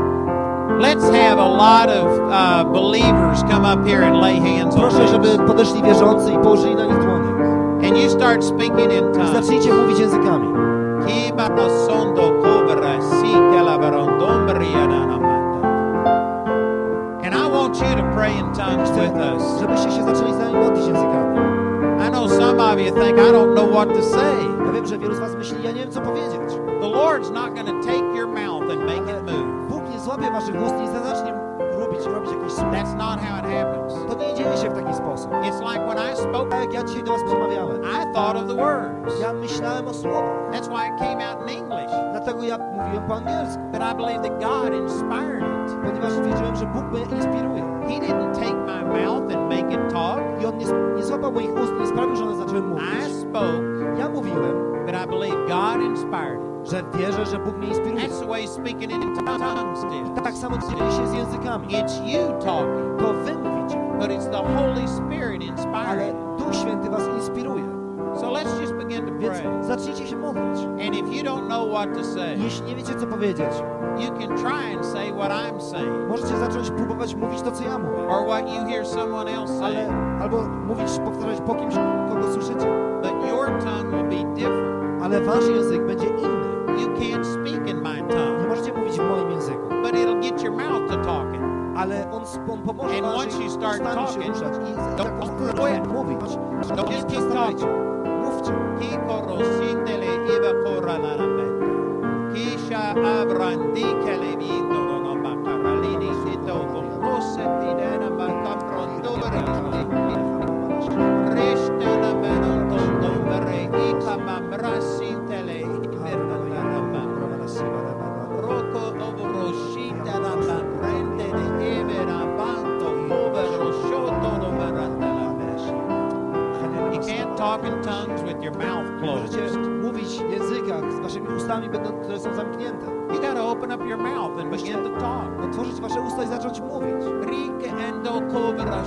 Let's have a lot of uh, believers come up here and lay hands on Proszę, żeby podeszli wierzący i położyli na nich dłonie. And you start speaking in tongues. zacznijcie mówić językami. Kiba sondo nanamanda. And I want you to pray in tongues with us. Żebyście się zaczęli modlić językami. I know some of you think I don't know what to say. Ja wiem, że wielu z Was myśli, ja nie wiem, co powiedzieć. The Lord's not going to take your mouth and make it move. Bóg nie złapie Waszych ust i nie zacznie robić, robić jakiś słów. That's not how it happens. To nie dzieje się w taki sposób. It's like when I spoke, Tak jak ja dzisiaj do Was przemawiałem. I thought of the words. Ja myślałem o słowach. That's why it came out in English. Dlatego ja mówiłem po angielsku. But I believe that God inspired it. Ponieważ wierzyłem, że Bóg mnie inspiruje. He didn't take my mouth and make it talk. I On nie, nie złapał moich ust, nie sprawił, że one zaczęły I mówić. spoke, Ja mówiłem, but I believe God inspired it. że wierzę, że Bóg mnie inspiruje. That's the way speaking in tongues is. Tak samo dzieje się z językami. It's you talking, To Wy mówicie, but it's the Holy Spirit ale inspiring. Duch Święty Was inspiruje. So let's just begin to Więc pray. zacznijcie się modlić. And if you don't know what to say, Jeśli nie wiecie, co powiedzieć, you can try and say what I'm saying możecie zacząć próbować mówić to, co ja mówię. or what you hear someone else Ale, say. albo mówić, powtarzać po kimś, kogo słyszycie. But your tongue will be different. Ale wasz język będzie inny. You can't speak in my Nie tongue, możecie mówić w moim języku. but it'll get your mouth to talking. Ale on, sp- on pomoże And waszej once you start ustami się talking, ruszać. I don't quit. zaczniecie mówić, Don't Chi corrosite le iva corra la rametta. Chi sha abrandiche le vito non baccaralini sito con fosse di nena ma caprondore. Ustami, będą, które są zamknięte. You got to open up your mouth and begin to talk. Otworzyć wasze usta i zacząć mówić. Rike endo kovera